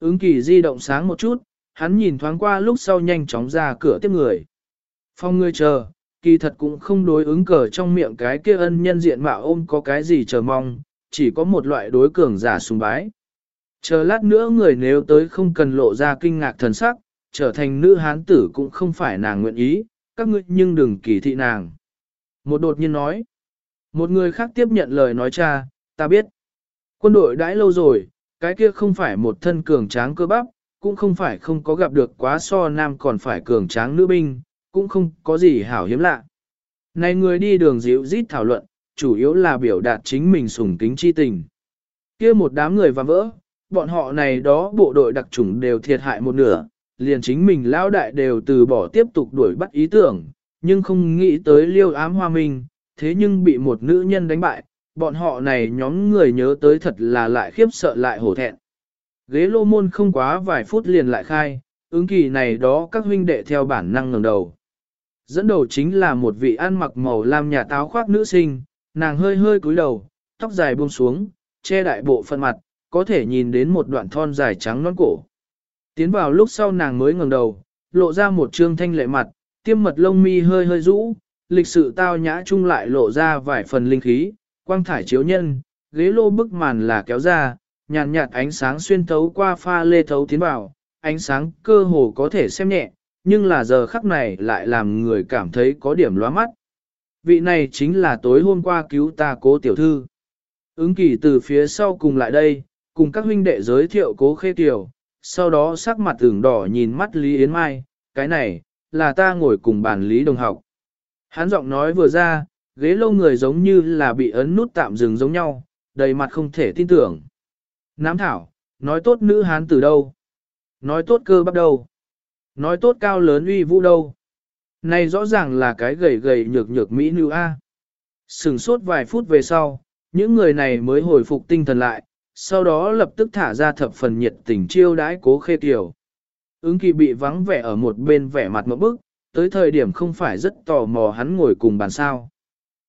Ứng kỳ di động sáng một chút, hắn nhìn thoáng qua lúc sau nhanh chóng ra cửa tiếp người. Phong ngươi chờ, kỳ thật cũng không đối ứng cờ trong miệng cái kia ân nhân diện mạo ôm có cái gì chờ mong, chỉ có một loại đối cường giả sùng bái. Chờ lát nữa người nếu tới không cần lộ ra kinh ngạc thần sắc, trở thành nữ hán tử cũng không phải nàng nguyện ý, các ngươi nhưng đừng kỳ thị nàng. Một đột nhiên nói. Một người khác tiếp nhận lời nói cha, ta biết. Quân đội đãi lâu rồi, cái kia không phải một thân cường tráng cơ bắp, cũng không phải không có gặp được quá so nam còn phải cường tráng nữ binh, cũng không có gì hảo hiếm lạ. Này người đi đường dịu rít thảo luận, chủ yếu là biểu đạt chính mình sùng kính chi tình. kia một đám người và vỡ, bọn họ này đó bộ đội đặc chủng đều thiệt hại một nửa, liền chính mình lão đại đều từ bỏ tiếp tục đuổi bắt ý tưởng, nhưng không nghĩ tới liêu ám hoa minh, thế nhưng bị một nữ nhân đánh bại, bọn họ này nhóm người nhớ tới thật là lại khiếp sợ lại hổ thẹn. Ghế lô môn không quá vài phút liền lại khai, ứng kỳ này đó các huynh đệ theo bản năng ngẩng đầu. Dẫn đầu chính là một vị ăn mặc màu lam nhà táo khoác nữ sinh, nàng hơi hơi cúi đầu, tóc dài buông xuống, che đại bộ phận mặt, có thể nhìn đến một đoạn thon dài trắng non cổ. Tiến vào lúc sau nàng mới ngẩng đầu, lộ ra một trương thanh lệ mặt, tiêm mật lông mi hơi hơi rũ, lịch sự tao nhã chung lại lộ ra vài phần linh khí, quang thải chiếu nhân, ghế lô bức màn là kéo ra, nhàn nhạt, ánh sáng xuyên thấu qua pha lê thấu tiến vào, ánh sáng cơ hồ có thể xem nhẹ, nhưng là giờ khắc này lại làm người cảm thấy có điểm loa mắt. Vị này chính là tối hôm qua cứu ta cố tiểu thư. Ứng kỳ từ phía sau cùng lại đây, cùng các huynh đệ giới thiệu cố khê tiểu, sau đó sắc mặt tưởng đỏ nhìn mắt Lý Yến Mai, cái này, là ta ngồi cùng bàn Lý Đồng học. Hắn giọng nói vừa ra, ghế lâu người giống như là bị ấn nút tạm dừng giống nhau, đầy mặt không thể tin tưởng. Nám thảo, nói tốt nữ hán từ đâu? Nói tốt cơ bắp đâu? Nói tốt cao lớn uy vũ đâu? Này rõ ràng là cái gầy gầy nhược nhược Mỹ nữ A. Sừng sốt vài phút về sau, những người này mới hồi phục tinh thần lại, sau đó lập tức thả ra thập phần nhiệt tình chiêu đãi cố khê tiểu. Ứng kỳ bị vắng vẻ ở một bên vẻ mặt một bức, tới thời điểm không phải rất tò mò hắn ngồi cùng bàn sao.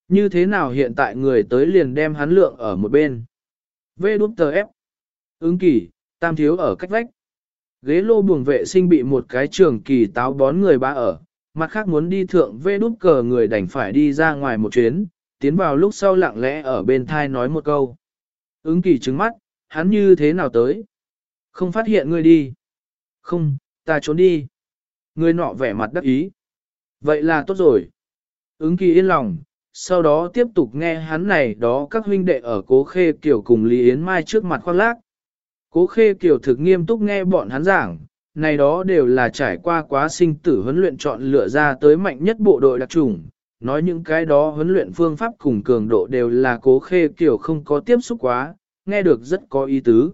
Như thế nào hiện tại người tới liền đem hắn lượng ở một bên. Vê đút tờ ép. Ứng kỳ, tam thiếu ở cách vách. Ghế lô buồng vệ sinh bị một cái trường kỳ táo bón người ba ở, mặt khác muốn đi thượng vê đút cờ người đành phải đi ra ngoài một chuyến, tiến vào lúc sau lặng lẽ ở bên thai nói một câu. Ứng kỳ trứng mắt, hắn như thế nào tới? Không phát hiện ngươi đi. Không, ta trốn đi. người nọ vẻ mặt đắc ý. Vậy là tốt rồi. Ứng kỳ yên lòng, sau đó tiếp tục nghe hắn này đó các huynh đệ ở cố khê kiều cùng Lý Yến Mai trước mặt khoác lác. Cố khê kiều thực nghiêm túc nghe bọn hắn giảng, này đó đều là trải qua quá sinh tử huấn luyện chọn lựa ra tới mạnh nhất bộ đội đặc trùng. Nói những cái đó huấn luyện phương pháp cùng cường độ đều là cố khê kiểu không có tiếp xúc quá, nghe được rất có ý tứ.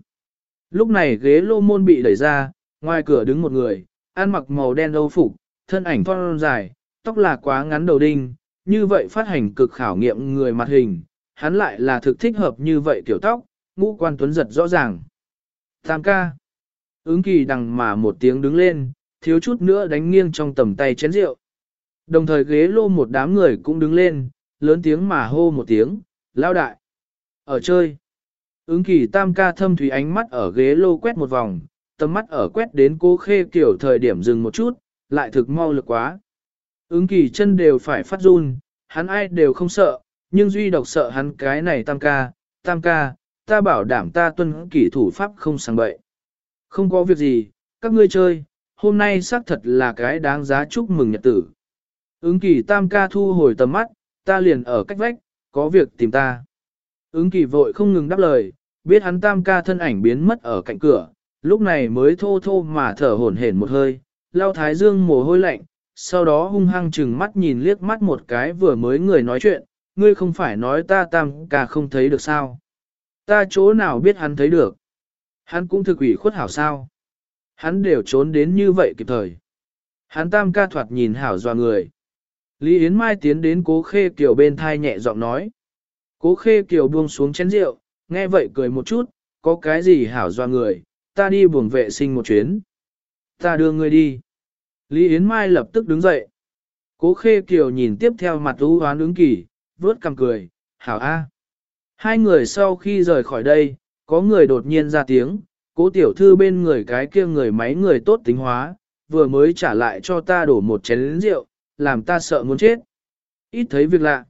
Lúc này ghế lô môn bị đẩy ra, ngoài cửa đứng một người, ăn mặc màu đen âu phục, thân ảnh thon dài, tóc là quá ngắn đầu đinh, như vậy phát hành cực khảo nghiệm người mặt hình, hắn lại là thực thích hợp như vậy tiểu tóc, ngũ quan tuấn giật rõ ràng. Tam ca. Ứng kỳ đằng mà một tiếng đứng lên, thiếu chút nữa đánh nghiêng trong tầm tay chén rượu. Đồng thời ghế lô một đám người cũng đứng lên, lớn tiếng mà hô một tiếng, lao đại. Ở chơi. Ứng kỳ tam ca thâm thủy ánh mắt ở ghế lô quét một vòng, tầm mắt ở quét đến cô khê kiểu thời điểm dừng một chút, lại thực mau lực quá. Ứng kỳ chân đều phải phát run, hắn ai đều không sợ, nhưng duy độc sợ hắn cái này tam ca, tam ca, ta bảo đảm ta tuân kỷ thủ pháp không sang bậy. Không có việc gì, các ngươi chơi, hôm nay xác thật là cái đáng giá chúc mừng nhật tử. Ứng kỳ tam ca thu hồi tầm mắt, ta liền ở cách vách, có việc tìm ta. Ứng kỳ vội không ngừng đáp lời, biết hắn tam ca thân ảnh biến mất ở cạnh cửa, lúc này mới thô thô mà thở hổn hển một hơi, lao thái dương mồ hôi lạnh, sau đó hung hăng chừng mắt nhìn liếc mắt một cái vừa mới người nói chuyện, ngươi không phải nói ta tam ca không thấy được sao. Ta chỗ nào biết hắn thấy được. Hắn cũng thực ủy khuất hảo sao. Hắn đều trốn đến như vậy kịp thời. Hắn tam ca thoạt nhìn hảo dò người. Lý Yến Mai tiến đến cố khê kiểu bên thai nhẹ giọng nói. Cố khê kiểu buông xuống chén rượu, nghe vậy cười một chút, có cái gì hảo dò người, ta đi buồng vệ sinh một chuyến. Ta đưa ngươi đi. Lý Yến Mai lập tức đứng dậy. Cố khê kiều nhìn tiếp theo mặt u hoán ứng kỳ, vớt cằm cười, hảo a. Hai người sau khi rời khỏi đây, có người đột nhiên ra tiếng, Cố tiểu thư bên người cái kia người máy người tốt tính hóa, vừa mới trả lại cho ta đổ một chén rượu, làm ta sợ muốn chết. Ít thấy việc lạ.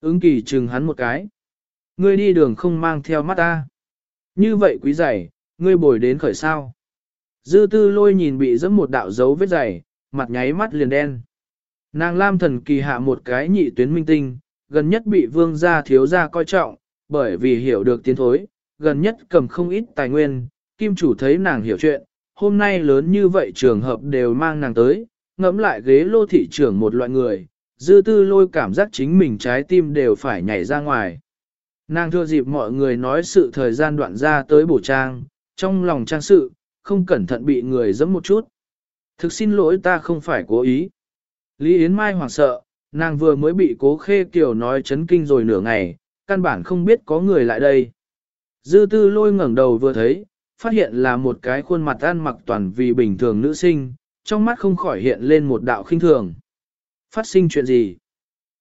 Ứng kỳ chừng hắn một cái. Ngươi đi đường không mang theo mắt ta. Như vậy quý giày, ngươi bồi đến khởi sao. Dư tư lôi nhìn bị dẫm một đạo dấu vết dày, mặt nháy mắt liền đen. Nàng lam thần kỳ hạ một cái nhị tuyến minh tinh, gần nhất bị vương gia thiếu gia coi trọng, bởi vì hiểu được tiến thối, gần nhất cầm không ít tài nguyên, kim chủ thấy nàng hiểu chuyện, hôm nay lớn như vậy trường hợp đều mang nàng tới, ngẫm lại ghế lô thị trưởng một loại người, dư tư lôi cảm giác chính mình trái tim đều phải nhảy ra ngoài. Nàng thưa dịp mọi người nói sự thời gian đoạn ra tới bổ trang, trong lòng trang sự, không cẩn thận bị người giẫm một chút. Thực xin lỗi ta không phải cố ý. Lý Yến Mai hoảng sợ, nàng vừa mới bị cố khê kiểu nói chấn kinh rồi nửa ngày, căn bản không biết có người lại đây. Dư tư lôi ngẩng đầu vừa thấy, phát hiện là một cái khuôn mặt ăn mặc toàn vì bình thường nữ sinh, trong mắt không khỏi hiện lên một đạo khinh thường. Phát sinh chuyện gì?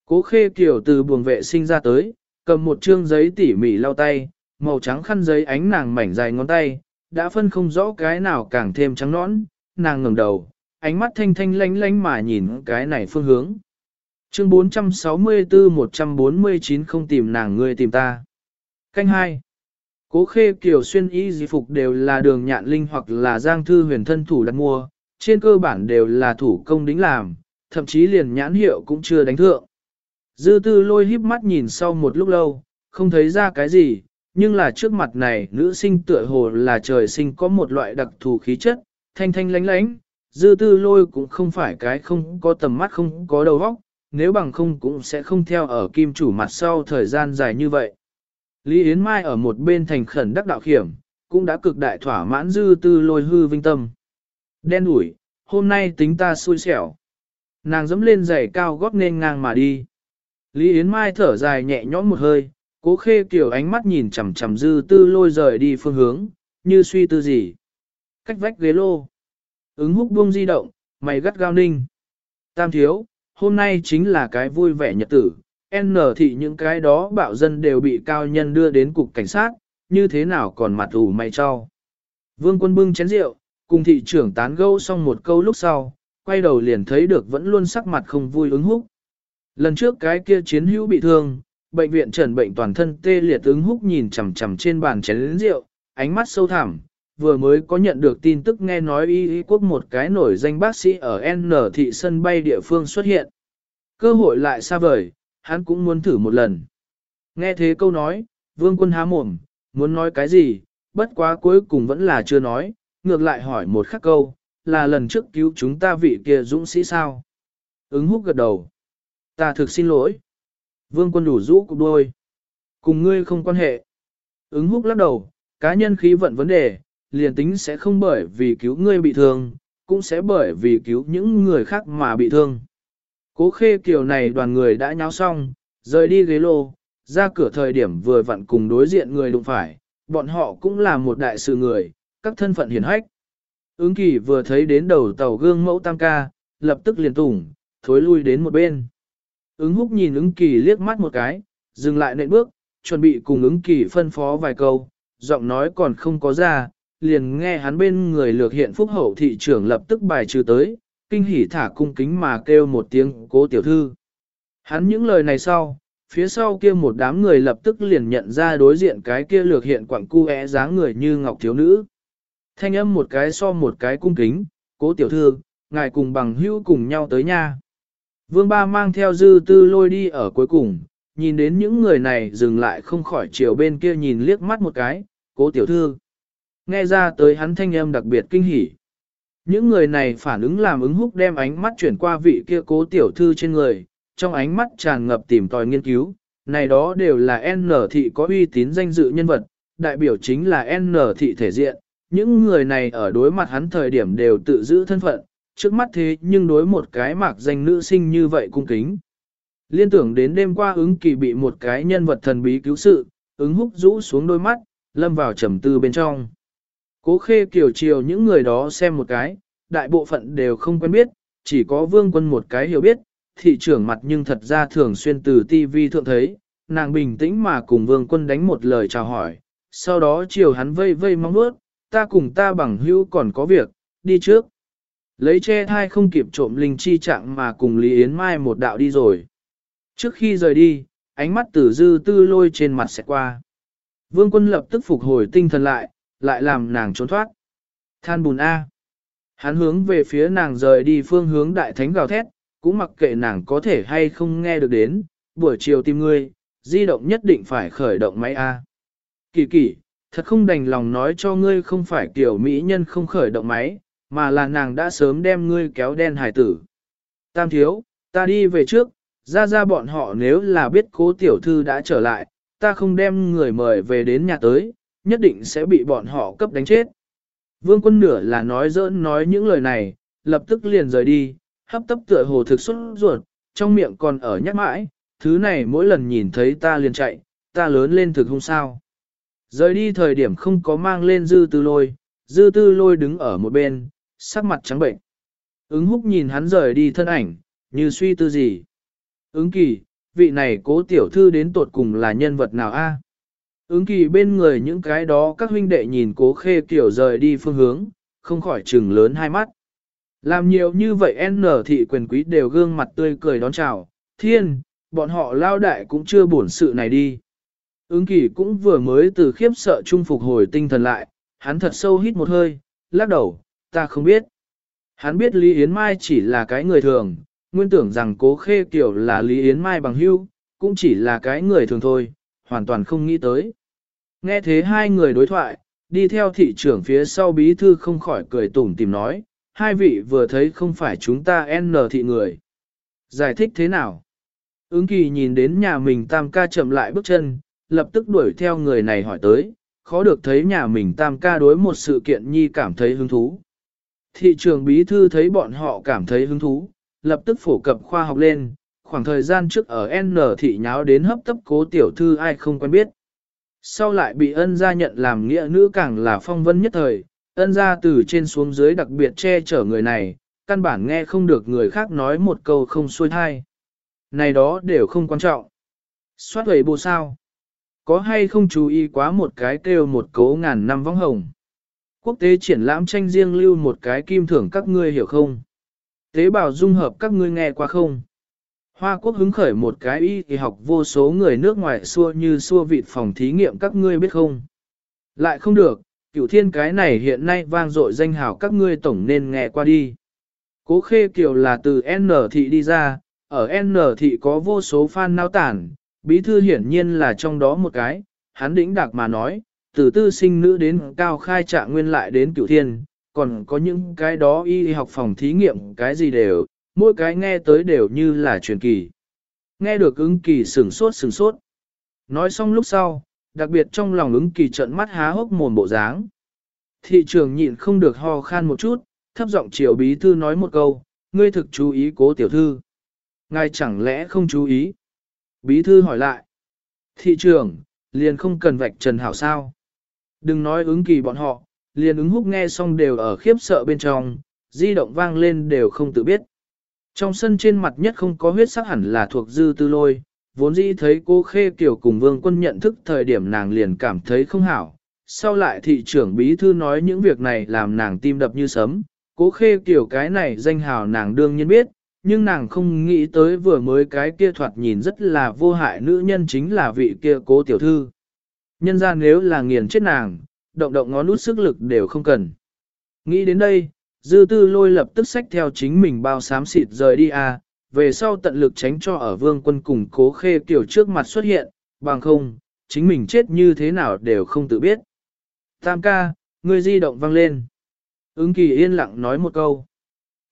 Cố khê kiểu từ buồng vệ sinh ra tới, cầm một trương giấy tỉ mỉ lau tay, màu trắng khăn giấy ánh nàng mảnh dài ngón tay, đã phân không rõ cái nào càng thêm trắng nõn, nàng ngẩng đầu, ánh mắt thanh thanh lánh lánh mà nhìn cái này phương hướng. Chương 464-149 không tìm nàng ngươi tìm ta. Canh 2. Cố khê kiểu xuyên y di phục đều là đường nhạn linh hoặc là giang thư huyền thân thủ đặt mua, trên cơ bản đều là thủ công đính làm, thậm chí liền nhãn hiệu cũng chưa đánh thượng. Dư tư lôi híp mắt nhìn sau một lúc lâu, không thấy ra cái gì, nhưng là trước mặt này nữ sinh tựa hồ là trời sinh có một loại đặc thù khí chất, thanh thanh lánh lánh, dư tư lôi cũng không phải cái không có tầm mắt không có đầu óc, nếu bằng không cũng sẽ không theo ở kim chủ mặt sau thời gian dài như vậy. Lý Yến Mai ở một bên thành khẩn đắc đạo khiểm, cũng đã cực đại thỏa mãn dư tư lôi hư vinh tâm. Đen ủi, hôm nay tính ta xui xẻo. Nàng dẫm lên giày cao gót nên ngang mà đi. Lý Yến Mai thở dài nhẹ nhõm một hơi, cố khê kiểu ánh mắt nhìn chằm chằm dư tư lôi rời đi phương hướng, như suy tư gì. Cách vách ghế lô. Ứng húc buông di động, mày gắt gao ninh. Tam thiếu, hôm nay chính là cái vui vẻ nhật tử. N thị những cái đó bạo dân đều bị cao nhân đưa đến cục cảnh sát, như thế nào còn mặt ủ mày cho. Vương quân bưng chén rượu, cùng thị trưởng tán gẫu xong một câu lúc sau, quay đầu liền thấy được vẫn luôn sắc mặt không vui ứng húc. Lần trước cái kia chiến hữu bị thương, bệnh viện trần bệnh toàn thân tê liệt ứng húc nhìn chằm chằm trên bàn chén rượu, ánh mắt sâu thẳm, vừa mới có nhận được tin tức nghe nói y y quốc một cái nổi danh bác sĩ ở N thị sân bay địa phương xuất hiện. Cơ hội lại xa vời, hắn cũng muốn thử một lần. Nghe thế câu nói, vương quân há mồm, muốn nói cái gì, bất quá cuối cùng vẫn là chưa nói, ngược lại hỏi một khắc câu, là lần trước cứu chúng ta vị kia dũng sĩ sao? Ứng húc gật đầu. Ta thực xin lỗi. Vương quân đủ rũ cục đôi. Cùng ngươi không quan hệ. Ứng húc lắc đầu, cá nhân khí vận vấn đề, liền tính sẽ không bởi vì cứu ngươi bị thương, cũng sẽ bởi vì cứu những người khác mà bị thương. Cố khê kiểu này đoàn người đã nháo xong, rời đi ghế lô, ra cửa thời điểm vừa vặn cùng đối diện người đụng phải, bọn họ cũng là một đại sự người, các thân phận hiển hách. Ứng kỳ vừa thấy đến đầu tàu gương mẫu tam ca, lập tức liền tủng, thối lui đến một bên. Ứng húc nhìn ứng kỳ liếc mắt một cái, dừng lại nệ bước, chuẩn bị cùng ứng kỳ phân phó vài câu, giọng nói còn không có ra, liền nghe hắn bên người lược hiện phúc hậu thị trưởng lập tức bài trừ tới, kinh hỉ thả cung kính mà kêu một tiếng cố tiểu thư. Hắn những lời này sau, phía sau kia một đám người lập tức liền nhận ra đối diện cái kia lược hiện quảng cu é dáng người như ngọc thiếu nữ. Thanh âm một cái so một cái cung kính, cố tiểu thư, ngài cùng bằng hữu cùng nhau tới nha. Vương ba mang theo dư tư lôi đi ở cuối cùng, nhìn đến những người này dừng lại không khỏi chiều bên kia nhìn liếc mắt một cái, cố tiểu thư. Nghe ra tới hắn thanh âm đặc biệt kinh hỉ. Những người này phản ứng làm ứng húc đem ánh mắt chuyển qua vị kia cố tiểu thư trên người, trong ánh mắt tràn ngập tìm tòi nghiên cứu, này đó đều là N thị có uy tín danh dự nhân vật, đại biểu chính là N thị thể diện, những người này ở đối mặt hắn thời điểm đều tự giữ thân phận, trước mắt thế nhưng đối một cái mạc danh nữ sinh như vậy cung kính. Liên tưởng đến đêm qua ứng kỳ bị một cái nhân vật thần bí cứu sự, ứng húc rũ xuống đôi mắt, lâm vào trầm tư bên trong. Cố khê kiểu chiều những người đó xem một cái, đại bộ phận đều không quen biết, chỉ có vương quân một cái hiểu biết, thị trưởng mặt nhưng thật ra thường xuyên từ TV thượng thấy, nàng bình tĩnh mà cùng vương quân đánh một lời chào hỏi, sau đó chiều hắn vây vây mong bước, ta cùng ta bằng hữu còn có việc, đi trước. Lấy che thai không kịp trộm linh chi trạng mà cùng Lý Yến Mai một đạo đi rồi. Trước khi rời đi, ánh mắt tử dư tư lôi trên mặt sẽ qua. Vương quân lập tức phục hồi tinh thần lại, lại làm nàng trốn thoát. Than bùn A. Hắn hướng về phía nàng rời đi phương hướng đại thánh gào thét, cũng mặc kệ nàng có thể hay không nghe được đến, buổi chiều tìm ngươi, di động nhất định phải khởi động máy A. Kỳ kỳ, thật không đành lòng nói cho ngươi không phải kiểu mỹ nhân không khởi động máy, mà là nàng đã sớm đem ngươi kéo đen hải tử. Tam thiếu, ta đi về trước, ra ra bọn họ nếu là biết cố tiểu thư đã trở lại, ta không đem người mời về đến nhà tới, nhất định sẽ bị bọn họ cấp đánh chết. Vương quân nửa là nói dỡn nói những lời này, lập tức liền rời đi, hấp tấp tựa hồ thực xuất ruột, trong miệng còn ở nhắc mãi, thứ này mỗi lần nhìn thấy ta liền chạy, ta lớn lên thực không sao. Rời đi thời điểm không có mang lên dư tư lôi, dư tư lôi đứng ở một bên, sắc mặt trắng bệnh. Ứng húc nhìn hắn rời đi thân ảnh, như suy tư gì. Ứng kỳ, vị này cố tiểu thư đến tột cùng là nhân vật nào a? Ứng kỳ bên người những cái đó các huynh đệ nhìn cố khê kiểu rời đi phương hướng, không khỏi trừng lớn hai mắt. Làm nhiều như vậy N thị quyền quý đều gương mặt tươi cười đón chào, thiên, bọn họ lao đại cũng chưa buồn sự này đi. Ứng kỳ cũng vừa mới từ khiếp sợ trung phục hồi tinh thần lại, hắn thật sâu hít một hơi, lắc đầu, ta không biết. Hắn biết Lý Yến Mai chỉ là cái người thường, nguyên tưởng rằng cố khê kiểu là Lý Yến Mai bằng hữu, cũng chỉ là cái người thường thôi, hoàn toàn không nghĩ tới. Nghe thế hai người đối thoại, đi theo thị trưởng phía sau bí thư không khỏi cười tủm tìm nói, hai vị vừa thấy không phải chúng ta N thị người. Giải thích thế nào? Ứng kỳ nhìn đến nhà mình tam ca chậm lại bước chân, lập tức đuổi theo người này hỏi tới, khó được thấy nhà mình tam ca đối một sự kiện nhi cảm thấy hứng thú. Thị trường bí thư thấy bọn họ cảm thấy hứng thú, lập tức phổ cập khoa học lên, khoảng thời gian trước ở N thị nháo đến hấp tấp cố tiểu thư ai không quen biết. Sau lại bị ân gia nhận làm nghĩa nữ càng là phong vân nhất thời, ân gia từ trên xuống dưới đặc biệt che chở người này, căn bản nghe không được người khác nói một câu không xuôi thai. Này đó đều không quan trọng. Xoát vậy bộ sao? Có hay không chú ý quá một cái kêu một cấu ngàn năm vong hồng? Quốc tế triển lãm tranh riêng lưu một cái kim thưởng các ngươi hiểu không? Tế bào dung hợp các ngươi nghe qua không? Hoa quốc hứng khởi một cái y thì học vô số người nước ngoài xua như xua vịt phòng thí nghiệm các ngươi biết không? Lại không được, cửu thiên cái này hiện nay vang dội danh hào các ngươi tổng nên nghe qua đi. Cố khê kiều là từ N thị đi ra, ở N thị có vô số fan nao tản, bí thư hiển nhiên là trong đó một cái, hắn đĩnh đạc mà nói, từ tư sinh nữ đến cao khai trạng nguyên lại đến cửu thiên, còn có những cái đó y học phòng thí nghiệm cái gì đều, mỗi cái nghe tới đều như là truyền kỳ. Nghe được ứng kỳ sửng sốt sửng sốt. Nói xong lúc sau, đặc biệt trong lòng ứng kỳ trận mắt há hốc mồm bộ dáng. Thị trường nhịn không được ho khan một chút, thấp giọng triệu bí thư nói một câu, ngươi thực chú ý cố tiểu thư. Ngài chẳng lẽ không chú ý? Bí thư hỏi lại. Thị trường, liền không cần vạch trần hảo sao. Đừng nói ứng kỳ bọn họ, liền ứng húc nghe xong đều ở khiếp sợ bên trong, di động vang lên đều không tự biết. Trong sân trên mặt nhất không có huyết sắc hẳn là thuộc dư tư lôi, vốn dĩ thấy cô khê kiểu cùng vương quân nhận thức thời điểm nàng liền cảm thấy không hảo. Sau lại thị trưởng bí thư nói những việc này làm nàng tim đập như sấm, cố khê kiểu cái này danh hào nàng đương nhiên biết, nhưng nàng không nghĩ tới vừa mới cái kia thoạt nhìn rất là vô hại nữ nhân chính là vị kia cố tiểu thư. Nhân ra nếu là nghiền chết nàng, động động ngón út sức lực đều không cần. Nghĩ đến đây, dư tư lôi lập tức xách theo chính mình bao xám xịt rời đi à, về sau tận lực tránh cho ở vương quân cùng cố khê kiểu trước mặt xuất hiện, bằng không, chính mình chết như thế nào đều không tự biết. Tam ca, người di động vang lên. Ứng kỳ yên lặng nói một câu.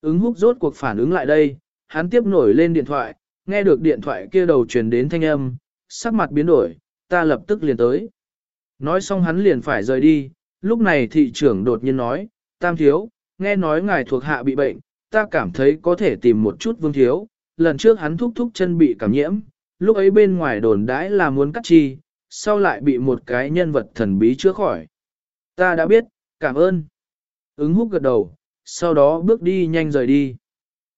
Ứng húc rốt cuộc phản ứng lại đây, hắn tiếp nổi lên điện thoại, nghe được điện thoại kia đầu truyền đến thanh âm, sắc mặt biến đổi, ta lập tức liền tới. Nói xong hắn liền phải rời đi, lúc này thị trưởng đột nhiên nói, tam thiếu, nghe nói ngài thuộc hạ bị bệnh, ta cảm thấy có thể tìm một chút vương thiếu, lần trước hắn thúc thúc chân bị cảm nhiễm, lúc ấy bên ngoài đồn đãi là muốn cắt chi, sau lại bị một cái nhân vật thần bí chữa khỏi. Ta đã biết, cảm ơn. Ứng húc gật đầu, sau đó bước đi nhanh rời đi.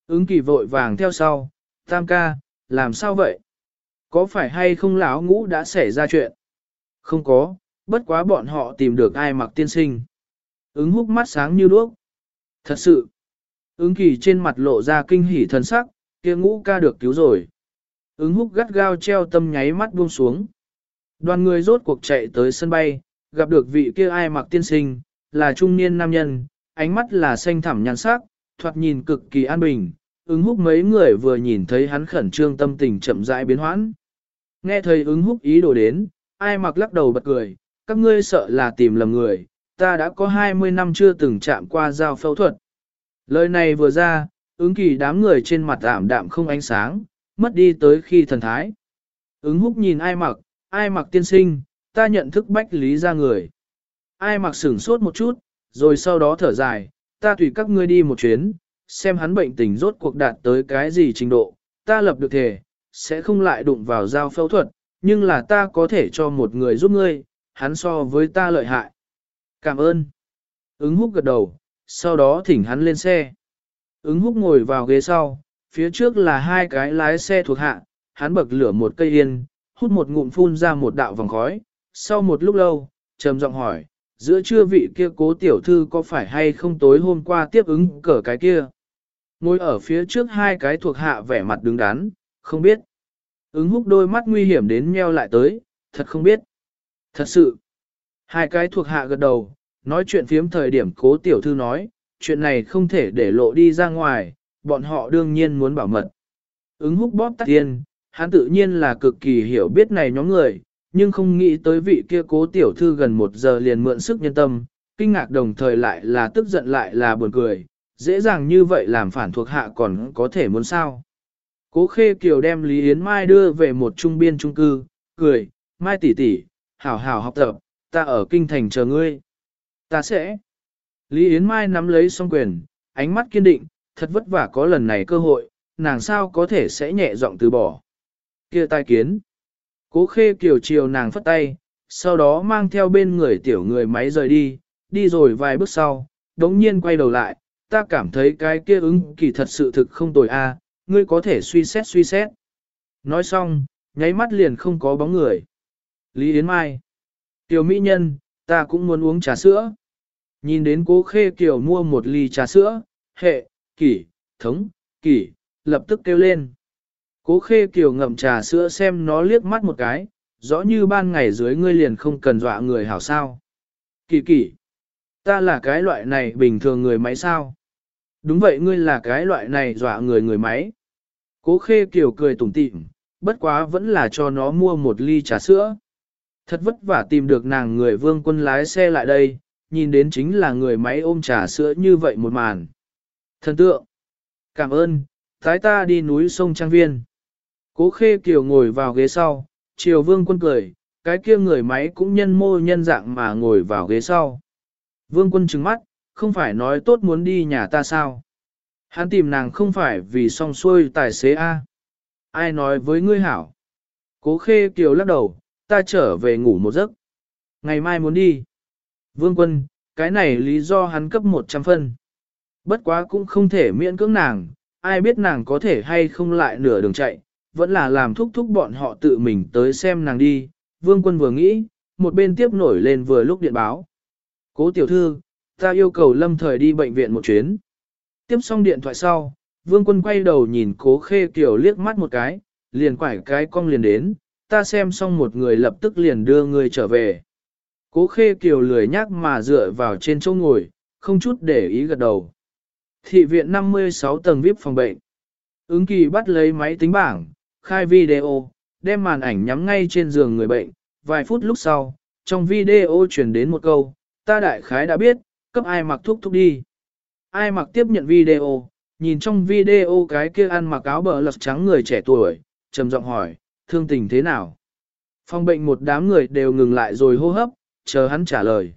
Ứng kỳ vội vàng theo sau, tam ca, làm sao vậy? Có phải hay không lão ngũ đã xảy ra chuyện? Không có, bất quá bọn họ tìm được ai mặc tiên sinh. Ứng húc mắt sáng như đuốc. Thật sự, ứng kỳ trên mặt lộ ra kinh hỉ thần sắc, kia ngũ ca được cứu rồi. Ứng húc gắt gao treo tâm nháy mắt buông xuống. Đoàn người rốt cuộc chạy tới sân bay, gặp được vị kia ai mặc tiên sinh, là trung niên nam nhân, ánh mắt là xanh thẳm nhàn sắc, thoạt nhìn cực kỳ an bình. Ứng húc mấy người vừa nhìn thấy hắn khẩn trương tâm tình chậm rãi biến hoãn. Nghe thấy ứng húc ý đồ đến, ai mặc lắc đầu bật cười, các ngươi sợ là tìm lầm người, ta đã có 20 năm chưa từng chạm qua dao phẫu thuật. Lời này vừa ra, ứng kỳ đám người trên mặt ảm đạm không ánh sáng, mất đi tới khi thần thái. Ứng húc nhìn ai mặc, ai mặc tiên sinh, ta nhận thức bách lý ra người. Ai mặc sửng sốt một chút, rồi sau đó thở dài, ta tùy các ngươi đi một chuyến, xem hắn bệnh tình rốt cuộc đạt tới cái gì trình độ, ta lập được thể, sẽ không lại đụng vào dao phẫu thuật, nhưng là ta có thể cho một người giúp ngươi, hắn so với ta lợi hại. Cảm ơn. Ứng húc gật đầu, sau đó thỉnh hắn lên xe. Ứng húc ngồi vào ghế sau, phía trước là hai cái lái xe thuộc hạ, hắn bậc lửa một cây yên, hút một ngụm phun ra một đạo vòng khói. Sau một lúc lâu, trầm giọng hỏi, giữa trưa vị kia cố tiểu thư có phải hay không tối hôm qua tiếp ứng cờ cái kia? Ngồi ở phía trước hai cái thuộc hạ vẻ mặt đứng đắn, không biết. Ứng húc đôi mắt nguy hiểm đến nheo lại tới, thật không biết. Thật sự. Hai cái thuộc hạ gật đầu, nói chuyện phiếm thời điểm cố tiểu thư nói, chuyện này không thể để lộ đi ra ngoài, bọn họ đương nhiên muốn bảo mật. Ứng húc bóp tắt tiên, hắn tự nhiên là cực kỳ hiểu biết này nhóm người, nhưng không nghĩ tới vị kia cố tiểu thư gần một giờ liền mượn sức nhân tâm, kinh ngạc đồng thời lại là tức giận lại là buồn cười, dễ dàng như vậy làm phản thuộc hạ còn có thể muốn sao. Cố khê kiều đem Lý Yến Mai đưa về một trung biên trung cư, cười, Mai tỷ tỷ, hảo hảo học tập, ta ở kinh thành chờ ngươi. Ta sẽ. Lý Yến Mai nắm lấy song quyền, ánh mắt kiên định, thật vất vả có lần này cơ hội, nàng sao có thể sẽ nhẹ giọng từ bỏ. Kia tai kiến. Cố khê kiều chiều nàng phất tay, sau đó mang theo bên người tiểu người máy rời đi, đi rồi vài bước sau, đống nhiên quay đầu lại, ta cảm thấy cái kia ứng kỳ thật sự thực không tồi a, ngươi có thể suy xét suy xét. Nói xong, nháy mắt liền không có bóng người. Lý Yến Mai. Tiểu mỹ nhân, ta cũng muốn uống trà sữa. Nhìn đến cố khê kiểu mua một ly trà sữa, hệ, kỷ, thống, kỷ, lập tức kêu lên. Cố khê kiểu ngậm trà sữa xem nó liếc mắt một cái, rõ như ban ngày dưới ngươi liền không cần dọa người hảo sao. Kỷ kỷ, ta là cái loại này bình thường người máy sao? Đúng vậy ngươi là cái loại này dọa người người máy. Cố khê kiểu cười tủm tỉm, bất quá vẫn là cho nó mua một ly trà sữa. Thật vất vả tìm được nàng người vương quân lái xe lại đây, nhìn đến chính là người máy ôm trà sữa như vậy một màn. Thần tượng! Cảm ơn, tái ta đi núi sông Trang Viên. Cố khê kiều ngồi vào ghế sau, chiều vương quân cười, cái kia người máy cũng nhân mô nhân dạng mà ngồi vào ghế sau. Vương quân trừng mắt, không phải nói tốt muốn đi nhà ta sao? Hắn tìm nàng không phải vì song xuôi tài xế A. Ai nói với ngươi hảo? Cố khê kiều lắc đầu, ta trở về ngủ một giấc. Ngày mai muốn đi. Vương quân, cái này lý do hắn cấp 100 phân. Bất quá cũng không thể miễn cưỡng nàng, ai biết nàng có thể hay không lại nửa đường chạy, vẫn là làm thúc thúc bọn họ tự mình tới xem nàng đi. Vương quân vừa nghĩ, một bên tiếp nổi lên vừa lúc điện báo. Cố tiểu thư, ta yêu cầu lâm thời đi bệnh viện một chuyến. Tiếp xong điện thoại sau, vương quân quay đầu nhìn cố khê kiểu liếc mắt một cái, liền quải cái cong liền đến, ta xem xong một người lập tức liền đưa người trở về. Cố khê kiều lười nhác mà dựa vào trên chỗ ngồi, không chút để ý gật đầu. Thị viện 56 tầng VIP phòng bệnh. Ứng kỳ bắt lấy máy tính bảng, khai video, đem màn ảnh nhắm ngay trên giường người bệnh. Vài phút lúc sau, trong video truyền đến một câu, ta đại khái đã biết, cấp ai mặc thuốc thuốc đi. Ai mặc tiếp nhận video, nhìn trong video cái kia ăn mặc áo bờ lật trắng người trẻ tuổi, trầm giọng hỏi, thương tình thế nào? Phòng bệnh một đám người đều ngừng lại rồi hô hấp, chờ hắn trả lời.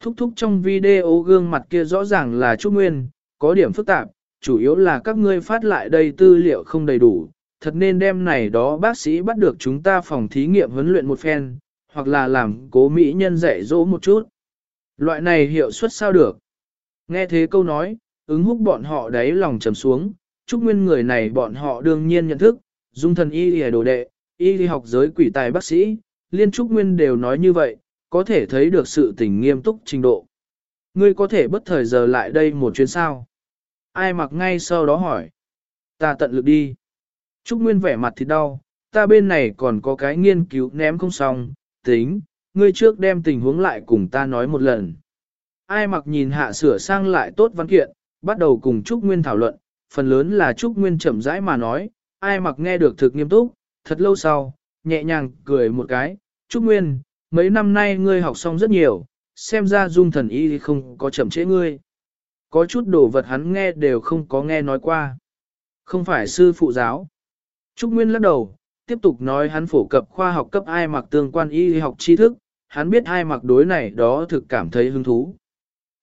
Thúc thúc trong video gương mặt kia rõ ràng là Trúc Nguyên, có điểm phức tạp, chủ yếu là các ngươi phát lại đây tư liệu không đầy đủ, thật nên đem này đó bác sĩ bắt được chúng ta phòng thí nghiệm huấn luyện một phen, hoặc là làm cố mỹ nhân dạy dỗ một chút. Loại này hiệu suất sao được? Nghe thế câu nói, ứng húc bọn họ đáy lòng trầm xuống, Trúc Nguyên người này bọn họ đương nhiên nhận thức, dung thần y y đồ đệ, y học giới quỷ tài bác sĩ, liên Trúc Nguyên đều nói như vậy, có thể thấy được sự tình nghiêm túc trình độ. Ngươi có thể bất thời giờ lại đây một chuyến sao? Ai mặc ngay sau đó hỏi. Ta tận lực đi. Trúc Nguyên vẻ mặt thì đau, ta bên này còn có cái nghiên cứu ném không xong, tính, ngươi trước đem tình huống lại cùng ta nói một lần. Ai mặc nhìn hạ sửa sang lại tốt văn kiện, bắt đầu cùng Trúc Nguyên thảo luận, phần lớn là Trúc Nguyên chậm rãi mà nói, ai mặc nghe được thực nghiêm túc, thật lâu sau, nhẹ nhàng cười một cái, Trúc Nguyên, mấy năm nay ngươi học xong rất nhiều, xem ra dung thần y không có chậm trễ ngươi. Có chút đồ vật hắn nghe đều không có nghe nói qua. Không phải sư phụ giáo. Trúc Nguyên lắc đầu, tiếp tục nói hắn phổ cập khoa học cấp ai mặc tương quan y học tri thức, hắn biết ai mặc đối này đó thực cảm thấy hứng thú.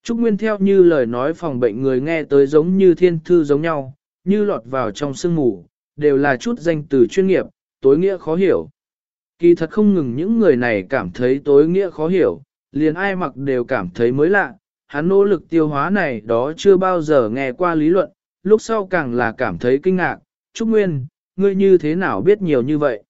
Trúc Nguyên theo như lời nói phòng bệnh người nghe tới giống như thiên thư giống nhau, như lọt vào trong sương mù, đều là chút danh từ chuyên nghiệp, tối nghĩa khó hiểu. Kỳ thật không ngừng những người này cảm thấy tối nghĩa khó hiểu, liền ai mặc đều cảm thấy mới lạ, hắn nỗ lực tiêu hóa này đó chưa bao giờ nghe qua lý luận, lúc sau càng là cảm thấy kinh ngạc, Trúc Nguyên, ngươi như thế nào biết nhiều như vậy?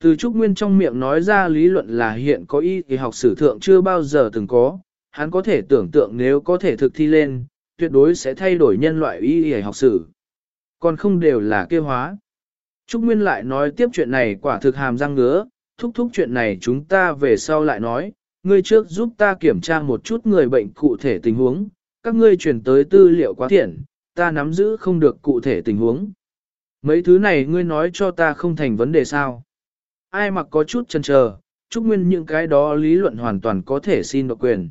Từ Trúc Nguyên trong miệng nói ra lý luận là hiện có y thì học sử thượng chưa bao giờ từng có, hắn có thể tưởng tượng nếu có thể thực thi lên, tuyệt đối sẽ thay đổi nhân loại y y học sử. Còn không đều là kêu hóa. Trúc Nguyên lại nói tiếp chuyện này quả thực hàm răng ngứa, thúc thúc chuyện này chúng ta về sau lại nói, ngươi trước giúp ta kiểm tra một chút người bệnh cụ thể tình huống, các ngươi chuyển tới tư liệu quá thiện, ta nắm giữ không được cụ thể tình huống. Mấy thứ này ngươi nói cho ta không thành vấn đề sao. Ai mặc có chút chần chờ, Trúc Nguyên những cái đó lý luận hoàn toàn có thể xin độc quyền.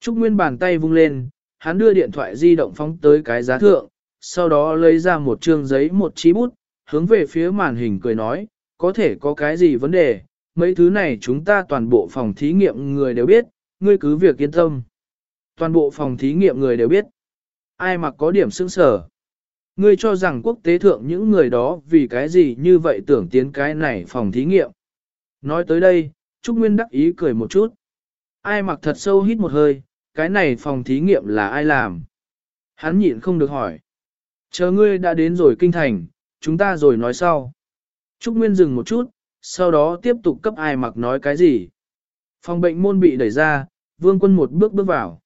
Trúc Nguyên bàn tay vung lên, hắn đưa điện thoại di động phóng tới cái giá thượng, sau đó lấy ra một trương giấy một chí bút, hướng về phía màn hình cười nói, có thể có cái gì vấn đề, mấy thứ này chúng ta toàn bộ phòng thí nghiệm người đều biết, ngươi cứ việc yên tâm. Toàn bộ phòng thí nghiệm người đều biết. Ai mà có điểm sững sở. Ngươi cho rằng quốc tế thượng những người đó vì cái gì như vậy tưởng tiến cái này phòng thí nghiệm. Nói tới đây, Trúc Nguyên đắc ý cười một chút. Ai mặc thật sâu hít một hơi, cái này phòng thí nghiệm là ai làm? Hắn nhịn không được hỏi. Chờ ngươi đã đến rồi kinh thành, chúng ta rồi nói sau. Trúc Nguyên dừng một chút, sau đó tiếp tục cấp ai mặc nói cái gì. Phòng bệnh môn bị đẩy ra, vương quân một bước bước vào.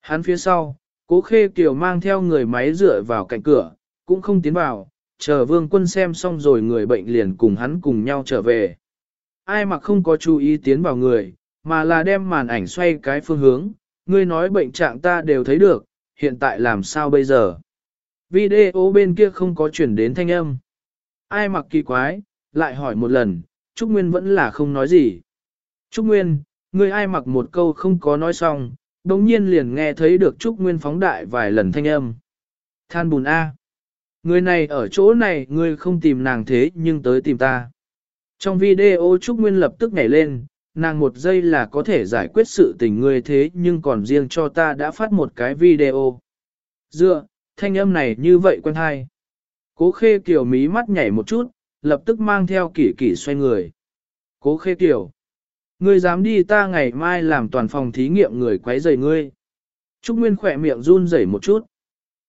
Hắn phía sau, cố khê kiều mang theo người máy dựa vào cạnh cửa, cũng không tiến vào, chờ vương quân xem xong rồi người bệnh liền cùng hắn cùng nhau trở về. Ai mặc không có chú ý tiến vào người, mà là đem màn ảnh xoay cái phương hướng, ngươi nói bệnh trạng ta đều thấy được, hiện tại làm sao bây giờ? Video bên kia không có chuyển đến thanh âm. Ai mặc kỳ quái, lại hỏi một lần, Trúc Nguyên vẫn là không nói gì. Trúc Nguyên, người ai mặc một câu không có nói xong, đồng nhiên liền nghe thấy được Trúc Nguyên phóng đại vài lần thanh âm. Than bùn A. Người này ở chỗ này ngươi không tìm nàng thế nhưng tới tìm ta. Trong video Trúc Nguyên lập tức nhảy lên, nàng một giây là có thể giải quyết sự tình ngươi thế nhưng còn riêng cho ta đã phát một cái video. Dựa, thanh âm này như vậy quen hay. Cố khê kiểu mí mắt nhảy một chút, lập tức mang theo kỷ kỷ xoay người. Cố khê kiểu. Ngươi dám đi ta ngày mai làm toàn phòng thí nghiệm người quấy rầy ngươi. Trúc Nguyên khỏe miệng run rẩy một chút.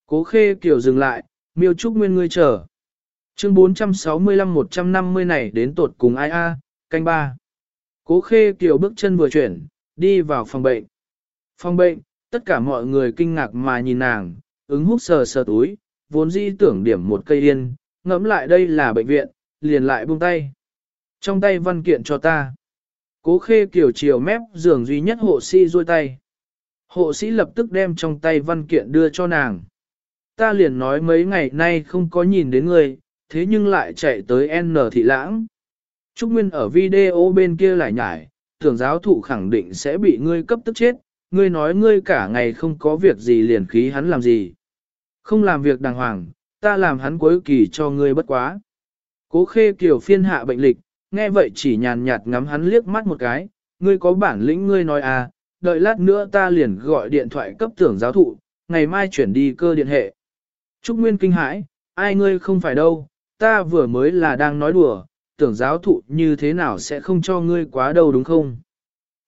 Cố khê kiểu dừng lại, miêu Trúc Nguyên ngươi chờ. Chương 465-150 này đến tột cùng ai a, canh ba. Cố khê kiểu bước chân vừa chuyển, đi vào phòng bệnh. Phòng bệnh, tất cả mọi người kinh ngạc mà nhìn nàng, ứng hút sờ sờ túi, vốn dĩ tưởng điểm một cây yên, ngẫm lại đây là bệnh viện, liền lại buông tay. Trong tay văn kiện cho ta. Cố khê kiểu chiều mép giường duy nhất hộ sĩ duỗi tay. Hộ sĩ lập tức đem trong tay văn kiện đưa cho nàng. Ta liền nói mấy ngày nay không có nhìn đến ngươi, thế nhưng lại chạy tới N thị lãng. Trúc Nguyên ở video bên kia lại nhải, tưởng giáo thụ khẳng định sẽ bị ngươi cấp tức chết, ngươi nói ngươi cả ngày không có việc gì liền khí hắn làm gì. Không làm việc đàng hoàng, ta làm hắn cuối kỳ cho ngươi bất quá. Cố khê kiểu phiên hạ bệnh lịch, nghe vậy chỉ nhàn nhạt ngắm hắn liếc mắt một cái, ngươi có bản lĩnh ngươi nói à, đợi lát nữa ta liền gọi điện thoại cấp tưởng giáo thụ, ngày mai chuyển đi cơ điện hệ. Trúc Nguyên kinh hãi, ai ngươi không phải đâu, ta vừa mới là đang nói đùa, tưởng giáo thụ như thế nào sẽ không cho ngươi quá đâu đúng không?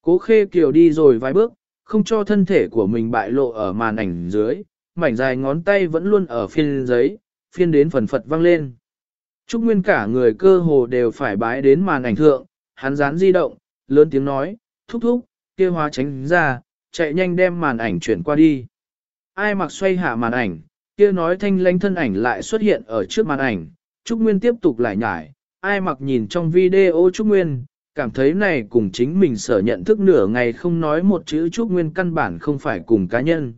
Cố khê kiều đi rồi vài bước, không cho thân thể của mình bại lộ ở màn ảnh dưới, mảnh dài ngón tay vẫn luôn ở phiên giấy, phiên đến phần phật văng lên. Trúc Nguyên cả người cơ hồ đều phải bái đến màn ảnh thượng, hắn dán di động, lớn tiếng nói, thúc thúc, kia hóa tránh ra, chạy nhanh đem màn ảnh chuyển qua đi. Ai mặc xoay hạ màn ảnh, kia nói thanh lãnh thân ảnh lại xuất hiện ở trước màn ảnh, Trúc Nguyên tiếp tục lại nhải, ai mặc nhìn trong video Trúc Nguyên, cảm thấy này cùng chính mình sở nhận thức nửa ngày không nói một chữ Trúc Nguyên căn bản không phải cùng cá nhân.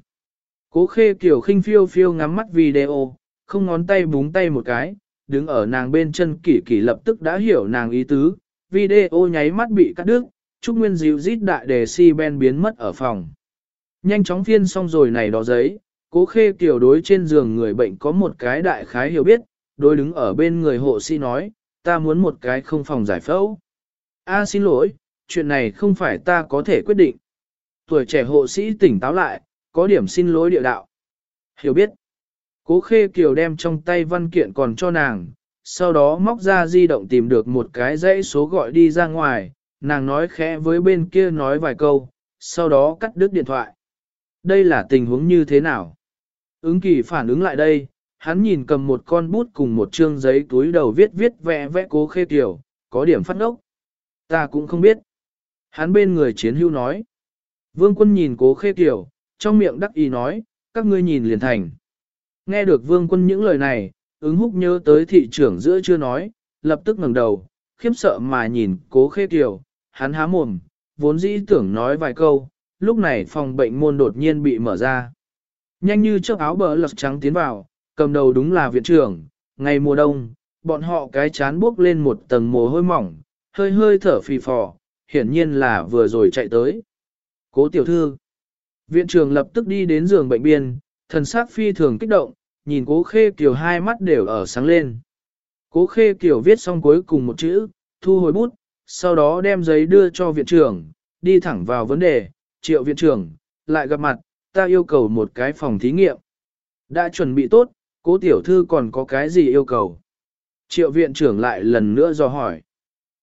Cố khê kiểu khinh phiêu phiêu ngắm mắt video, không ngón tay búng tay một cái, đứng ở nàng bên chân kỷ kỷ lập tức đã hiểu nàng ý tứ, video nháy mắt bị cắt đứt, Trúc Nguyên dịu rít đại đề si ben biến mất ở phòng. Nhanh chóng phiên xong rồi này đó giấy, cố khê kiểu đối trên giường người bệnh có một cái đại khái hiểu biết, đối đứng ở bên người hộ sĩ nói, ta muốn một cái không phòng giải phẫu. A xin lỗi, chuyện này không phải ta có thể quyết định. Tuổi trẻ hộ sĩ tỉnh táo lại, có điểm xin lỗi địa đạo. Hiểu biết. Cố khê kiều đem trong tay văn kiện còn cho nàng, sau đó móc ra di động tìm được một cái dãy số gọi đi ra ngoài, nàng nói khẽ với bên kia nói vài câu, sau đó cắt đứt điện thoại. Đây là tình huống như thế nào? Ứng kỳ phản ứng lại đây, hắn nhìn cầm một con bút cùng một chương giấy túi đầu viết viết vẽ vẽ cố khê kiều, có điểm phát ốc. Ta cũng không biết. Hắn bên người chiến hưu nói. Vương quân nhìn cố khê kiểu, trong miệng đắc ý nói, các ngươi nhìn liền thành. Nghe được vương quân những lời này, ứng húc nhớ tới thị trưởng giữa chưa nói, lập tức ngẩng đầu, khiếp sợ mà nhìn cố khê kiểu, hắn há mồm, vốn dĩ tưởng nói vài câu, lúc này phòng bệnh môn đột nhiên bị mở ra. Nhanh như chiếc áo bờ lật trắng tiến vào, cầm đầu đúng là viện trưởng, ngày mùa đông, bọn họ cái chán bước lên một tầng mồ hôi mỏng, hơi hơi thở phì phò, hiển nhiên là vừa rồi chạy tới. Cố tiểu thư, viện trưởng lập tức đi đến giường bệnh biên, thần sắc phi thường kích động, nhìn cố khê kiều hai mắt đều ở sáng lên. Cố khê kiều viết xong cuối cùng một chữ, thu hồi bút, sau đó đem giấy đưa cho viện trưởng, đi thẳng vào vấn đề, triệu viện trưởng, lại gặp mặt, ta yêu cầu một cái phòng thí nghiệm. Đã chuẩn bị tốt, cố tiểu thư còn có cái gì yêu cầu? Triệu viện trưởng lại lần nữa do hỏi.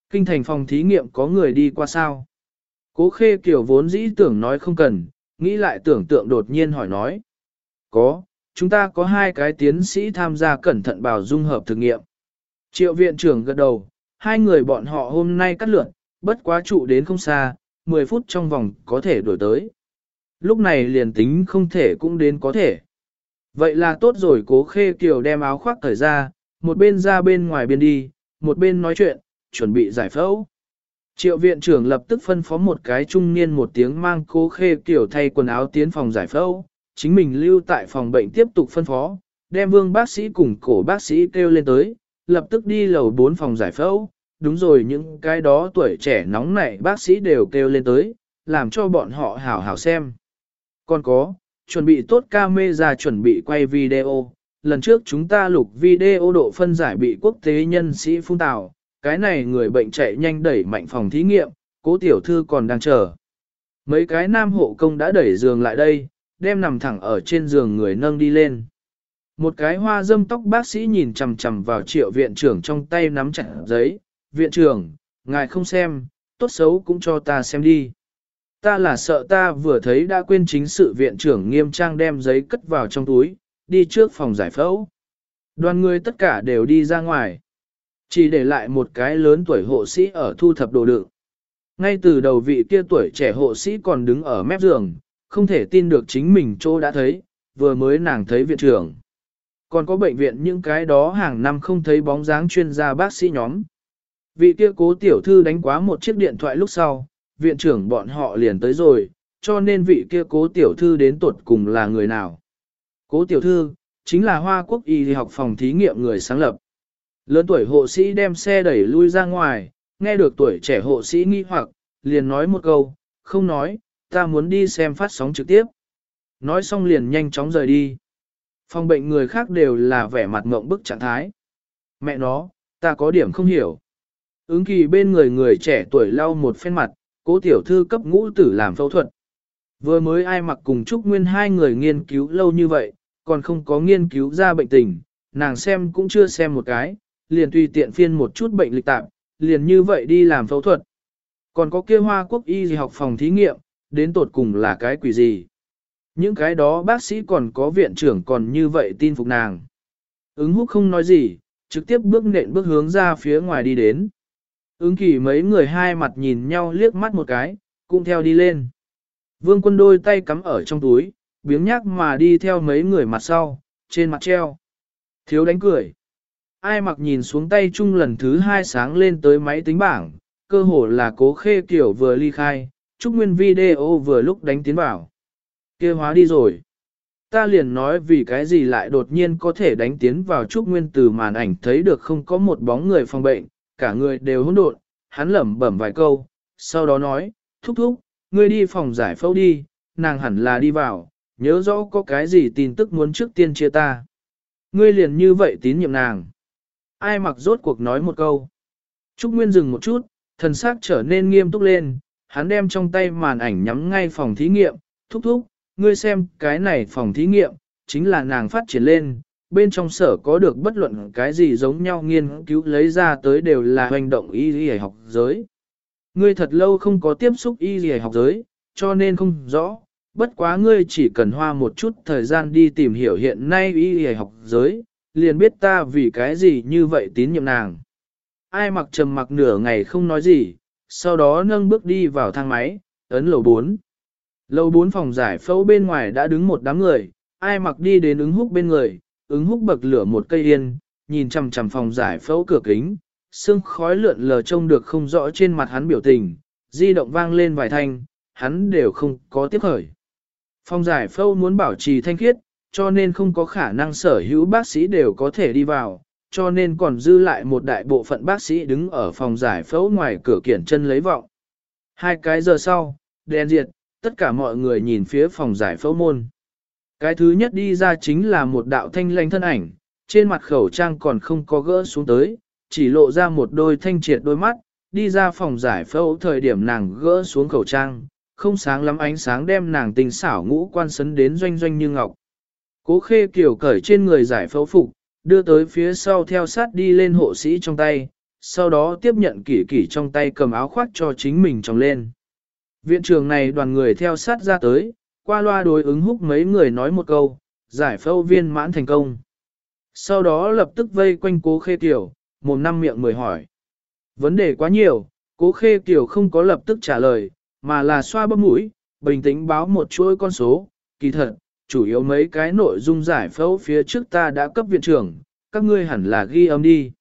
Kinh thành phòng thí nghiệm có người đi qua sao? Cố khê kiểu vốn dĩ tưởng nói không cần, nghĩ lại tưởng tượng đột nhiên hỏi nói. Có, chúng ta có hai cái tiến sĩ tham gia cẩn thận bảo dung hợp thực nghiệm. Triệu viện trưởng gật đầu, hai người bọn họ hôm nay cắt lượn, bất quá trụ đến không xa, 10 phút trong vòng có thể đổi tới. Lúc này liền tính không thể cũng đến có thể. Vậy là tốt rồi cố khê kiều đem áo khoác thời ra, một bên ra bên ngoài biên đi, một bên nói chuyện, chuẩn bị giải phẫu. Triệu viện trưởng lập tức phân phó một cái trung niên một tiếng mang cố khê kiểu thay quần áo tiến phòng giải phẫu, chính mình lưu tại phòng bệnh tiếp tục phân phó, đem vương bác sĩ cùng cổ bác sĩ kêu lên tới, lập tức đi lầu 4 phòng giải phẫu, đúng rồi những cái đó tuổi trẻ nóng nảy bác sĩ đều kêu lên tới, làm cho bọn họ hảo hảo xem. Còn có, chuẩn bị tốt camera chuẩn bị quay video, lần trước chúng ta lục video độ phân giải bị quốc tế nhân sĩ phung tạo, cái này người bệnh chạy nhanh đẩy mạnh phòng thí nghiệm, cố tiểu thư còn đang chờ. Mấy cái nam hộ công đã đẩy giường lại đây, đem nằm thẳng ở trên giường người nâng đi lên. Một cái hoa dâm tóc bác sĩ nhìn chằm chằm vào triệu viện trưởng trong tay nắm chặt giấy, viện trưởng, ngài không xem, tốt xấu cũng cho ta xem đi. Ta là sợ ta vừa thấy đã quên chính sự viện trưởng nghiêm trang đem giấy cất vào trong túi, đi trước phòng giải phẫu. Đoàn người tất cả đều đi ra ngoài. Chỉ để lại một cái lớn tuổi hộ sĩ ở thu thập đồ đựng. Ngay từ đầu vị kia tuổi trẻ hộ sĩ còn đứng ở mép giường, không thể tin được chính mình chỗ đã thấy, vừa mới nàng thấy viện trưởng. Còn có bệnh viện những cái đó hàng năm không thấy bóng dáng chuyên gia bác sĩ nhóm. Vị kia cố tiểu thư đánh quá một chiếc điện thoại lúc sau, viện trưởng bọn họ liền tới rồi, cho nên vị kia cố tiểu thư đến tuột cùng là người nào. Cố tiểu thư, chính là Hoa Quốc Y học phòng thí nghiệm người sáng lập. Lớn tuổi hộ sĩ đem xe đẩy lui ra ngoài, nghe được tuổi trẻ hộ sĩ nghi hoặc, liền nói một câu, không nói, ta muốn đi xem phát sóng trực tiếp. Nói xong liền nhanh chóng rời đi. Phòng bệnh người khác đều là vẻ mặt ngộng bức trạng thái. Mẹ nó, ta có điểm không hiểu. Ứng kỳ bên người người trẻ tuổi lau một phen mặt, cố tiểu thư cấp ngũ tử làm phẫu thuật. Vừa mới ai mặc cùng Trúc Nguyên hai người nghiên cứu lâu như vậy, còn không có nghiên cứu ra bệnh tình, nàng xem cũng chưa xem một cái, liền tùy tiện phiên một chút bệnh lịch tạm, liền như vậy đi làm phẫu thuật. Còn có kia hoa quốc y gì học phòng thí nghiệm, đến tột cùng là cái quỷ gì. Những cái đó bác sĩ còn có viện trưởng còn như vậy tin phục nàng. Ứng húc không nói gì, trực tiếp bước nện bước hướng ra phía ngoài đi đến. Ứng kỳ mấy người hai mặt nhìn nhau liếc mắt một cái, cũng theo đi lên. Vương quân đôi tay cắm ở trong túi, biếng nhác mà đi theo mấy người mặt sau, trên mặt treo. Thiếu đánh cười. Ai mặc nhìn xuống tay chung lần thứ hai sáng lên tới máy tính bảng, cơ hồ là cố khê kiểu vừa ly khai, Trúc nguyên video vừa lúc đánh tiến vào. kia hóa đi rồi. Ta liền nói vì cái gì lại đột nhiên có thể đánh tiến vào Trúc Nguyên từ màn ảnh thấy được không có một bóng người phòng bệnh, cả người đều hỗn độn, hắn lẩm bẩm vài câu, sau đó nói, thúc thúc, ngươi đi phòng giải phẫu đi, nàng hẳn là đi vào, nhớ rõ có cái gì tin tức muốn trước tiên chia ta. Ngươi liền như vậy tín nhiệm nàng. Ai mặc rốt cuộc nói một câu. Trúc Nguyên dừng một chút, thần sắc trở nên nghiêm túc lên, hắn đem trong tay màn ảnh nhắm ngay phòng thí nghiệm, thúc thúc, ngươi xem cái này phòng thí nghiệm, chính là nàng phát triển lên, bên trong sở có được bất luận cái gì giống nhau nghiên cứu lấy ra tới đều là hành động y y học giới. Ngươi thật lâu không có tiếp xúc y y học giới, cho nên không rõ, bất quá ngươi chỉ cần hoa một chút thời gian đi tìm hiểu hiện nay y y học giới, liền biết ta vì cái gì như vậy tín nhiệm nàng. Ai mặc trầm mặc nửa ngày không nói gì, sau đó nâng bước đi vào thang máy, ấn lầu 4. Lầu 4 phòng giải phẫu bên ngoài đã đứng một đám người, ai mặc đi đến ứng húc bên người, ứng húc bậc lửa một cây yên, nhìn chằm chằm phòng giải phẫu cửa kính, xương khói lượn lờ trông được không rõ trên mặt hắn biểu tình, di động vang lên vài thanh, hắn đều không có tiếp khởi. Phòng giải phẫu muốn bảo trì thanh khiết, cho nên không có khả năng sở hữu bác sĩ đều có thể đi vào, cho nên còn dư lại một đại bộ phận bác sĩ đứng ở phòng giải phẫu ngoài cửa kiển chân lấy vọng. Hai cái giờ sau, đèn diệt, tất cả mọi người nhìn phía phòng giải phẫu môn. Cái thứ nhất đi ra chính là một đạo thanh lanh thân ảnh, trên mặt khẩu trang còn không có gỡ xuống tới, chỉ lộ ra một đôi thanh triệt đôi mắt, đi ra phòng giải phẫu thời điểm nàng gỡ xuống khẩu trang, không sáng lắm ánh sáng đem nàng tình xảo ngũ quan sấn đến doanh doanh như ngọc. Cố khê kiểu cởi trên người giải phẫu phục, đưa tới phía sau theo sát đi lên hộ sĩ trong tay, sau đó tiếp nhận kỷ kỷ trong tay cầm áo khoác cho chính mình tròng lên. Viện trường này đoàn người theo sát ra tới, qua loa đối ứng húc mấy người nói một câu, giải phẫu viên mãn thành công. Sau đó lập tức vây quanh cố khê tiểu, mồm năm miệng mười hỏi. Vấn đề quá nhiều, cố khê tiểu không có lập tức trả lời, mà là xoa bấm mũi, bình tĩnh báo một chuỗi con số, kỳ thật, chủ yếu mấy cái nội dung giải phẫu phía trước ta đã cấp viện trưởng, các ngươi hẳn là ghi âm đi.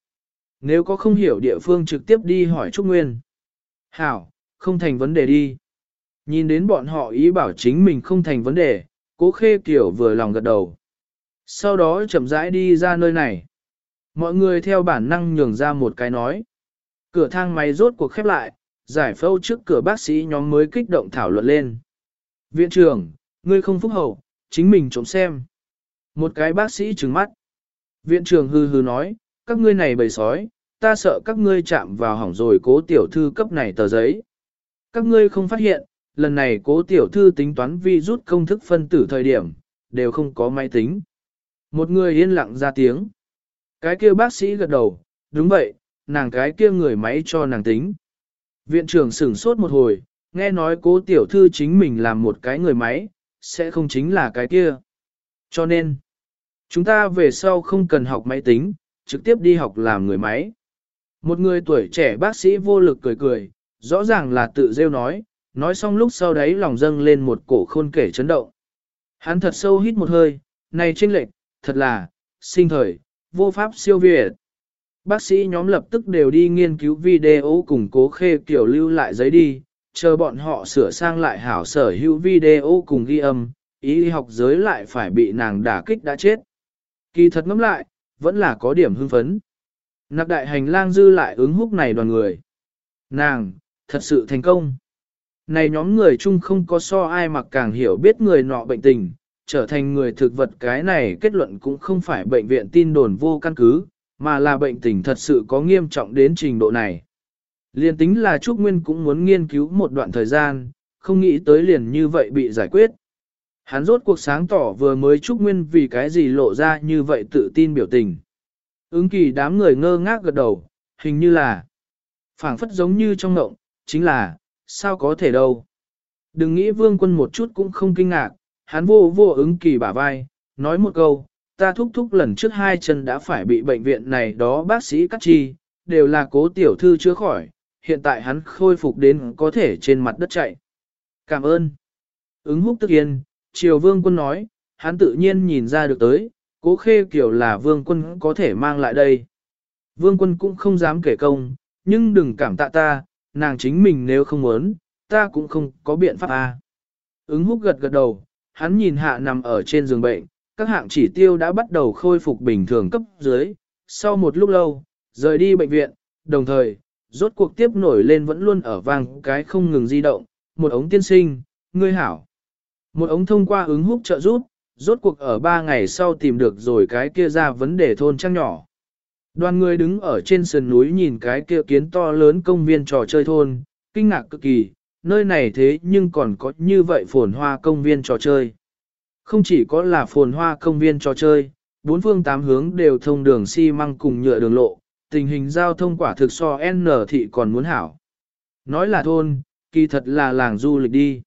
Nếu có không hiểu địa phương trực tiếp đi hỏi Trúc Nguyên. Hảo, không thành vấn đề đi. Nhìn đến bọn họ ý bảo chính mình không thành vấn đề, cố khê kiểu vừa lòng gật đầu. Sau đó chậm rãi đi ra nơi này. Mọi người theo bản năng nhường ra một cái nói. Cửa thang máy rốt cuộc khép lại, giải phẫu trước cửa bác sĩ nhóm mới kích động thảo luận lên. Viện trưởng, ngươi không phúc hậu, chính mình trộm xem. Một cái bác sĩ trừng mắt. Viện trưởng hư hư nói, các ngươi này bầy sói, ta sợ các ngươi chạm vào hỏng rồi cố tiểu thư cấp này tờ giấy. Các ngươi không phát hiện, lần này cố tiểu thư tính toán vi rút công thức phân tử thời điểm, đều không có máy tính. Một người yên lặng ra tiếng. Cái kia bác sĩ gật đầu, đúng vậy, nàng cái kia người máy cho nàng tính. Viện trưởng sửng sốt một hồi, nghe nói cố tiểu thư chính mình làm một cái người máy, sẽ không chính là cái kia. Cho nên, chúng ta về sau không cần học máy tính, trực tiếp đi học làm người máy. Một người tuổi trẻ bác sĩ vô lực cười cười, rõ ràng là tự rêu nói, nói xong lúc sau đấy lòng dâng lên một cổ khôn kể chấn động. Hắn thật sâu hít một hơi, này trinh lệch, thật là, sinh thời, vô pháp siêu việt. Bác sĩ nhóm lập tức đều đi nghiên cứu video cùng cố khê kiểu lưu lại giấy đi, chờ bọn họ sửa sang lại hảo sở hữu video cùng ghi âm, ý học giới lại phải bị nàng đả kích đã chết. Kỳ thật ngẫm lại, vẫn là có điểm hưng phấn. Nạp đại hành lang dư lại ứng húc này đoàn người. Nàng, thật sự thành công. Này nhóm người chung không có so ai mặc càng hiểu biết người nọ bệnh tình, trở thành người thực vật cái này kết luận cũng không phải bệnh viện tin đồn vô căn cứ, mà là bệnh tình thật sự có nghiêm trọng đến trình độ này. Liên tính là Trúc Nguyên cũng muốn nghiên cứu một đoạn thời gian, không nghĩ tới liền như vậy bị giải quyết. Hắn rốt cuộc sáng tỏ vừa mới Trúc Nguyên vì cái gì lộ ra như vậy tự tin biểu tình. Ứng kỳ đám người ngơ ngác gật đầu, hình như là phảng phất giống như trong ngộng, chính là, sao có thể đâu. Đừng nghĩ vương quân một chút cũng không kinh ngạc, hắn vô vô ứng kỳ bả vai, nói một câu, ta thúc thúc lần trước hai chân đã phải bị bệnh viện này đó bác sĩ cắt chi, đều là cố tiểu thư chữa khỏi, hiện tại hắn khôi phục đến có thể trên mặt đất chạy. Cảm ơn. Ứng húc tức yên, triều vương quân nói, hắn tự nhiên nhìn ra được tới, cố khê kiểu là vương quân có thể mang lại đây. Vương quân cũng không dám kể công, nhưng đừng cảm tạ ta, nàng chính mình nếu không muốn, ta cũng không có biện pháp à. Ứng húc gật gật đầu, hắn nhìn hạ nằm ở trên giường bệnh, các hạng chỉ tiêu đã bắt đầu khôi phục bình thường cấp dưới. Sau một lúc lâu, rời đi bệnh viện, đồng thời, rốt cuộc tiếp nổi lên vẫn luôn ở vang cái không ngừng di động, một ống tiên sinh, ngươi hảo. Một ống thông qua ứng húc trợ giúp, rốt cuộc ở ba ngày sau tìm được rồi cái kia ra vấn đề thôn trăng nhỏ. Đoàn người đứng ở trên sườn núi nhìn cái kia kiến to lớn công viên trò chơi thôn, kinh ngạc cực kỳ, nơi này thế nhưng còn có như vậy phồn hoa công viên trò chơi. Không chỉ có là phồn hoa công viên trò chơi, bốn phương tám hướng đều thông đường xi măng cùng nhựa đường lộ, tình hình giao thông quả thực so N thị còn muốn hảo. Nói là thôn, kỳ thật là làng du lịch đi.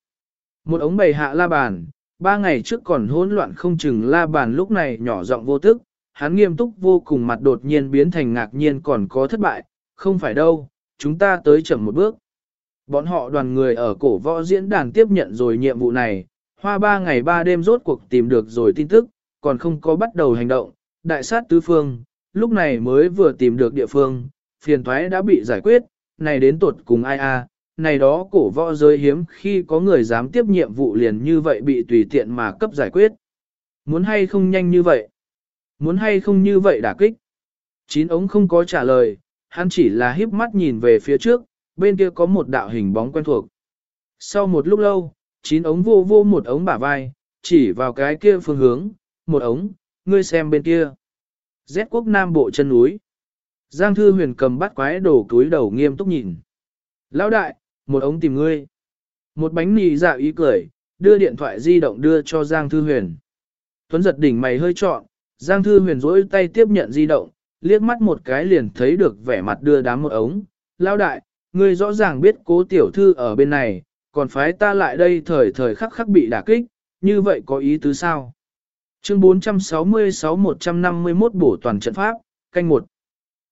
Một ống bày hạ la bàn, ba ngày trước còn hỗn loạn không chừng la bàn lúc này nhỏ giọng vô tức, hắn nghiêm túc vô cùng mặt đột nhiên biến thành ngạc nhiên còn có thất bại, không phải đâu, chúng ta tới chậm một bước. Bọn họ đoàn người ở cổ võ diễn đàn tiếp nhận rồi nhiệm vụ này, hoa ba ngày ba đêm rốt cuộc tìm được rồi tin tức, còn không có bắt đầu hành động, đại sát tứ phương, lúc này mới vừa tìm được địa phương, phiền thoái đã bị giải quyết, này đến tuột cùng ai a, này đó cổ võ giới hiếm khi có người dám tiếp nhiệm vụ liền như vậy bị tùy tiện mà cấp giải quyết. Muốn hay không nhanh như vậy? Muốn hay không như vậy đả kích? Chín ống không có trả lời, hắn chỉ là híp mắt nhìn về phía trước, bên kia có một đạo hình bóng quen thuộc. Sau một lúc lâu, chín ống vô vô một ống bả vai, chỉ vào cái kia phương hướng, một ống, ngươi xem bên kia rét quốc nam bộ chân núi. Giang thư huyền cầm bắt quái đổ túi đầu nghiêm túc nhìn. Lão đại, một ống tìm ngươi. Một bánh mì dạ ý cười, đưa điện thoại di động đưa cho Giang thư huyền. Tuấn giật đỉnh mày hơi trọn, Giang thư huyền rỗi tay tiếp nhận di động, liếc mắt một cái liền thấy được vẻ mặt đưa đám một ống. Lão đại, ngươi rõ ràng biết cố tiểu thư ở bên này, còn phái ta lại đây thời thời khắc khắc bị đả kích, như vậy có ý tứ sao? Chương 466-151 bổ toàn trận pháp, canh một.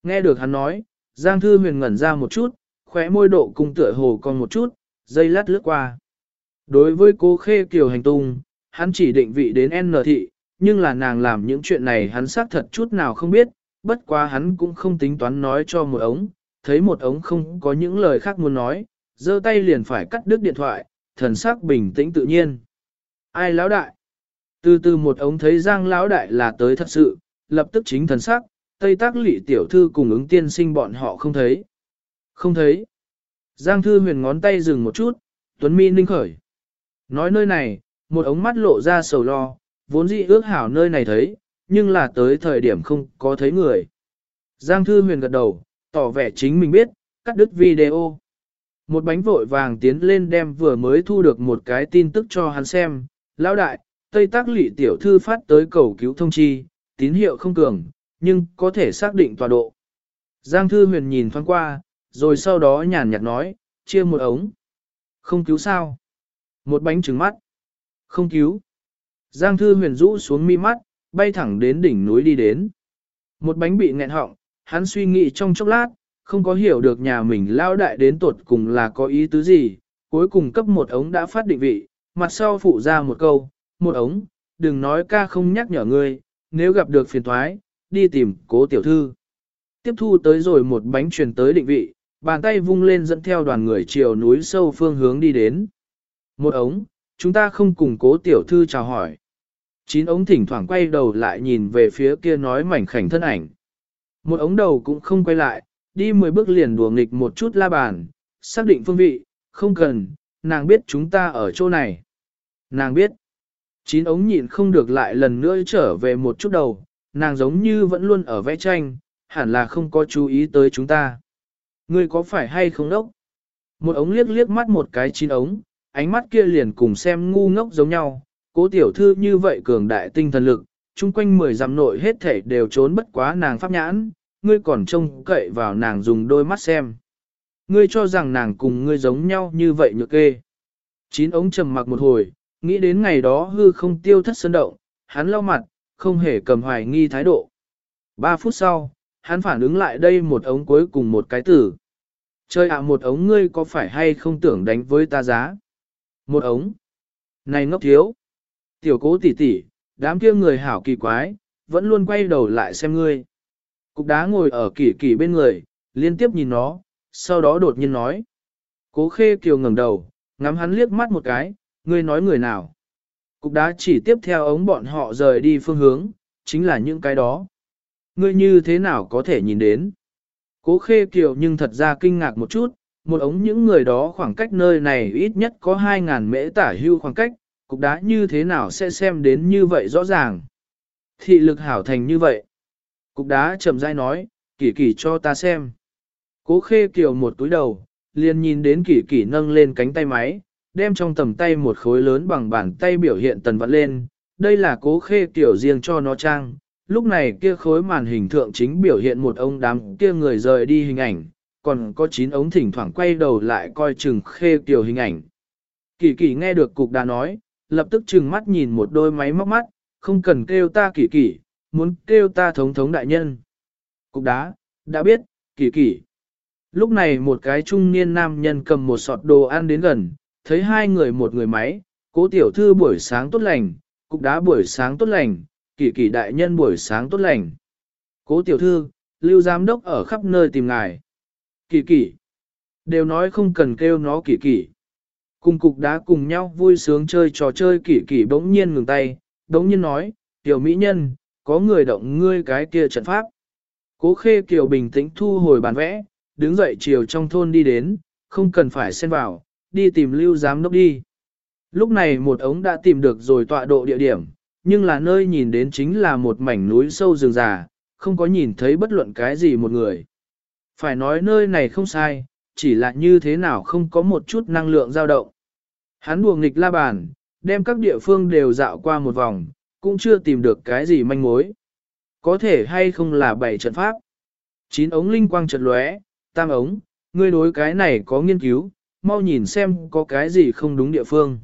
Nghe được hắn nói, Giang Thư huyền ngẩn ra một chút, khóe môi độ cung tựa hồ còn một chút, dây lát lướt qua. Đối với cô Khê Kiều hành tung, hắn chỉ định vị đến N thị, nhưng là nàng làm những chuyện này hắn xác thật chút nào không biết, bất quá hắn cũng không tính toán nói cho một ống, thấy một ống không có những lời khác muốn nói, giơ tay liền phải cắt đứt điện thoại, thần sắc bình tĩnh tự nhiên. Ai lão đại? Từ từ một ống thấy Giang lão đại là tới thật sự, lập tức chính thần sắc, Tây Tác Lị tiểu thư cùng ứng tiên sinh bọn họ không thấy. Không thấy. Giang thư huyền ngón tay dừng một chút, Tuấn Mi ninh khởi. Nói nơi này, một ống mắt lộ ra sầu lo, vốn dĩ ước hảo nơi này thấy, nhưng là tới thời điểm không có thấy người. Giang thư huyền gật đầu, tỏ vẻ chính mình biết, cắt đứt video. Một bánh vội vàng tiến lên đem vừa mới thu được một cái tin tức cho hắn xem. Lão đại, Tây Tác Lị tiểu thư phát tới cầu cứu thông chi, tín hiệu không cường, nhưng có thể xác định tọa độ. Giang Thư Huyền nhìn thoáng qua, rồi sau đó nhàn nhạt nói, chia một ống. Không cứu sao? Một bánh trứng mắt. Không cứu. Giang Thư Huyền rũ xuống mi mắt, bay thẳng đến đỉnh núi đi đến. Một bánh bị nghẹn họng, hắn suy nghĩ trong chốc lát, không có hiểu được nhà mình lao đại đến tuột cùng là có ý tứ gì, cuối cùng cấp một ống đã phát định vị, mặt sau phụ ra một câu, một ống, đừng nói ca không nhắc nhở ngươi, nếu gặp được phiền thoái, đi tìm cố tiểu thư. Tiếp thu tới rồi một bánh truyền tới định vị, bàn tay vung lên dẫn theo đoàn người chiều núi sâu phương hướng đi đến. Một ống, chúng ta không cùng cố tiểu thư chào hỏi. Chín ống thỉnh thoảng quay đầu lại nhìn về phía kia nói mảnh khảnh thân ảnh. Một ống đầu cũng không quay lại, đi 10 bước liền đùa nghịch một chút la bàn, xác định phương vị, không cần, nàng biết chúng ta ở chỗ này. Nàng biết. Chín ống nhịn không được lại lần nữa trở về một chút đầu, nàng giống như vẫn luôn ở vẽ tranh, hẳn là không có chú ý tới chúng ta. Ngươi có phải hay không đốc? Một ống liếc liếc mắt một cái chín ống, ánh mắt kia liền cùng xem ngu ngốc giống nhau, cố tiểu thư như vậy cường đại tinh thần lực, chung quanh mười dặm nội hết thể đều trốn bất quá nàng pháp nhãn, ngươi còn trông cậy vào nàng dùng đôi mắt xem. Ngươi cho rằng nàng cùng ngươi giống nhau như vậy nhược kê. Chín ống trầm mặc một hồi, nghĩ đến ngày đó hư không tiêu thất sơn động, hắn lau mặt, không hề cầm hoài nghi thái độ. Ba phút sau, hắn phản ứng lại đây một ống cuối cùng một cái tử. Chơi ạ à, một ống ngươi có phải hay không tưởng đánh với ta giá? Một ống. Này ngốc thiếu! Tiểu cố tỷ tỷ, đám kia người hảo kỳ quái, vẫn luôn quay đầu lại xem ngươi. Cục đá ngồi ở kỳ kỳ bên người, liên tiếp nhìn nó, sau đó đột nhiên nói. Cố khê kiều ngẩng đầu, ngắm hắn liếc mắt một cái, ngươi nói người nào. Cục đá chỉ tiếp theo ống bọn họ rời đi phương hướng, chính là những cái đó. Ngươi như thế nào có thể nhìn đến? Cố khê kiều nhưng thật ra kinh ngạc một chút, một ống những người đó khoảng cách nơi này ít nhất có 2.000 mễ tả hưu khoảng cách, cục đá như thế nào sẽ xem đến như vậy rõ ràng. Thị lực hảo thành như vậy. Cục đá chậm rãi nói, kỳ kỳ cho ta xem. Cố khê kiều một túi đầu, liền nhìn đến kỳ kỳ nâng lên cánh tay máy, đem trong tầm tay một khối lớn bằng bàn tay biểu hiện tần vặn lên. Đây là cố khê tiểu riêng cho nó trang. Lúc này kia khối màn hình thượng chính biểu hiện một ông đám kia người rời đi hình ảnh, còn có chín ống thỉnh thoảng quay đầu lại coi chừng khê tiểu hình ảnh. Kỳ kỳ nghe được cục đá nói, lập tức chừng mắt nhìn một đôi máy móc mắt, không cần kêu ta kỳ kỳ, muốn kêu ta thống thống đại nhân. Cục đá, đã biết, kỳ kỳ. Lúc này một cái trung niên nam nhân cầm một sọt đồ ăn đến gần, thấy hai người một người máy, cố tiểu thư buổi sáng tốt lành, cục đá buổi sáng tốt lành, kỳ kỳ đại nhân buổi sáng tốt lành. Cố tiểu thư, lưu giám đốc ở khắp nơi tìm ngài. Kỳ kỳ. Đều nói không cần kêu nó kỳ kỳ. Cùng cục đá cùng nhau vui sướng chơi trò chơi kỳ kỳ bỗng nhiên ngừng tay, bỗng nhiên nói, tiểu mỹ nhân, có người động ngươi cái kia trận pháp. Cố khê kiều bình tĩnh thu hồi bàn vẽ, đứng dậy chiều trong thôn đi đến, không cần phải xen vào, đi tìm lưu giám đốc đi. Lúc này một ống đã tìm được rồi tọa độ địa điểm, nhưng là nơi nhìn đến chính là một mảnh núi sâu rừng già, không có nhìn thấy bất luận cái gì một người. Phải nói nơi này không sai, chỉ là như thế nào không có một chút năng lượng dao động. Hắn đùa nghịch la bàn, đem các địa phương đều dạo qua một vòng, cũng chưa tìm được cái gì manh mối. Có thể hay không là bảy trận pháp. Chín ống linh quang trận lóe, tam ống, ngươi đối cái này có nghiên cứu, mau nhìn xem có cái gì không đúng địa phương.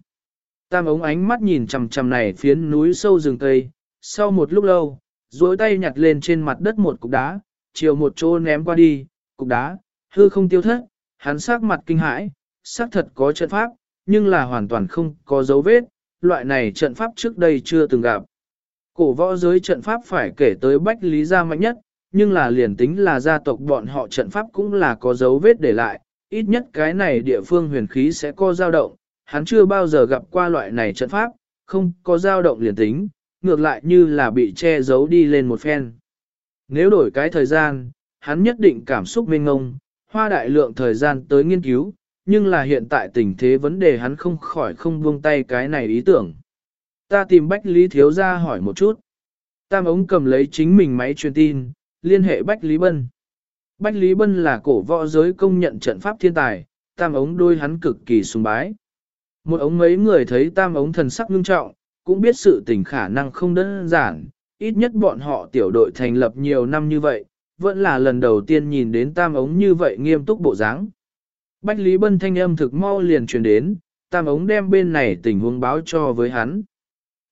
Tam ống ánh mắt nhìn chằm chằm này phiến núi sâu rừng tây, sau một lúc lâu, duỗi tay nhặt lên trên mặt đất một cục đá, chiều một chỗ ném qua đi, cục đá, hư không tiêu thất, hắn sắc mặt kinh hãi, xác thật có trận pháp, nhưng là hoàn toàn không có dấu vết, loại này trận pháp trước đây chưa từng gặp. Cổ võ giới trận pháp phải kể tới Bách Lý gia mạnh nhất, nhưng là liền tính là gia tộc bọn họ trận pháp cũng là có dấu vết để lại, ít nhất cái này địa phương huyền khí sẽ có dao động, hắn chưa bao giờ gặp qua loại này trận pháp, không có dao động liền tính, ngược lại như là bị che giấu đi lên một phen. Nếu đổi cái thời gian, hắn nhất định cảm xúc mênh ngông, hoa đại lượng thời gian tới nghiên cứu, nhưng là hiện tại tình thế vấn đề hắn không khỏi không buông tay cái này ý tưởng. Ta tìm Bách Lý Thiếu ra hỏi một chút. Tam ống cầm lấy chính mình máy truyền tin, liên hệ Bách Lý Bân. Bách Lý Bân là cổ võ giới công nhận trận pháp thiên tài, tam ống đôi hắn cực kỳ sùng bái. Một ống mấy người thấy tam ống thần sắc nghiêm trọng, cũng biết sự tình khả năng không đơn giản, ít nhất bọn họ tiểu đội thành lập nhiều năm như vậy, vẫn là lần đầu tiên nhìn đến tam ống như vậy nghiêm túc bộ dáng. Bách Lý Bân thanh âm thực mau liền truyền đến, tam ống đem bên này tình huống báo cho với hắn.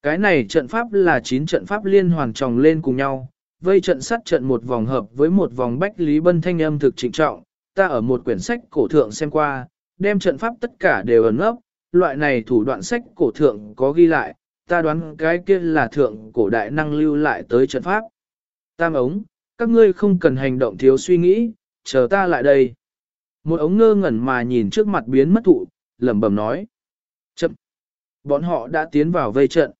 Cái này trận pháp là 9 trận pháp liên hoàn tròng lên cùng nhau, vây trận sắt trận một vòng hợp với một vòng Bách Lý Bân thanh âm thực trịnh trọng, ta ở một quyển sách cổ thượng xem qua, đem trận pháp tất cả đều ẩn ấp, loại này thủ đoạn sách cổ thượng có ghi lại, ta đoán cái kia là thượng cổ đại năng lưu lại tới trận pháp. Tam ống, các ngươi không cần hành động thiếu suy nghĩ, chờ ta lại đây. Một ống ngơ ngẩn mà nhìn trước mặt biến mất thụ, lẩm bẩm nói. Chậm. Bọn họ đã tiến vào vây trận.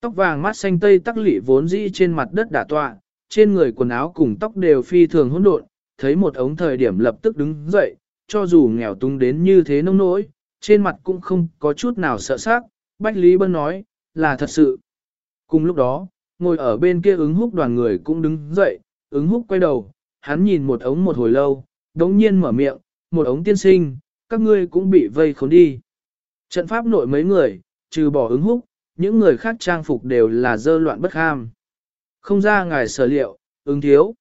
Tóc vàng mắt xanh tây tắc lị vốn dĩ trên mặt đất đả tọa, trên người quần áo cùng tóc đều phi thường hỗn độn, thấy một ống thời điểm lập tức đứng dậy, cho dù nghèo tung đến như thế nông nỗi, trên mặt cũng không có chút nào sợ sắc. Bách Lý Bân nói, là thật sự. Cùng lúc đó, ngồi ở bên kia ứng húc đoàn người cũng đứng dậy, ứng húc quay đầu, hắn nhìn một ống một hồi lâu, đống nhiên mở miệng, một ống tiên sinh, các ngươi cũng bị vây khốn đi. Trận pháp nội mấy người, trừ bỏ ứng húc, những người khác trang phục đều là dơ loạn bất ham. Không ra ngài sở liệu, ứng thiếu.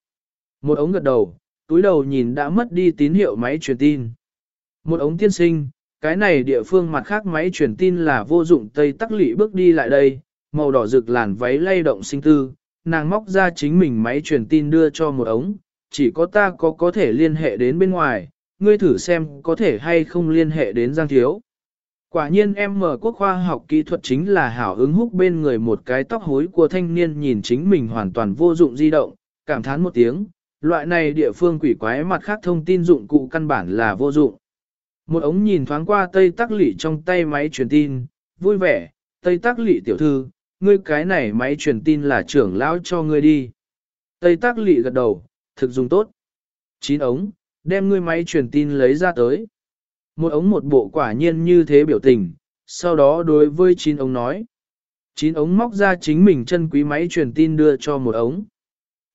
Một ống gật đầu, túi đầu nhìn đã mất đi tín hiệu máy truyền tin. Một ống tiên sinh, cái này địa phương mặt khác máy truyền tin là vô dụng tây tắc lị bước đi lại đây, màu đỏ rực làn váy lay động sinh tư, nàng móc ra chính mình máy truyền tin đưa cho một ống, chỉ có ta có có thể liên hệ đến bên ngoài, ngươi thử xem có thể hay không liên hệ đến Giang Thiếu. Quả nhiên em mở quốc khoa học kỹ thuật chính là hảo ứng húc bên người một cái tóc hối của thanh niên nhìn chính mình hoàn toàn vô dụng di động, cảm thán một tiếng, loại này địa phương quỷ quái mặt khác thông tin dụng cụ căn bản là vô dụng. Một ống nhìn thoáng qua tây tắc lị trong tay máy truyền tin, vui vẻ, tây tắc lị tiểu thư, ngươi cái này máy truyền tin là trưởng lão cho ngươi đi. Tây tắc lị gật đầu, thực dùng tốt. Chín ống, đem ngươi máy truyền tin lấy ra tới. Một ống một bộ quả nhiên như thế biểu tình, sau đó đối với chín ống nói. Chín ống móc ra chính mình chân quý máy truyền tin đưa cho một ống.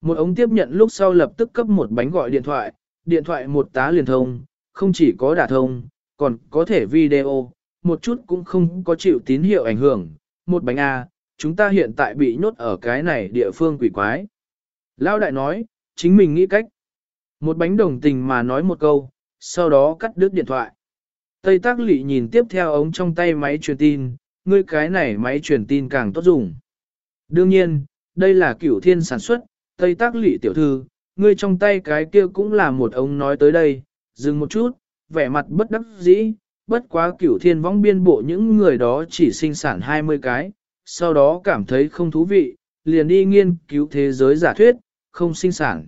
Một ống tiếp nhận lúc sau lập tức cấp một bánh gọi điện thoại, điện thoại một tá liền thông, không chỉ có đả thông, còn có thể video, một chút cũng không có chịu tín hiệu ảnh hưởng. Một bánh A, chúng ta hiện tại bị nhốt ở cái này địa phương quỷ quái. Lao đại nói, chính mình nghĩ cách. Một bánh đồng tình mà nói một câu, sau đó cắt đứt điện thoại. Tây Tác Lị nhìn tiếp theo ống trong tay máy truyền tin, ngươi cái này máy truyền tin càng tốt dùng. Đương nhiên, đây là cửu thiên sản xuất, Tây Tác Lị tiểu thư, ngươi trong tay cái kia cũng là một ống nói tới đây, dừng một chút, vẻ mặt bất đắc dĩ, bất quá cửu thiên võng biên bộ những người đó chỉ sinh sản 20 cái, sau đó cảm thấy không thú vị, liền đi nghiên cứu thế giới giả thuyết, không sinh sản.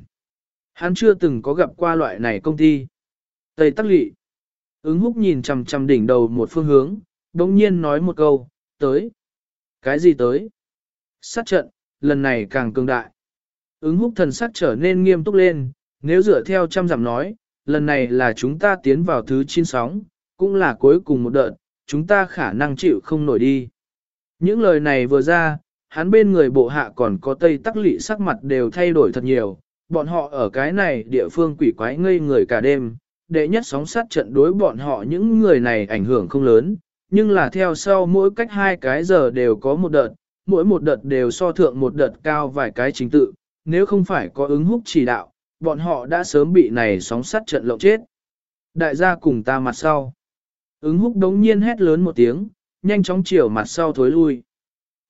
Hắn chưa từng có gặp qua loại này công ty. Tây Tắc Lị Ứng húc nhìn chằm chằm đỉnh đầu một phương hướng, bỗng nhiên nói một câu, tới. Cái gì tới? Sát trận, lần này càng cường đại. Ứng húc thần sắc trở nên nghiêm túc lên, nếu dựa theo trăm giảm nói, lần này là chúng ta tiến vào thứ chín sóng, cũng là cuối cùng một đợt, chúng ta khả năng chịu không nổi đi. Những lời này vừa ra, hắn bên người bộ hạ còn có tây tắc lị sắc mặt đều thay đổi thật nhiều, bọn họ ở cái này địa phương quỷ quái ngây người cả đêm, đệ nhất sóng sát trận đối bọn họ những người này ảnh hưởng không lớn, nhưng là theo sau mỗi cách hai cái giờ đều có một đợt, mỗi một đợt đều so thượng một đợt cao vài cái chính tự, nếu không phải có ứng húc chỉ đạo, bọn họ đã sớm bị này sóng sát trận lộng chết. Đại gia cùng ta mặt sau. Ứng húc đống nhiên hét lớn một tiếng, nhanh chóng chiều mặt sau thối lui.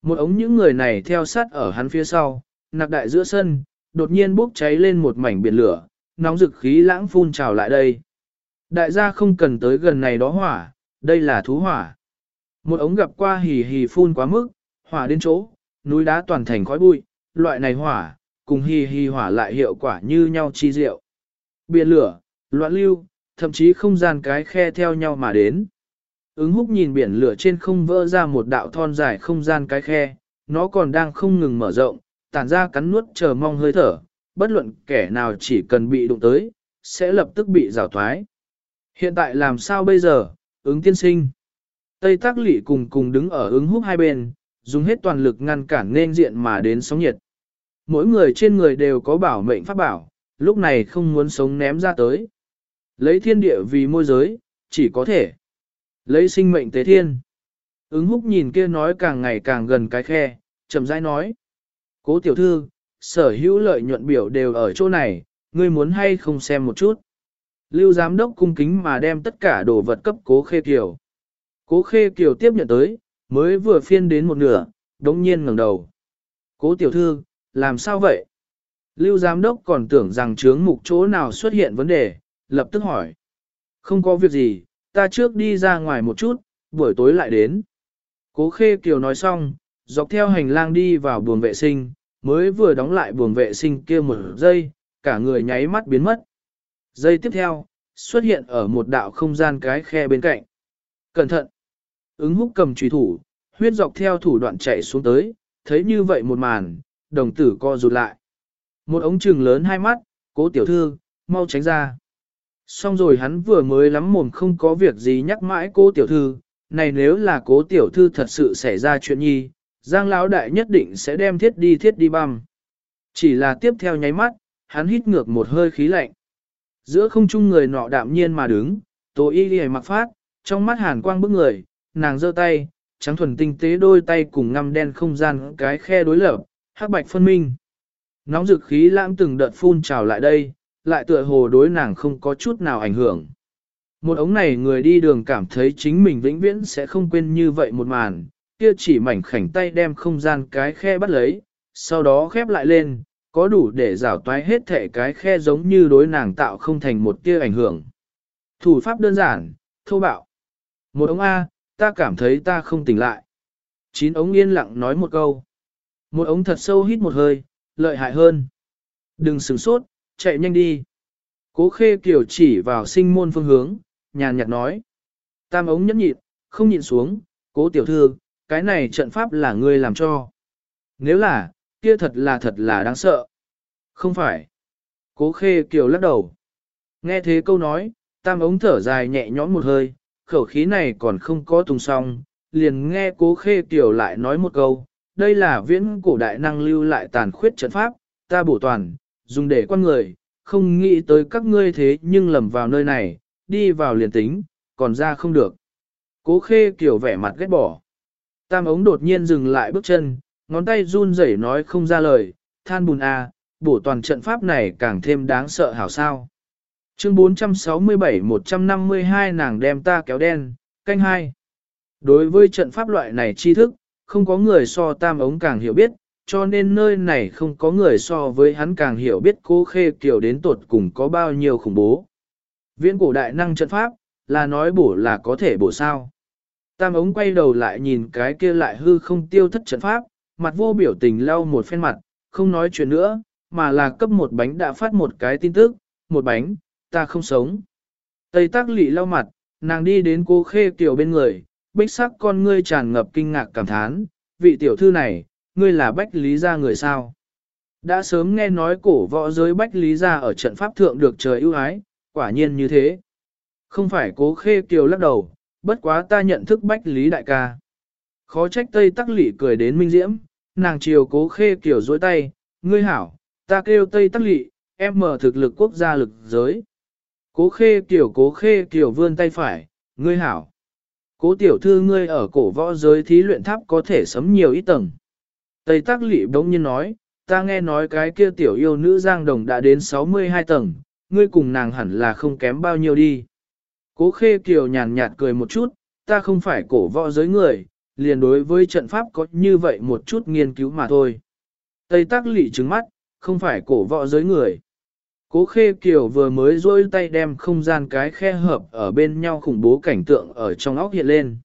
Một ống những người này theo sát ở hắn phía sau, nặc đại giữa sân, đột nhiên bốc cháy lên một mảnh biển lửa, nóng rực khí lãng phun trào lại đây. Đại gia không cần tới gần này đó hỏa, đây là thú hỏa. Một ống gặp qua hì hì phun quá mức, hỏa đến chỗ, núi đá toàn thành khói bụi, loại này hỏa, cùng hì hì hỏa lại hiệu quả như nhau chi diệu. Biển lửa, loạn lưu, thậm chí không gian cái khe theo nhau mà đến. Ứng húc nhìn biển lửa trên không vỡ ra một đạo thon dài không gian cái khe, nó còn đang không ngừng mở rộng, tản ra cắn nuốt chờ mong hơi thở, bất luận kẻ nào chỉ cần bị đụng tới, sẽ lập tức bị rào thoái. Hiện tại làm sao bây giờ, ứng tiên sinh? Tây tác lỵ cùng cùng đứng ở ứng húc hai bên, dùng hết toàn lực ngăn cản nên diện mà đến sóng nhiệt. Mỗi người trên người đều có bảo mệnh pháp bảo, lúc này không muốn sống ném ra tới. Lấy thiên địa vì môi giới, chỉ có thể. Lấy sinh mệnh tế thiên. Ứng húc nhìn kia nói càng ngày càng gần cái khe, chậm rãi nói. Cố tiểu thư, sở hữu lợi nhuận biểu đều ở chỗ này, ngươi muốn hay không xem một chút. Lưu giám đốc cung kính mà đem tất cả đồ vật cấp cố khê kiều. Cố khê kiều tiếp nhận tới, mới vừa phiên đến một nửa, đống nhiên ngẩng đầu. Cố tiểu thư, làm sao vậy? Lưu giám đốc còn tưởng rằng trướng mục chỗ nào xuất hiện vấn đề, lập tức hỏi. Không có việc gì, ta trước đi ra ngoài một chút, buổi tối lại đến. Cố khê kiều nói xong, dọc theo hành lang đi vào buồng vệ sinh, mới vừa đóng lại buồng vệ sinh kia một giây, cả người nháy mắt biến mất. Giây tiếp theo, xuất hiện ở một đạo không gian cái khe bên cạnh. Cẩn thận! Ứng húc cầm trùy thủ, huyết dọc theo thủ đoạn chạy xuống tới, thấy như vậy một màn, đồng tử co rụt lại. Một ống trừng lớn hai mắt, cố tiểu thư, mau tránh ra. Xong rồi hắn vừa mới lắm mồm không có việc gì nhắc mãi cố tiểu thư, này nếu là cố tiểu thư thật sự xảy ra chuyện nhi, Giang lão đại nhất định sẽ đem thiết đi thiết đi băm. Chỉ là tiếp theo nháy mắt, hắn hít ngược một hơi khí lạnh. Giữa không trung người nọ đạm nhiên mà đứng, tố y ghi mặc phát, trong mắt hàn quang bức người, nàng giơ tay, trắng thuần tinh tế đôi tay cùng ngăm đen không gian cái khe đối lập, hắc bạch phân minh. Nóng dực khí lãng từng đợt phun trào lại đây, lại tựa hồ đối nàng không có chút nào ảnh hưởng. Một ống này người đi đường cảm thấy chính mình vĩnh viễn sẽ không quên như vậy một màn, kia chỉ mảnh khảnh tay đem không gian cái khe bắt lấy, sau đó khép lại lên, có đủ để rào toái hết thể cái khe giống như đối nàng tạo không thành một tia ảnh hưởng. Thủ pháp đơn giản, thô bạo. Một ống A, ta cảm thấy ta không tỉnh lại. Chín ống yên lặng nói một câu. Một ống thật sâu hít một hơi, lợi hại hơn. Đừng sửng sốt, chạy nhanh đi. Cố khê kiểu chỉ vào sinh môn phương hướng, nhàn nhạt nói. Tam ống nhẫn nhịn, không nhịn xuống, cố tiểu thư, cái này trận pháp là ngươi làm cho. Nếu là, kia thật là thật là đáng sợ. Không phải. Cố khê kiều lắc đầu. Nghe thế câu nói, tam ống thở dài nhẹ nhõm một hơi, khẩu khí này còn không có tung xong, liền nghe cố khê kiều lại nói một câu. Đây là viễn cổ đại năng lưu lại tàn khuyết trận pháp, ta bổ toàn, dùng để quan người, không nghĩ tới các ngươi thế nhưng lầm vào nơi này, đi vào liền tính, còn ra không được. Cố khê kiểu vẻ mặt ghét bỏ. Tam ống đột nhiên dừng lại bước chân, ngón tay run rẩy nói không ra lời, than bùn à, bổ toàn trận pháp này càng thêm đáng sợ hảo sao. Chương 467-152 nàng đem ta kéo đen, canh hai. Đối với trận pháp loại này tri thức, không có người so tam ống càng hiểu biết, cho nên nơi này không có người so với hắn càng hiểu biết cô khê kiểu đến tột cùng có bao nhiêu khủng bố. Viễn cổ đại năng trận pháp, là nói bổ là có thể bổ sao. Tam ống quay đầu lại nhìn cái kia lại hư không tiêu thất trận pháp, mặt vô biểu tình lau một phen mặt, không nói chuyện nữa, mà là cấp một bánh đã phát một cái tin tức, một bánh, ta không sống. Tây tác lị lau mặt, nàng đi đến cô khê tiểu bên người, bích sắc con ngươi tràn ngập kinh ngạc cảm thán, vị tiểu thư này, ngươi là bách lý gia người sao. Đã sớm nghe nói cổ võ giới bách lý gia ở trận pháp thượng được trời ưu ái, quả nhiên như thế. Không phải cố khê kiều lắc đầu, bất quá ta nhận thức bách lý đại ca. Khó trách Tây Tắc Lị cười đến minh diễm, nàng chiều cố khê kiều dối tay, ngươi hảo, ta kêu Tây Tắc Lị, em mở thực lực quốc gia lực giới. Cố khê kiều cố khê kiều vươn tay phải, ngươi hảo. Cố tiểu thư ngươi ở cổ võ giới thí luyện tháp có thể sấm nhiều ít tầng. Tây Tắc Lị bỗng nhiên nói, ta nghe nói cái kia tiểu yêu nữ Giang Đồng đã đến 62 tầng, ngươi cùng nàng hẳn là không kém bao nhiêu đi. Cố khê kiều nhàn nhạt cười một chút, ta không phải cổ võ giới người, liền đối với trận pháp có như vậy một chút nghiên cứu mà thôi. Tây tác lị trứng mắt, không phải cổ võ giới người. Cố khê kiều vừa mới rôi tay đem không gian cái khe hợp ở bên nhau khủng bố cảnh tượng ở trong óc hiện lên.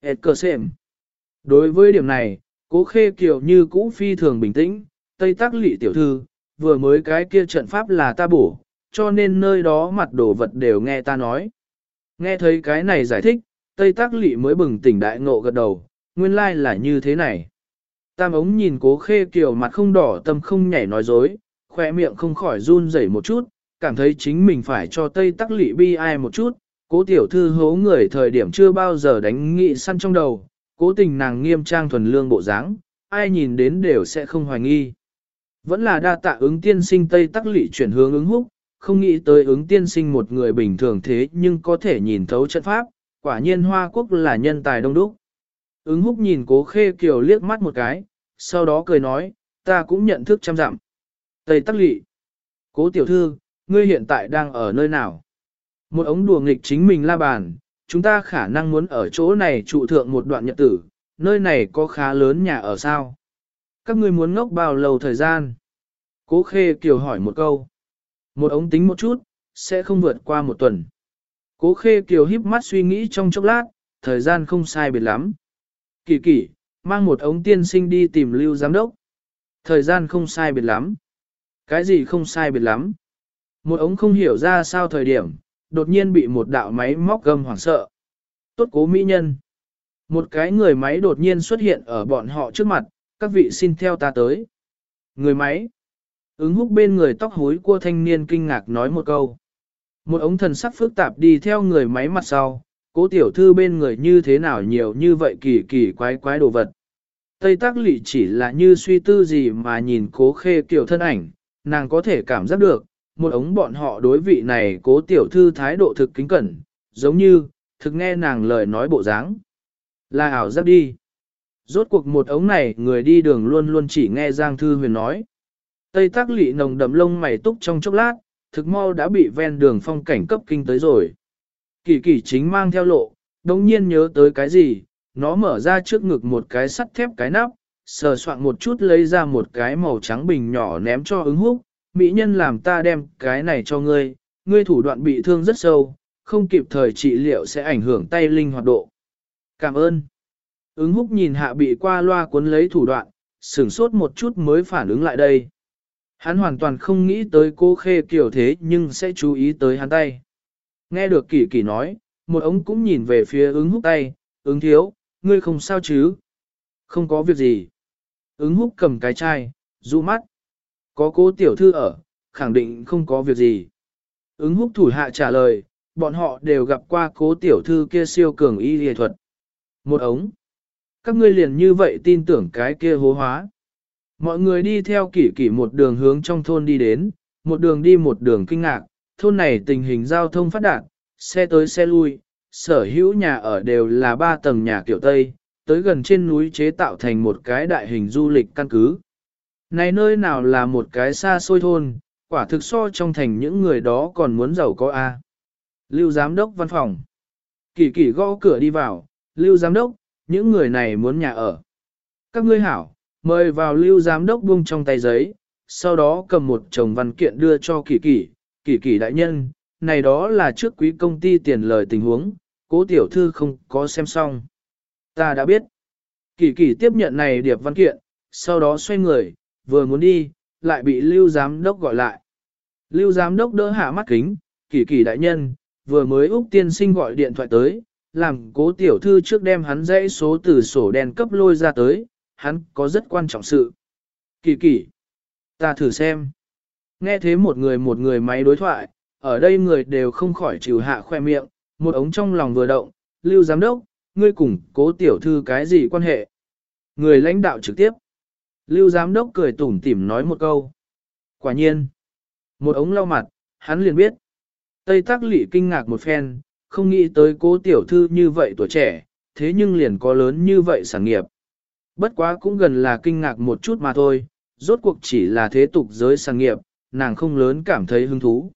Et cờ xem. Đối với điểm này, cố khê kiều như cũ phi thường bình tĩnh, Tây tác lị tiểu thư, vừa mới cái kia trận pháp là ta bổ, cho nên nơi đó mặt đồ vật đều nghe ta nói. Nghe thấy cái này giải thích, Tây Tác Lị mới bừng tỉnh đại ngộ gật đầu, nguyên lai là như thế này. Tam ống nhìn cố khê kiều mặt không đỏ tâm không nhảy nói dối, khoe miệng không khỏi run rẩy một chút, cảm thấy chính mình phải cho Tây Tắc Lị bi ai một chút, cố tiểu thư hố người thời điểm chưa bao giờ đánh nghị săn trong đầu, cố tình nàng nghiêm trang thuần lương bộ dáng, ai nhìn đến đều sẽ không hoài nghi. Vẫn là đa tạ ứng tiên sinh Tây Tắc Lị chuyển hướng ứng húc, không nghĩ tới ứng tiên sinh một người bình thường thế nhưng có thể nhìn thấu trận pháp, quả nhiên Hoa Quốc là nhân tài đông đúc. Ứng húc nhìn cố khê kiều liếc mắt một cái, sau đó cười nói, ta cũng nhận thức trăm dặm. Tây Tắc Lị Cố tiểu thư, ngươi hiện tại đang ở nơi nào? Một ống đùa nghịch chính mình la bàn, chúng ta khả năng muốn ở chỗ này trụ thượng một đoạn nhật tử, nơi này có khá lớn nhà ở sao? Các ngươi muốn ngốc bao lâu thời gian? Cố khê kiều hỏi một câu. Một ống tính một chút, sẽ không vượt qua một tuần. Cố khê kiều híp mắt suy nghĩ trong chốc lát, thời gian không sai biệt lắm. Kỳ kỳ, mang một ống tiên sinh đi tìm lưu giám đốc. Thời gian không sai biệt lắm. Cái gì không sai biệt lắm? Một ống không hiểu ra sao thời điểm, đột nhiên bị một đạo máy móc gầm hoảng sợ. Tốt cố mỹ nhân. Một cái người máy đột nhiên xuất hiện ở bọn họ trước mặt, các vị xin theo ta tới. Người máy. Ứng húc bên người tóc hối của thanh niên kinh ngạc nói một câu. Một ống thần sắc phức tạp đi theo người máy mặt sau, cố tiểu thư bên người như thế nào nhiều như vậy kỳ kỳ quái quái đồ vật. Tây tác lị chỉ là như suy tư gì mà nhìn cố khê kiểu thân ảnh, nàng có thể cảm giác được, một ống bọn họ đối vị này cố tiểu thư thái độ thực kính cẩn, giống như, thực nghe nàng lời nói bộ dáng. Là ảo giác đi. Rốt cuộc một ống này người đi đường luôn luôn chỉ nghe Giang Thư Huyền nói. Tây tác lị nồng đậm lông mày túc trong chốc lát, thực mau đã bị ven đường phong cảnh cấp kinh tới rồi. Kỳ kỳ chính mang theo lộ, đồng nhiên nhớ tới cái gì, nó mở ra trước ngực một cái sắt thép cái nắp, sờ soạn một chút lấy ra một cái màu trắng bình nhỏ ném cho ứng húc, mỹ nhân làm ta đem cái này cho ngươi, ngươi thủ đoạn bị thương rất sâu, không kịp thời trị liệu sẽ ảnh hưởng tay linh hoạt độ. Cảm ơn. Ứng húc nhìn hạ bị qua loa cuốn lấy thủ đoạn, sửng sốt một chút mới phản ứng lại đây. Hắn hoàn toàn không nghĩ tới cô khê kiểu thế nhưng sẽ chú ý tới hắn tay. Nghe được kỳ kỳ nói, một ống cũng nhìn về phía ứng húc tay, ứng thiếu, ngươi không sao chứ? Không có việc gì. Ứng húc cầm cái chai, dụ mắt. Có cố tiểu thư ở, khẳng định không có việc gì. Ứng húc thủ hạ trả lời, bọn họ đều gặp qua cố tiểu thư kia siêu cường y y thuật. Một ống. Các ngươi liền như vậy tin tưởng cái kia hố hóa. Mọi người đi theo kỷ kỷ một đường hướng trong thôn đi đến, một đường đi một đường kinh ngạc, thôn này tình hình giao thông phát đạt, xe tới xe lui, sở hữu nhà ở đều là ba tầng nhà kiểu Tây, tới gần trên núi chế tạo thành một cái đại hình du lịch căn cứ. Này nơi nào là một cái xa xôi thôn, quả thực so trong thành những người đó còn muốn giàu có A. Lưu Giám đốc văn phòng. Kỳ kỳ gõ cửa đi vào, Lưu Giám đốc, những người này muốn nhà ở. Các ngươi hảo, mời vào Lưu Giám đốc buông trong tay giấy, sau đó cầm một chồng văn kiện đưa cho kỳ kỳ, kỳ kỳ đại nhân, này đó là trước quý công ty tiền lời tình huống, cố tiểu thư không có xem xong. Ta đã biết. Kỳ kỳ tiếp nhận này điệp văn kiện, sau đó xoay người, vừa muốn đi, lại bị Lưu Giám Đốc gọi lại. Lưu Giám Đốc đỡ hạ mắt kính, kỳ kỳ đại nhân, vừa mới Úc Tiên Sinh gọi điện thoại tới, làm cố tiểu thư trước đem hắn dãy số từ sổ đen cấp lôi ra tới, hắn có rất quan trọng sự. Kỳ kỳ, ta thử xem. Nghe thế một người một người máy đối thoại, ở đây người đều không khỏi chịu hạ khoe miệng, một ống trong lòng vừa động, Lưu Giám Đốc, ngươi cùng cố tiểu thư cái gì quan hệ? Người lãnh đạo trực tiếp. Lưu Giám Đốc cười tủm tỉm nói một câu. Quả nhiên. Một ống lau mặt, hắn liền biết. Tây tác Lị kinh ngạc một phen, không nghĩ tới cố tiểu thư như vậy tuổi trẻ, thế nhưng liền có lớn như vậy sản nghiệp. Bất quá cũng gần là kinh ngạc một chút mà thôi, rốt cuộc chỉ là thế tục giới sang nghiệp, nàng không lớn cảm thấy hứng thú.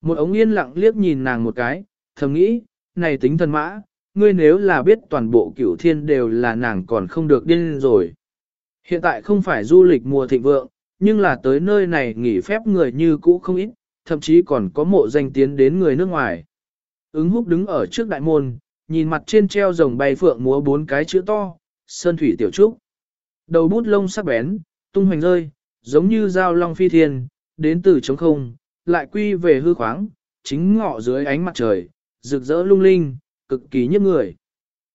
Một ống yên lặng liếc nhìn nàng một cái, thầm nghĩ, này tính thần mã, ngươi nếu là biết toàn bộ cửu thiên đều là nàng còn không được điên rồi. Hiện tại không phải du lịch mùa thịnh vượng, nhưng là tới nơi này nghỉ phép người như cũ không ít, thậm chí còn có mộ danh tiến đến người nước ngoài. Ứng húc đứng ở trước đại môn, nhìn mặt trên treo rồng bay phượng múa bốn cái chữ to, sơn thủy tiểu trúc. Đầu bút lông sắc bén, tung hoành rơi, giống như dao long phi thiên, đến từ trống không, lại quy về hư khoáng, chính ngọ dưới ánh mặt trời, rực rỡ lung linh, cực kỳ nhức người.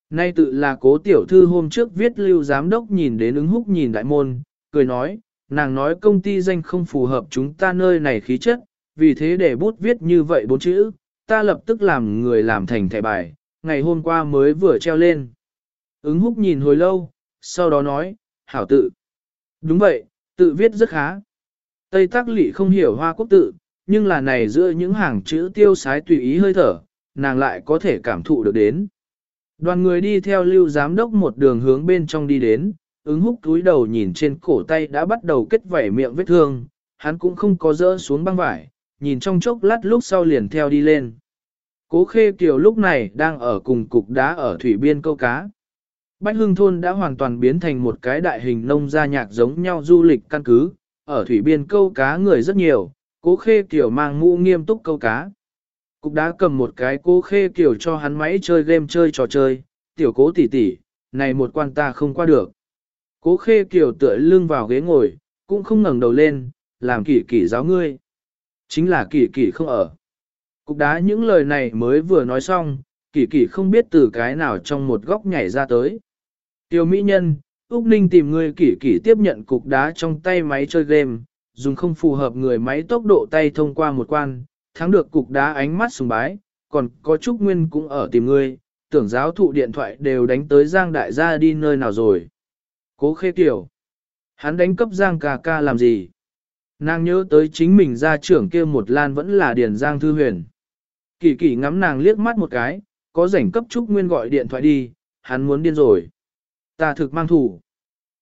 Nay tự là cố tiểu thư hôm trước viết lưu giám đốc nhìn đến ứng húc nhìn đại môn, cười nói, nàng nói công ty danh không phù hợp chúng ta nơi này khí chất, vì thế để bút viết như vậy bốn chữ, ta lập tức làm người làm thành thẻ bài, ngày hôm qua mới vừa treo lên. Ứng húc nhìn hồi lâu, sau đó nói, hảo tự. Đúng vậy, tự viết rất khá. Tây tác lị không hiểu hoa quốc tự, nhưng là này giữa những hàng chữ tiêu sái tùy ý hơi thở, nàng lại có thể cảm thụ được đến. Đoàn người đi theo lưu giám đốc một đường hướng bên trong đi đến, ứng húc túi đầu nhìn trên cổ tay đã bắt đầu kết vảy miệng vết thương, hắn cũng không có dỡ xuống băng vải, nhìn trong chốc lát lúc sau liền theo đi lên. Cố khê kiều lúc này đang ở cùng cục đá ở thủy biên câu cá. Bách Hưng Thôn đã hoàn toàn biến thành một cái đại hình nông gia nhạc giống nhau du lịch căn cứ, ở thủy biên câu cá người rất nhiều, cố khê kiểu mang mũ nghiêm túc câu cá. Cục đá cầm một cái cố khê kiểu cho hắn máy chơi game chơi trò chơi, tiểu cố tỷ tỷ này một quan ta không qua được. Cố khê kiểu tựa lưng vào ghế ngồi, cũng không ngẩng đầu lên, làm kỷ kỷ giáo ngươi. Chính là kỷ kỷ không ở. Cục đá những lời này mới vừa nói xong, kỷ kỷ không biết từ cái nào trong một góc nhảy ra tới. Tiểu mỹ nhân, Úc Ninh tìm người kỷ kỷ tiếp nhận cục đá trong tay máy chơi game, dùng không phù hợp người máy tốc độ tay thông qua một quan, thắng được cục đá ánh mắt sùng bái, còn có Trúc Nguyên cũng ở tìm ngươi, tưởng giáo thụ điện thoại đều đánh tới Giang đại gia đi nơi nào rồi. Cố khê tiểu. Hắn đánh cấp Giang ca ca làm gì? Nàng nhớ tới chính mình gia trưởng kia một lan vẫn là Điền Giang Thư Huyền. Kỳ kỳ ngắm nàng liếc mắt một cái, có rảnh cấp Trúc Nguyên gọi điện thoại đi, hắn muốn điên rồi. Ta thực mang thủ.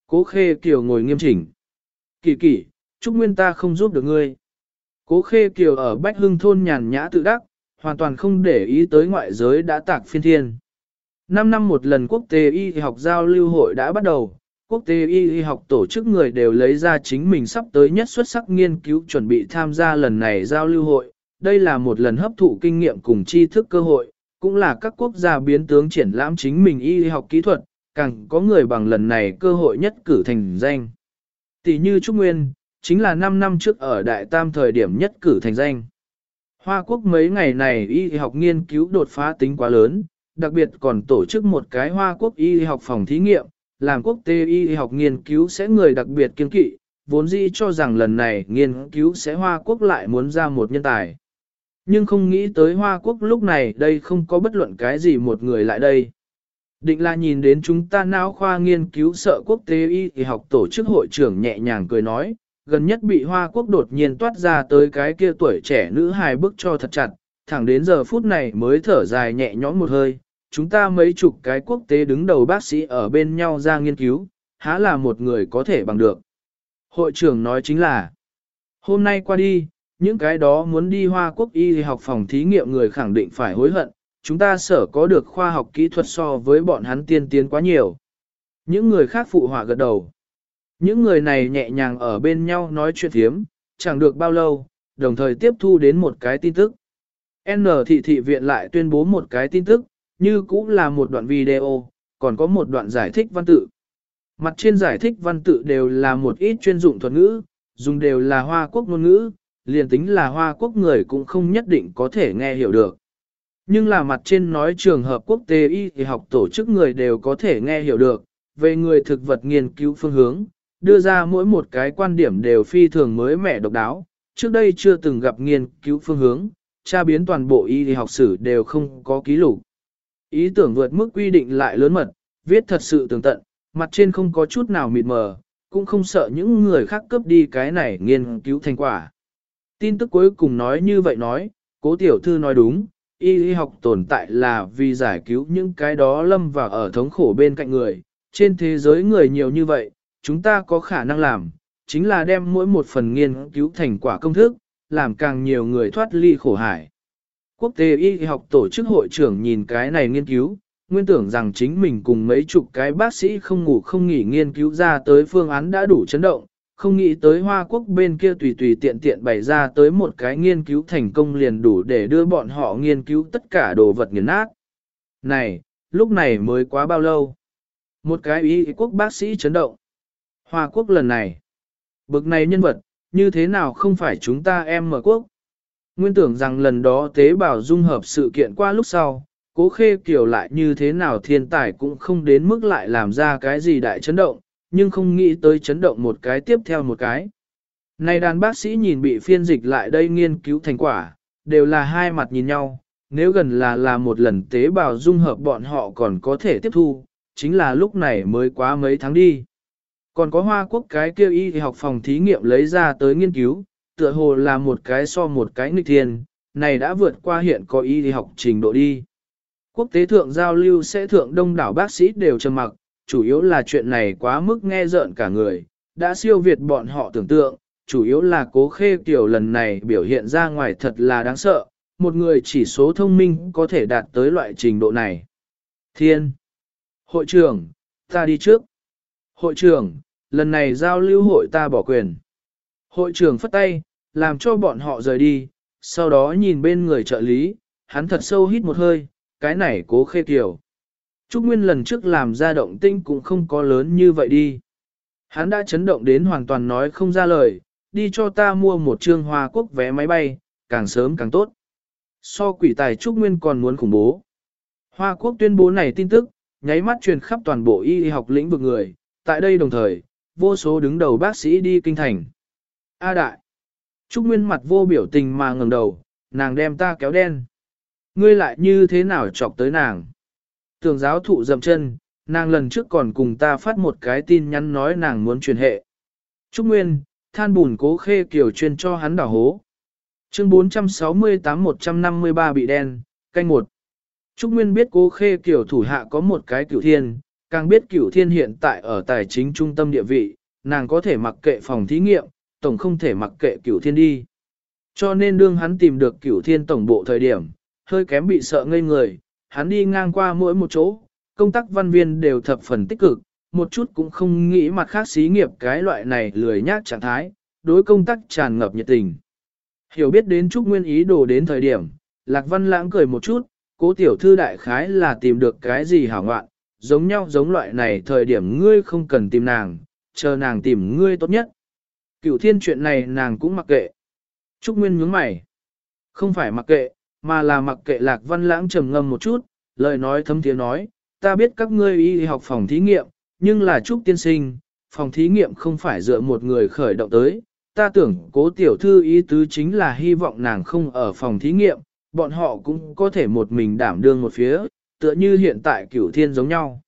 Cố khê kiều ngồi nghiêm chỉnh. Kỳ kỳ, Trúc Nguyên ta không giúp được ngươi. Cố khê kiều ở Bách Hưng thôn nhàn nhã tự đắc, hoàn toàn không để ý tới ngoại giới đã tạc phiên thiên. Năm năm một lần quốc tế y học giao lưu hội đã bắt đầu, quốc tế y học tổ chức người đều lấy ra chính mình sắp tới nhất xuất sắc nghiên cứu chuẩn bị tham gia lần này giao lưu hội. Đây là một lần hấp thụ kinh nghiệm cùng tri thức cơ hội, cũng là các quốc gia biến tướng triển lãm chính mình y học kỹ thuật, càng có người bằng lần này cơ hội nhất cử thành danh. Tỷ như Trúc Nguyên, chính là 5 năm trước ở Đại Tam thời điểm nhất cử thành danh. Hoa quốc mấy ngày này y học nghiên cứu đột phá tính quá lớn, đặc biệt còn tổ chức một cái Hoa quốc y học phòng thí nghiệm, làm quốc tế y học nghiên cứu sẽ người đặc biệt kiên kỵ, vốn dĩ cho rằng lần này nghiên cứu sẽ Hoa quốc lại muốn ra một nhân tài. Nhưng không nghĩ tới Hoa quốc lúc này đây không có bất luận cái gì một người lại đây. Định là nhìn đến chúng ta não khoa nghiên cứu sợ quốc tế y học tổ chức hội trưởng nhẹ nhàng cười nói, gần nhất bị Hoa Quốc đột nhiên toát ra tới cái kia tuổi trẻ nữ hài bức cho thật chặt, thẳng đến giờ phút này mới thở dài nhẹ nhõm một hơi, chúng ta mấy chục cái quốc tế đứng đầu bác sĩ ở bên nhau ra nghiên cứu, há là một người có thể bằng được. Hội trưởng nói chính là, hôm nay qua đi, những cái đó muốn đi Hoa Quốc y học phòng thí nghiệm người khẳng định phải hối hận, chúng ta sở có được khoa học kỹ thuật so với bọn hắn tiên tiến quá nhiều. Những người khác phụ họa gật đầu. Những người này nhẹ nhàng ở bên nhau nói chuyện thiếm, chẳng được bao lâu, đồng thời tiếp thu đến một cái tin tức. N thị thị viện lại tuyên bố một cái tin tức, như cũng là một đoạn video, còn có một đoạn giải thích văn tự. Mặt trên giải thích văn tự đều là một ít chuyên dụng thuật ngữ, dùng đều là hoa quốc ngôn ngữ, liền tính là hoa quốc người cũng không nhất định có thể nghe hiểu được. Nhưng là mặt trên nói trường hợp quốc tế y thì học tổ chức người đều có thể nghe hiểu được, về người thực vật nghiên cứu phương hướng, đưa ra mỗi một cái quan điểm đều phi thường mới mẻ độc đáo, trước đây chưa từng gặp nghiên cứu phương hướng, tra biến toàn bộ y thì học sử đều không có ký lục. Ý tưởng vượt mức quy định lại lớn mật, viết thật sự tường tận, mặt trên không có chút nào mịt mờ, cũng không sợ những người khác cướp đi cái này nghiên cứu thành quả. Tin tức cuối cùng nói như vậy nói, cố tiểu thư nói đúng, y lý học tồn tại là vì giải cứu những cái đó lâm vào ở thống khổ bên cạnh người. Trên thế giới người nhiều như vậy, chúng ta có khả năng làm, chính là đem mỗi một phần nghiên cứu thành quả công thức, làm càng nhiều người thoát ly khổ hải. Quốc tế y học tổ chức hội trưởng nhìn cái này nghiên cứu, nguyên tưởng rằng chính mình cùng mấy chục cái bác sĩ không ngủ không nghỉ nghiên cứu ra tới phương án đã đủ chấn động, không nghĩ tới Hoa Quốc bên kia tùy tùy tiện tiện bày ra tới một cái nghiên cứu thành công liền đủ để đưa bọn họ nghiên cứu tất cả đồ vật nghiền nát. Này, lúc này mới quá bao lâu? Một cái ý quốc bác sĩ chấn động. Hoa Quốc lần này. Bực này nhân vật, như thế nào không phải chúng ta em mở quốc? Nguyên tưởng rằng lần đó tế bào dung hợp sự kiện qua lúc sau, cố khê kiểu lại như thế nào thiên tài cũng không đến mức lại làm ra cái gì đại chấn động, nhưng không nghĩ tới chấn động một cái tiếp theo một cái. Này đàn bác sĩ nhìn bị phiên dịch lại đây nghiên cứu thành quả, đều là hai mặt nhìn nhau, nếu gần là là một lần tế bào dung hợp bọn họ còn có thể tiếp thu, chính là lúc này mới quá mấy tháng đi. Còn có hoa quốc cái kêu y học phòng thí nghiệm lấy ra tới nghiên cứu, tựa hồ là một cái so một cái nghịch thiên, này đã vượt qua hiện có y học trình độ đi. Quốc tế thượng giao lưu sẽ thượng đông đảo bác sĩ đều trầm mặc, chủ yếu là chuyện này quá mức nghe rợn cả người, đã siêu việt bọn họ tưởng tượng, chủ yếu là cố khê tiểu lần này biểu hiện ra ngoài thật là đáng sợ, một người chỉ số thông minh có thể đạt tới loại trình độ này. Thiên! Hội trưởng, ta đi trước. Hội trưởng, lần này giao lưu hội ta bỏ quyền. Hội trưởng phất tay, làm cho bọn họ rời đi, sau đó nhìn bên người trợ lý, hắn thật sâu hít một hơi, cái này cố khê tiểu. Trúc Nguyên lần trước làm ra động tinh cũng không có lớn như vậy đi. Hắn đã chấn động đến hoàn toàn nói không ra lời, đi cho ta mua một trương hoa quốc vé máy bay, càng sớm càng tốt. So quỷ tài Trúc Nguyên còn muốn khủng bố. Hoa quốc tuyên bố này tin tức, nháy mắt truyền khắp toàn bộ y học lĩnh vực người, tại đây đồng thời, vô số đứng đầu bác sĩ đi kinh thành. A đại. Trúc Nguyên mặt vô biểu tình mà ngẩng đầu, nàng đem ta kéo đen. Ngươi lại như thế nào chọc tới nàng? Tưởng giáo thụ dậm chân, nàng lần trước còn cùng ta phát một cái tin nhắn nói nàng muốn truyền hệ. Trúc Nguyên, than bùn cố khê kiểu chuyên cho hắn đảo hố. Chương 468-153 bị đen, canh một. Trúc Nguyên biết cố khê kiểu thủ hạ có một cái cửu thiên, càng biết cửu thiên hiện tại ở tài chính trung tâm địa vị, nàng có thể mặc kệ phòng thí nghiệm, tổng không thể mặc kệ cửu thiên đi. Cho nên đương hắn tìm được cửu thiên tổng bộ thời điểm, hơi kém bị sợ ngây người, hắn đi ngang qua mỗi một chỗ, công tác văn viên đều thập phần tích cực, một chút cũng không nghĩ mặt khác xí nghiệp cái loại này lười nhác trạng thái, đối công tác tràn ngập nhiệt tình. Hiểu biết đến Trúc Nguyên ý đồ đến thời điểm, Lạc Văn Lãng cười một chút, cố tiểu thư đại khái là tìm được cái gì hảo ngoạn, giống nhau giống loại này thời điểm ngươi không cần tìm nàng, chờ nàng tìm ngươi tốt nhất. Cửu thiên chuyện này nàng cũng mặc kệ. Trúc Nguyên nhướng mày. Không phải mặc kệ, mà là mặc kệ lạc văn lãng trầm ngâm một chút, lời nói thấm tiếng nói, ta biết các ngươi y học phòng thí nghiệm, nhưng là Trúc tiên sinh, phòng thí nghiệm không phải dựa một người khởi động tới. Ta tưởng cố tiểu thư ý tứ chính là hy vọng nàng không ở phòng thí nghiệm, bọn họ cũng có thể một mình đảm đương một phía, tựa như hiện tại cửu thiên giống nhau.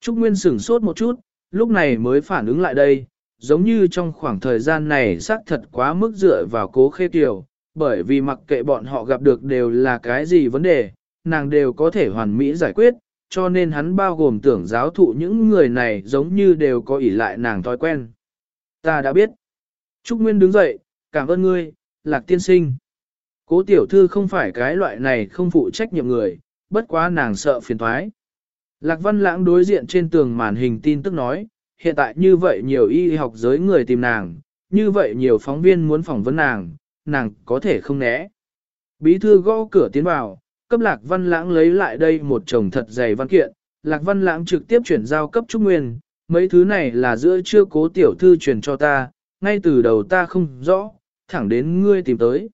Trúc Nguyên sửng sốt một chút, lúc này mới phản ứng lại đây, giống như trong khoảng thời gian này xác thật quá mức dựa vào cố khê tiểu bởi vì mặc kệ bọn họ gặp được đều là cái gì vấn đề, nàng đều có thể hoàn mỹ giải quyết, cho nên hắn bao gồm tưởng giáo thụ những người này giống như đều có ỷ lại nàng thói quen. Ta đã biết. Trúc Nguyên đứng dậy, cảm ơn ngươi, lạc tiên sinh. Cố tiểu thư không phải cái loại này không phụ trách nhiệm người, bất quá nàng sợ phiền thoái. Lạc văn lãng đối diện trên tường màn hình tin tức nói, hiện tại như vậy nhiều y học giới người tìm nàng, như vậy nhiều phóng viên muốn phỏng vấn nàng, nàng có thể không né. Bí thư gõ cửa tiến vào, cấp lạc văn lãng lấy lại đây một chồng thật dày văn kiện, lạc văn lãng trực tiếp chuyển giao cấp trúc nguyên, mấy thứ này là giữa chưa cố tiểu thư truyền cho ta, ngay từ đầu ta không rõ, thẳng đến ngươi tìm tới.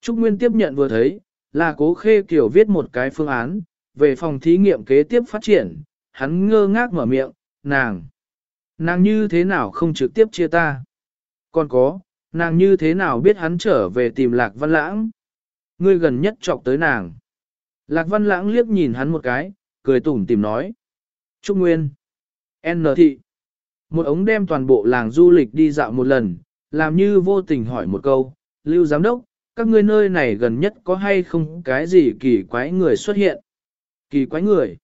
Trúc Nguyên tiếp nhận vừa thấy, là cố khê kiểu viết một cái phương án, về phòng thí nghiệm kế tiếp phát triển, hắn ngơ ngác mở miệng, nàng. Nàng như thế nào không trực tiếp chia ta? Còn có, nàng như thế nào biết hắn trở về tìm Lạc Văn Lãng? Ngươi gần nhất chọc tới nàng. Lạc Văn Lãng liếc nhìn hắn một cái, cười tủm tìm nói. Trúc Nguyên. N. Thị. Một ống đem toàn bộ làng du lịch đi dạo một lần, làm như vô tình hỏi một câu, Lưu Giám Đốc, các ngươi nơi này gần nhất có hay không cái gì kỳ quái người xuất hiện? Kỳ quái người.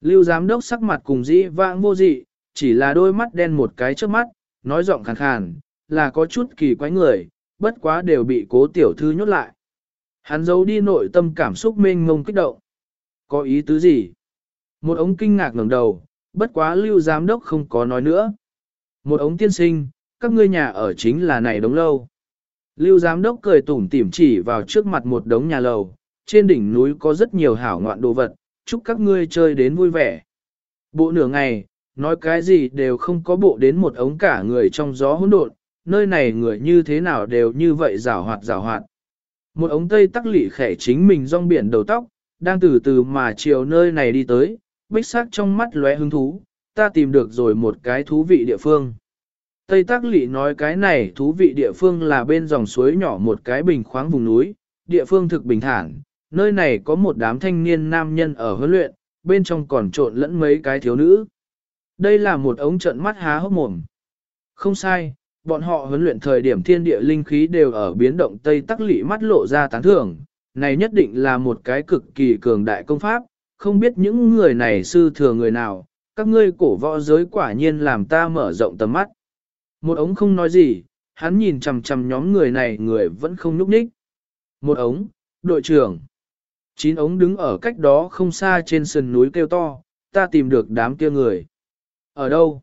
Lưu Giám Đốc sắc mặt cùng dĩ vãng vô dị, chỉ là đôi mắt đen một cái trước mắt, nói giọng khàn khàn, là có chút kỳ quái người, bất quá đều bị cố tiểu thư nhốt lại. Hắn giấu đi nội tâm cảm xúc mênh ngông kích động. Có ý tứ gì? Một ống kinh ngạc ngẩng đầu, bất quá lưu giám đốc không có nói nữa. Một ống tiên sinh, các ngươi nhà ở chính là này đống lâu. Lưu giám đốc cười tủm tỉm chỉ vào trước mặt một đống nhà lầu, trên đỉnh núi có rất nhiều hảo ngoạn đồ vật, chúc các ngươi chơi đến vui vẻ. Bộ nửa ngày, nói cái gì đều không có bộ đến một ống cả người trong gió hỗn độn, nơi này người như thế nào đều như vậy rào hoạt rào hoạt. Một ống tây tắc lị khẻ chính mình rong biển đầu tóc, đang từ từ mà chiều nơi này đi tới, bích sắc trong mắt lóe hứng thú, ta tìm được rồi một cái thú vị địa phương. Tây Tác Lị nói cái này thú vị địa phương là bên dòng suối nhỏ một cái bình khoáng vùng núi, địa phương thực bình thản, nơi này có một đám thanh niên nam nhân ở huấn luyện, bên trong còn trộn lẫn mấy cái thiếu nữ. Đây là một ống trận mắt há hốc mồm. Không sai, bọn họ huấn luyện thời điểm thiên địa linh khí đều ở biến động Tây Tắc Lị mắt lộ ra tán thưởng, này nhất định là một cái cực kỳ cường đại công pháp, không biết những người này sư thừa người nào, các ngươi cổ võ giới quả nhiên làm ta mở rộng tầm mắt. Một ống không nói gì, hắn nhìn chằm chằm nhóm người này người vẫn không nhúc nhích. Một ống, đội trưởng. Chín ống đứng ở cách đó không xa trên sườn núi kêu to, ta tìm được đám kia người. Ở đâu?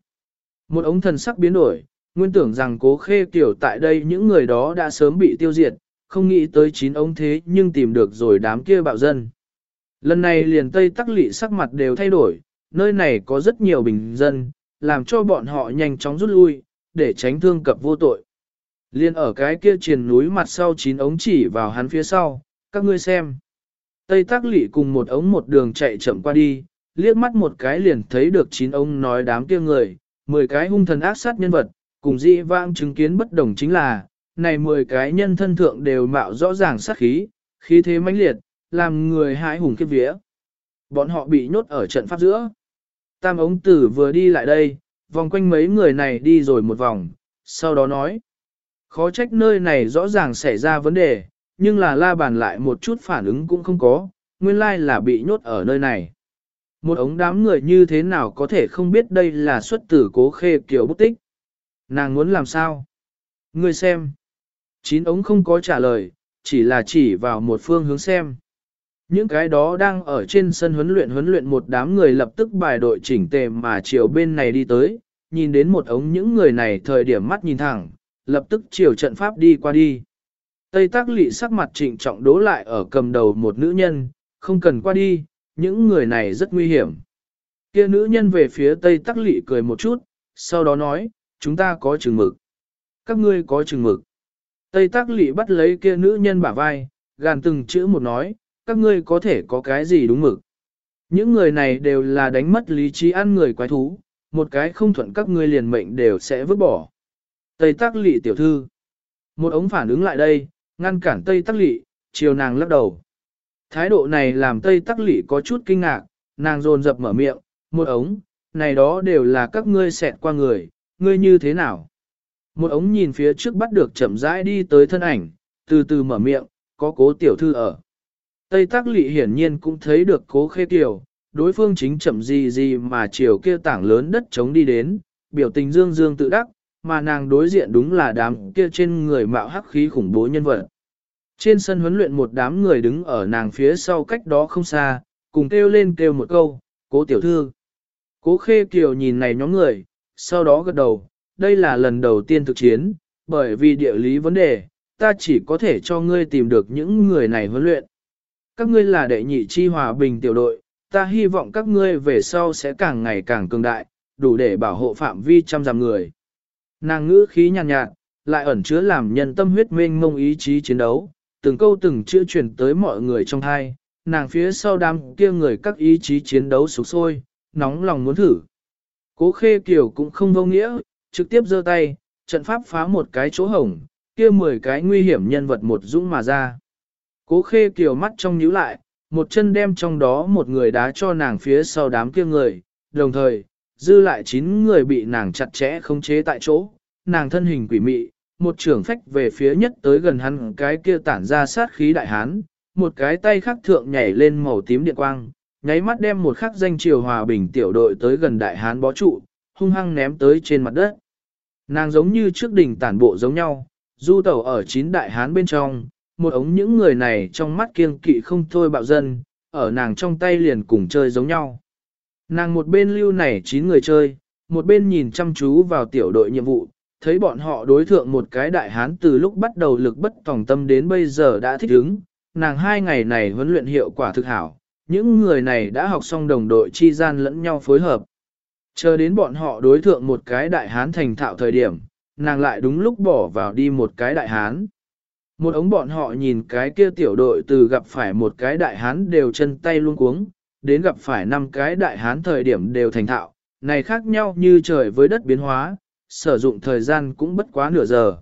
Một ống thần sắc biến đổi, nguyên tưởng rằng cố khê tiểu tại đây những người đó đã sớm bị tiêu diệt, không nghĩ tới chín ống thế nhưng tìm được rồi đám kia bạo dân. Lần này liền Tây Tắc Lị sắc mặt đều thay đổi, nơi này có rất nhiều bình dân, làm cho bọn họ nhanh chóng rút lui, để tránh thương cập vô tội. Liên ở cái kia triền núi mặt sau chín ống chỉ vào hắn phía sau, các ngươi xem. Tây Tắc Lị cùng một ống một đường chạy chậm qua đi, liếc mắt một cái liền thấy được chín ống nói đám kia người, mười cái hung thần ác sát nhân vật, cùng dị vãng chứng kiến bất đồng chính là, này mười cái nhân thân thượng đều mạo rõ ràng sát khí, khí thế mãnh liệt, làm người hãi hùng kiếp vía. Bọn họ bị nhốt ở trận pháp giữa. Tam ống tử vừa đi lại đây, vòng quanh mấy người này đi rồi một vòng, sau đó nói. Khó trách nơi này rõ ràng xảy ra vấn đề, nhưng là la bàn lại một chút phản ứng cũng không có, nguyên lai là bị nhốt ở nơi này. Một ống đám người như thế nào có thể không biết đây là xuất tử cố khê kiểu bút tích. Nàng muốn làm sao? Ngươi xem. Chín ống không có trả lời, chỉ là chỉ vào một phương hướng xem. Những cái đó đang ở trên sân huấn luyện huấn luyện một đám người lập tức bài đội chỉnh tề mà chiều bên này đi tới, nhìn đến một ống những người này thời điểm mắt nhìn thẳng, lập tức chiều trận pháp đi qua đi. Tây tác lị sắc mặt trịnh trọng đố lại ở cầm đầu một nữ nhân, không cần qua đi, những người này rất nguy hiểm. Kia nữ nhân về phía tây tác lị cười một chút, sau đó nói, chúng ta có chừng mực. Các ngươi có chừng mực. Tây tắc lị bắt lấy kia nữ nhân bả vai, gàn từng chữ một nói, các ngươi có thể có cái gì đúng mực. Những người này đều là đánh mất lý trí ăn người quái thú, một cái không thuận các ngươi liền mệnh đều sẽ vứt bỏ. Tây tắc lị tiểu thư. Một ống phản ứng lại đây, ngăn cản Tây tắc lị, chiều nàng lắc đầu. Thái độ này làm Tây tắc lị có chút kinh ngạc, nàng dồn dập mở miệng, một ống, này đó đều là các ngươi xẹt qua người, ngươi như thế nào? Một ống nhìn phía trước bắt được chậm rãi đi tới thân ảnh, từ từ mở miệng, có cố tiểu thư ở. Tây tác lị hiển nhiên cũng thấy được cố khê tiểu, đối phương chính chậm gì gì mà chiều kia tảng lớn đất chống đi đến, biểu tình dương dương tự đắc, mà nàng đối diện đúng là đám kia trên người mạo hắc khí khủng bố nhân vật. Trên sân huấn luyện một đám người đứng ở nàng phía sau cách đó không xa, cùng kêu lên kêu một câu, cố tiểu thư. Cố khê kiều nhìn này nhóm người, sau đó gật đầu, đây là lần đầu tiên thực chiến, bởi vì địa lý vấn đề, ta chỉ có thể cho ngươi tìm được những người này huấn luyện. Các ngươi là đệ nhị chi hòa bình tiểu đội, ta hy vọng các ngươi về sau sẽ càng ngày càng cường đại, đủ để bảo hộ phạm vi trăm dặm người. Nàng ngữ khí nhàn nhạt, nhạt, lại ẩn chứa làm nhân tâm huyết mênh mông ý chí chiến đấu, từng câu từng chữ truyền tới mọi người trong thai, nàng phía sau đám kia người các ý chí chiến đấu sục sôi, nóng lòng muốn thử. Cố khê kiểu cũng không vô nghĩa, trực tiếp giơ tay, trận pháp phá một cái chỗ hổng, kia mười cái nguy hiểm nhân vật một dũng mà ra. Cố khê kiểu mắt trong nhíu lại, một chân đem trong đó một người đá cho nàng phía sau đám kia người, đồng thời, dư lại chín người bị nàng chặt chẽ khống chế tại chỗ, nàng thân hình quỷ mị, một trưởng phách về phía nhất tới gần hắn cái kia tản ra sát khí đại hán, một cái tay khác thượng nhảy lên màu tím điện quang, nháy mắt đem một khắc danh triều hòa bình tiểu đội tới gần đại hán bó trụ, hung hăng ném tới trên mặt đất. Nàng giống như trước đỉnh tản bộ giống nhau, du tẩu ở chín đại hán bên trong, một ống những người này trong mắt kiêng kỵ không thôi bạo dân, ở nàng trong tay liền cùng chơi giống nhau. Nàng một bên lưu này chín người chơi, một bên nhìn chăm chú vào tiểu đội nhiệm vụ, thấy bọn họ đối thượng một cái đại hán từ lúc bắt đầu lực bất tòng tâm đến bây giờ đã thích ứng, nàng hai ngày này huấn luyện hiệu quả thực hảo, những người này đã học xong đồng đội chi gian lẫn nhau phối hợp. Chờ đến bọn họ đối thượng một cái đại hán thành thạo thời điểm, nàng lại đúng lúc bỏ vào đi một cái đại hán. Một ống bọn họ nhìn cái kia tiểu đội từ gặp phải một cái đại hán đều chân tay luôn cuống, đến gặp phải năm cái đại hán thời điểm đều thành thạo, này khác nhau như trời với đất biến hóa, sử dụng thời gian cũng bất quá nửa giờ.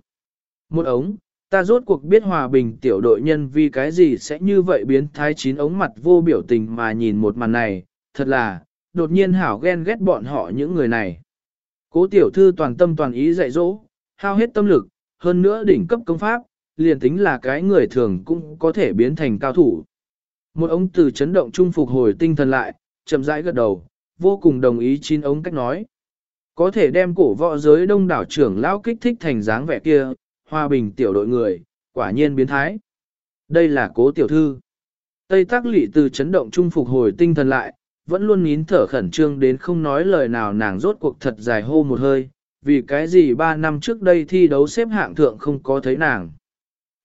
Một ống, ta rốt cuộc biết hòa bình tiểu đội nhân vì cái gì sẽ như vậy biến thái chín ống mặt vô biểu tình mà nhìn một màn này, thật là, đột nhiên hảo ghen ghét bọn họ những người này. Cố tiểu thư toàn tâm toàn ý dạy dỗ, hao hết tâm lực, hơn nữa đỉnh cấp công pháp, liền tính là cái người thường cũng có thể biến thành cao thủ. Một ống từ chấn động trung phục hồi tinh thần lại, chậm rãi gật đầu, vô cùng đồng ý chín ống cách nói. Có thể đem cổ võ giới đông đảo trưởng lão kích thích thành dáng vẻ kia, hòa bình tiểu đội người, quả nhiên biến thái. Đây là cố tiểu thư. Tây tác lị từ chấn động trung phục hồi tinh thần lại, vẫn luôn nín thở khẩn trương đến không nói lời nào nàng rốt cuộc thật dài hô một hơi, vì cái gì ba năm trước đây thi đấu xếp hạng thượng không có thấy nàng.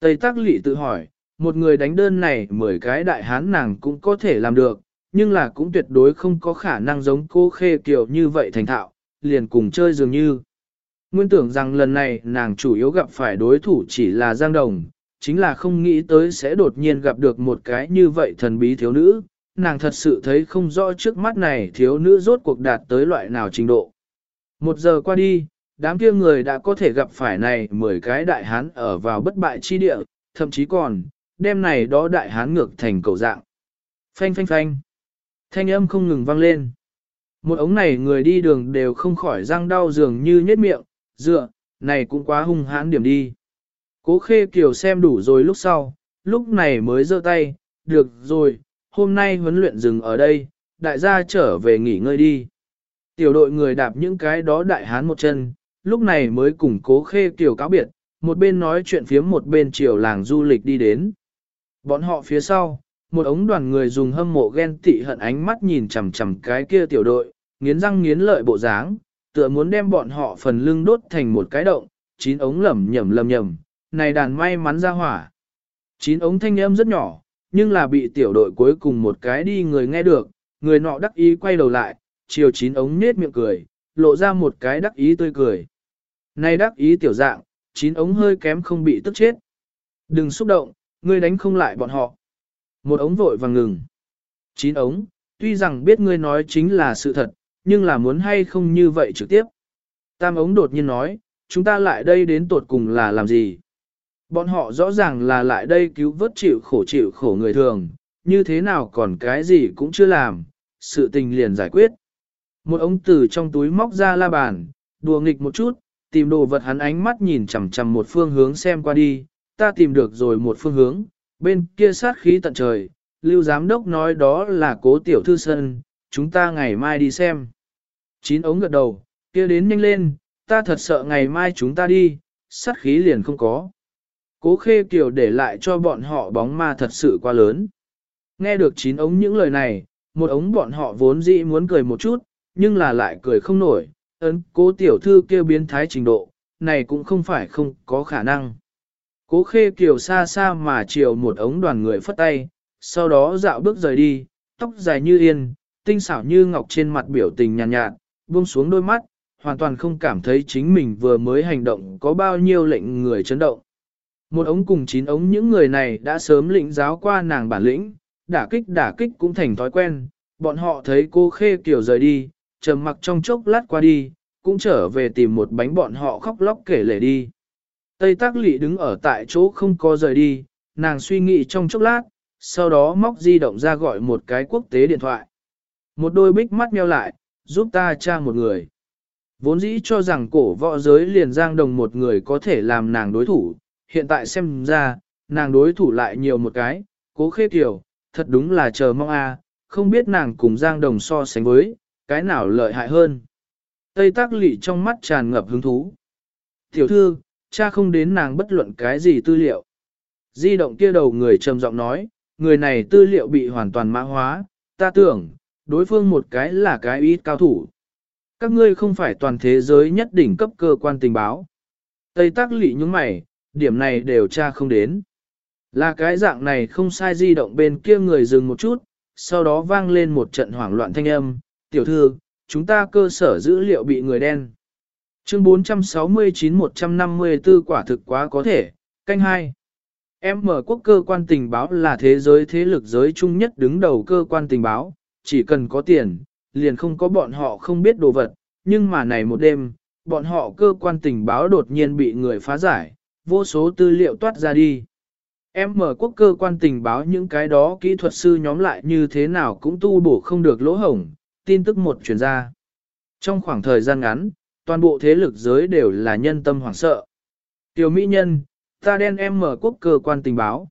Tây tác lị tự hỏi, một người đánh đơn này mười cái đại hán nàng cũng có thể làm được, nhưng là cũng tuyệt đối không có khả năng giống cô khê kiểu như vậy thành thạo, liền cùng chơi dường như. Nguyên tưởng rằng lần này nàng chủ yếu gặp phải đối thủ chỉ là Giang Đồng, chính là không nghĩ tới sẽ đột nhiên gặp được một cái như vậy thần bí thiếu nữ, nàng thật sự thấy không rõ trước mắt này thiếu nữ rốt cuộc đạt tới loại nào trình độ. Một giờ qua đi, đám kia người đã có thể gặp phải này 10 cái đại hán ở vào bất bại chi địa, thậm chí còn, đêm này đó đại hán ngược thành cầu dạng. Phanh phanh phanh. Thanh âm không ngừng vang lên. Một ống này người đi đường đều không khỏi răng đau dường như nhết miệng, dựa, này cũng quá hung hãn điểm đi. Cố khê kiều xem đủ rồi lúc sau, lúc này mới giơ tay, được rồi, hôm nay huấn luyện dừng ở đây, đại gia trở về nghỉ ngơi đi. Tiểu đội người đạp những cái đó đại hán một chân, lúc này mới cùng cố khê kiều cáo biệt, một bên nói chuyện phiếm một bên chiều làng du lịch đi đến. Bọn họ phía sau, một ống đoàn người dùng hâm mộ ghen tị hận ánh mắt nhìn chằm chằm cái kia tiểu đội, nghiến răng nghiến lợi bộ dáng, tựa muốn đem bọn họ phần lưng đốt thành một cái động, chín ống lầm nhầm lầm nhầm, này đàn may mắn ra hỏa. Chín ống thanh âm rất nhỏ, nhưng là bị tiểu đội cuối cùng một cái đi người nghe được, người nọ đắc ý quay đầu lại, chiều chín ống nết miệng cười, lộ ra một cái đắc ý tươi cười. Này đắc ý tiểu dạng, chín ống hơi kém không bị tức chết. Đừng xúc động, ngươi đánh không lại bọn họ. Một ống vội vàng ngừng. Chín ống, tuy rằng biết ngươi nói chính là sự thật, nhưng là muốn hay không như vậy trực tiếp. Tam ống đột nhiên nói, chúng ta lại đây đến tột cùng là làm gì? Bọn họ rõ ràng là lại đây cứu vớt chịu khổ chịu khổ người thường, như thế nào còn cái gì cũng chưa làm, sự tình liền giải quyết. Một ông từ trong túi móc ra la bàn, đùa nghịch một chút, tìm đồ vật hắn ánh mắt nhìn chằm chằm một phương hướng xem qua đi, ta tìm được rồi một phương hướng, bên kia sát khí tận trời, lưu giám đốc nói đó là cố tiểu thư sân, chúng ta ngày mai đi xem. Chín ống gật đầu, kia đến nhanh lên, ta thật sợ ngày mai chúng ta đi, sát khí liền không có. Cố khê kiều để lại cho bọn họ bóng ma thật sự quá lớn. Nghe được chín ống những lời này, một ống bọn họ vốn dĩ muốn cười một chút, nhưng là lại cười không nổi, ấn cố tiểu thư kia biến thái trình độ, này cũng không phải không có khả năng. Cố khê kiều xa xa mà chiều một ống đoàn người phất tay, sau đó dạo bước rời đi, tóc dài như yên, tinh xảo như ngọc trên mặt biểu tình nhàn nhạt, nhạt, buông xuống đôi mắt, hoàn toàn không cảm thấy chính mình vừa mới hành động có bao nhiêu lệnh người chấn động. Một ống cùng chín ống những người này đã sớm lĩnh giáo qua nàng bản lĩnh, đả kích đả kích cũng thành thói quen, bọn họ thấy cô khê kiểu rời đi, trầm mặc trong chốc lát qua đi, cũng trở về tìm một bánh bọn họ khóc lóc kể lể đi. Tây Tác Lị đứng ở tại chỗ không có rời đi, nàng suy nghĩ trong chốc lát, sau đó móc di động ra gọi một cái quốc tế điện thoại. Một đôi bích mắt meo lại, giúp ta tra một người. Vốn dĩ cho rằng cổ võ giới liền giang đồng một người có thể làm nàng đối thủ, hiện tại xem ra, nàng đối thủ lại nhiều một cái, cố khê tiểu, thật đúng là chờ mong a, không biết nàng cùng giang đồng so sánh với, cái nào lợi hại hơn. Tây tác lị trong mắt tràn ngập hứng thú. Tiểu thư, cha không đến nàng bất luận cái gì tư liệu. Di động kia đầu người trầm giọng nói, người này tư liệu bị hoàn toàn mã hóa, ta tưởng, đối phương một cái là cái ít cao thủ. Các ngươi không phải toàn thế giới nhất đỉnh cấp cơ quan tình báo. Tây tác lị những mày, điểm này đều tra không đến. Là cái dạng này không sai di động bên kia người dừng một chút, sau đó vang lên một trận hoảng loạn thanh âm, tiểu thư, chúng ta cơ sở dữ liệu bị người đen. Chương 469-154 quả thực quá có thể, canh hai. Em mở quốc cơ quan tình báo là thế giới thế lực giới chung nhất đứng đầu cơ quan tình báo, chỉ cần có tiền, liền không có bọn họ không biết đồ vật, nhưng mà này một đêm, bọn họ cơ quan tình báo đột nhiên bị người phá giải, vô số tư liệu toát ra đi. Em mở quốc cơ quan tình báo những cái đó kỹ thuật sư nhóm lại như thế nào cũng tu bổ không được lỗ hổng, tin tức một truyền ra. Trong khoảng thời gian ngắn, toàn bộ thế lực giới đều là nhân tâm hoảng sợ. Tiểu mỹ nhân, ta đen em mở quốc cơ quan tình báo.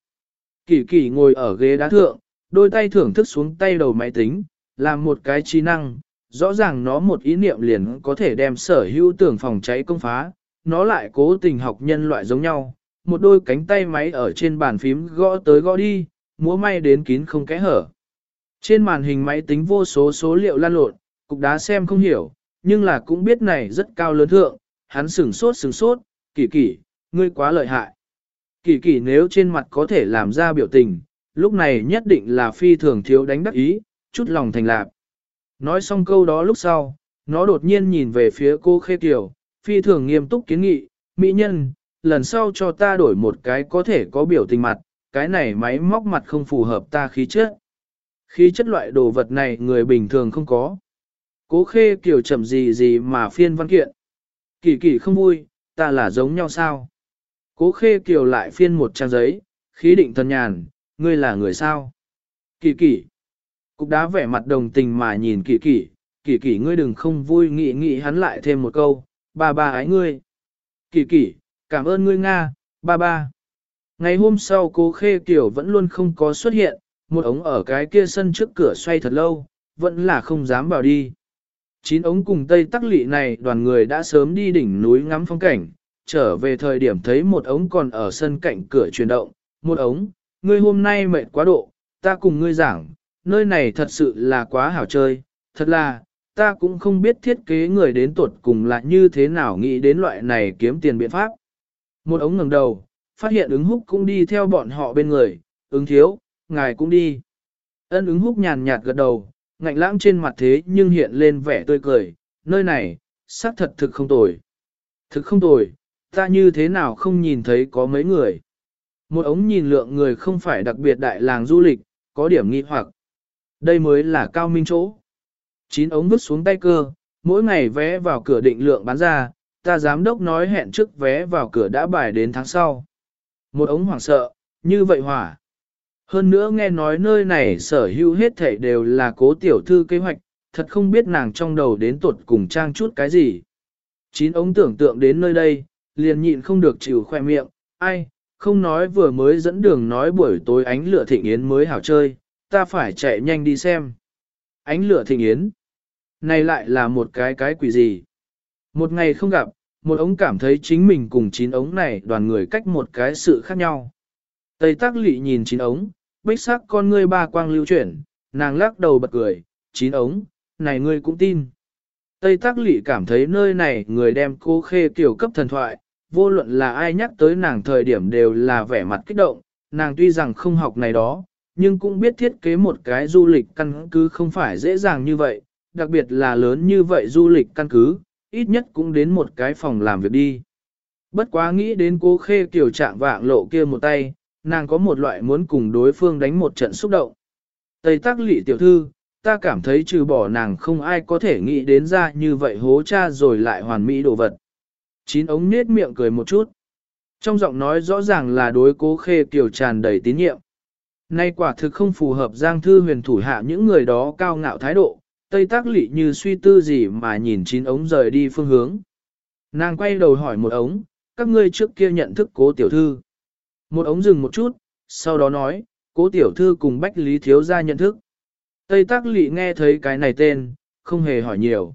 Kỳ kỳ ngồi ở ghế đá thượng, đôi tay thưởng thức xuống tay đầu máy tính, làm một cái trí năng, rõ ràng nó một ý niệm liền có thể đem sở hữu tưởng phòng cháy công phá, nó lại cố tình học nhân loại giống nhau, một đôi cánh tay máy ở trên bàn phím gõ tới gõ đi, múa may đến kín không kẽ hở. Trên màn hình máy tính vô số số liệu lan lộn, cục đá xem không hiểu, nhưng là cũng biết này rất cao lớn thượng, hắn sửng sốt sửng sốt, kỳ kỳ, ngươi quá lợi hại. Kỳ kỳ nếu trên mặt có thể làm ra biểu tình, lúc này nhất định là phi thường thiếu đánh đắc ý, chút lòng thành lạc. Nói xong câu đó lúc sau, nó đột nhiên nhìn về phía cô Khê Kiều, phi thường nghiêm túc kiến nghị, mỹ nhân, lần sau cho ta đổi một cái có thể có biểu tình mặt, cái này máy móc mặt không phù hợp ta khí chất. Khí chất loại đồ vật này người bình thường không có. Cố khê Kiều chậm gì gì mà phiên văn kiện. Kỳ kỳ không vui, ta là giống nhau sao? Cố khê kiều lại phiên một trang giấy, khí định thần nhàn, ngươi là người sao? Kỳ kỳ. Cục đá vẻ mặt đồng tình mà nhìn kỳ kỳ, kỳ kỳ ngươi đừng không vui nghĩ nghĩ hắn lại thêm một câu, ba ba ái ngươi. Kỳ kỳ, cảm ơn ngươi Nga, ba ba. Ngày hôm sau cô Khê Kiều vẫn luôn không có xuất hiện, một ống ở cái kia sân trước cửa xoay thật lâu, vẫn là không dám vào đi. Chín ống cùng Tây Tắc Lị này đoàn người đã sớm đi đỉnh núi ngắm phong cảnh, trở về thời điểm thấy một ống còn ở sân cạnh cửa chuyển động, một ống, ngươi hôm nay mệt quá độ, ta cùng ngươi giảng, nơi này thật sự là quá hảo chơi, thật là, ta cũng không biết thiết kế người đến tuột cùng là như thế nào nghĩ đến loại này kiếm tiền biện pháp. Một ống ngẩng đầu, phát hiện ứng húc cũng đi theo bọn họ bên người, ứng thiếu, ngài cũng đi. Ân ứng húc nhàn nhạt gật đầu, ngạnh lãng trên mặt thế nhưng hiện lên vẻ tươi cười, nơi này, xác thật thực không tồi. Thực không tồi, ta như thế nào không nhìn thấy có mấy người. Một ống nhìn lượng người không phải đặc biệt đại làng du lịch, có điểm nghi hoặc. Đây mới là cao minh chỗ. Chín ống vứt xuống tay cơ, mỗi ngày vé vào cửa định lượng bán ra, ta giám đốc nói hẹn trước vé vào cửa đã bài đến tháng sau. Một ống hoảng sợ, như vậy hỏa. Hơn nữa nghe nói nơi này sở hữu hết thảy đều là cố tiểu thư kế hoạch, thật không biết nàng trong đầu đến tuột cùng trang chút cái gì. Chín ống tưởng tượng đến nơi đây, liền nhịn không được chịu khoe miệng, ai, không nói vừa mới dẫn đường nói buổi tối ánh lửa thịnh yến mới hảo chơi, ta phải chạy nhanh đi xem. Ánh lửa thịnh yến, này lại là một cái cái quỷ gì? Một ngày không gặp, một ống cảm thấy chính mình cùng chín ống này đoàn người cách một cái sự khác nhau. Tây tác lị nhìn chín ống, bích sắc con ngươi ba quang lưu chuyển, nàng lắc đầu bật cười, chín ống, này ngươi cũng tin. Tây tác lị cảm thấy nơi này người đem cô khê tiểu cấp thần thoại, vô luận là ai nhắc tới nàng thời điểm đều là vẻ mặt kích động, nàng tuy rằng không học này đó, nhưng cũng biết thiết kế một cái du lịch căn cứ không phải dễ dàng như vậy, đặc biệt là lớn như vậy du lịch căn cứ, ít nhất cũng đến một cái phòng làm việc đi. Bất quá nghĩ đến cố khê kiểu trạng vạng lộ kia một tay, nàng có một loại muốn cùng đối phương đánh một trận xúc động. Tây tác lị tiểu thư, ta cảm thấy trừ bỏ nàng không ai có thể nghĩ đến ra như vậy hố cha rồi lại hoàn mỹ đồ vật. Chín ống nết miệng cười một chút. Trong giọng nói rõ ràng là đối cố khê kiểu tràn đầy tín nhiệm. Nay quả thực không phù hợp giang thư huyền thủ hạ những người đó cao ngạo thái độ, Tây Tác Lị như suy tư gì mà nhìn chín ống rời đi phương hướng. Nàng quay đầu hỏi một ống, các ngươi trước kia nhận thức cố tiểu thư. Một ống dừng một chút, sau đó nói, cố tiểu thư cùng Bách Lý Thiếu gia nhận thức. Tây Tác Lị nghe thấy cái này tên, không hề hỏi nhiều.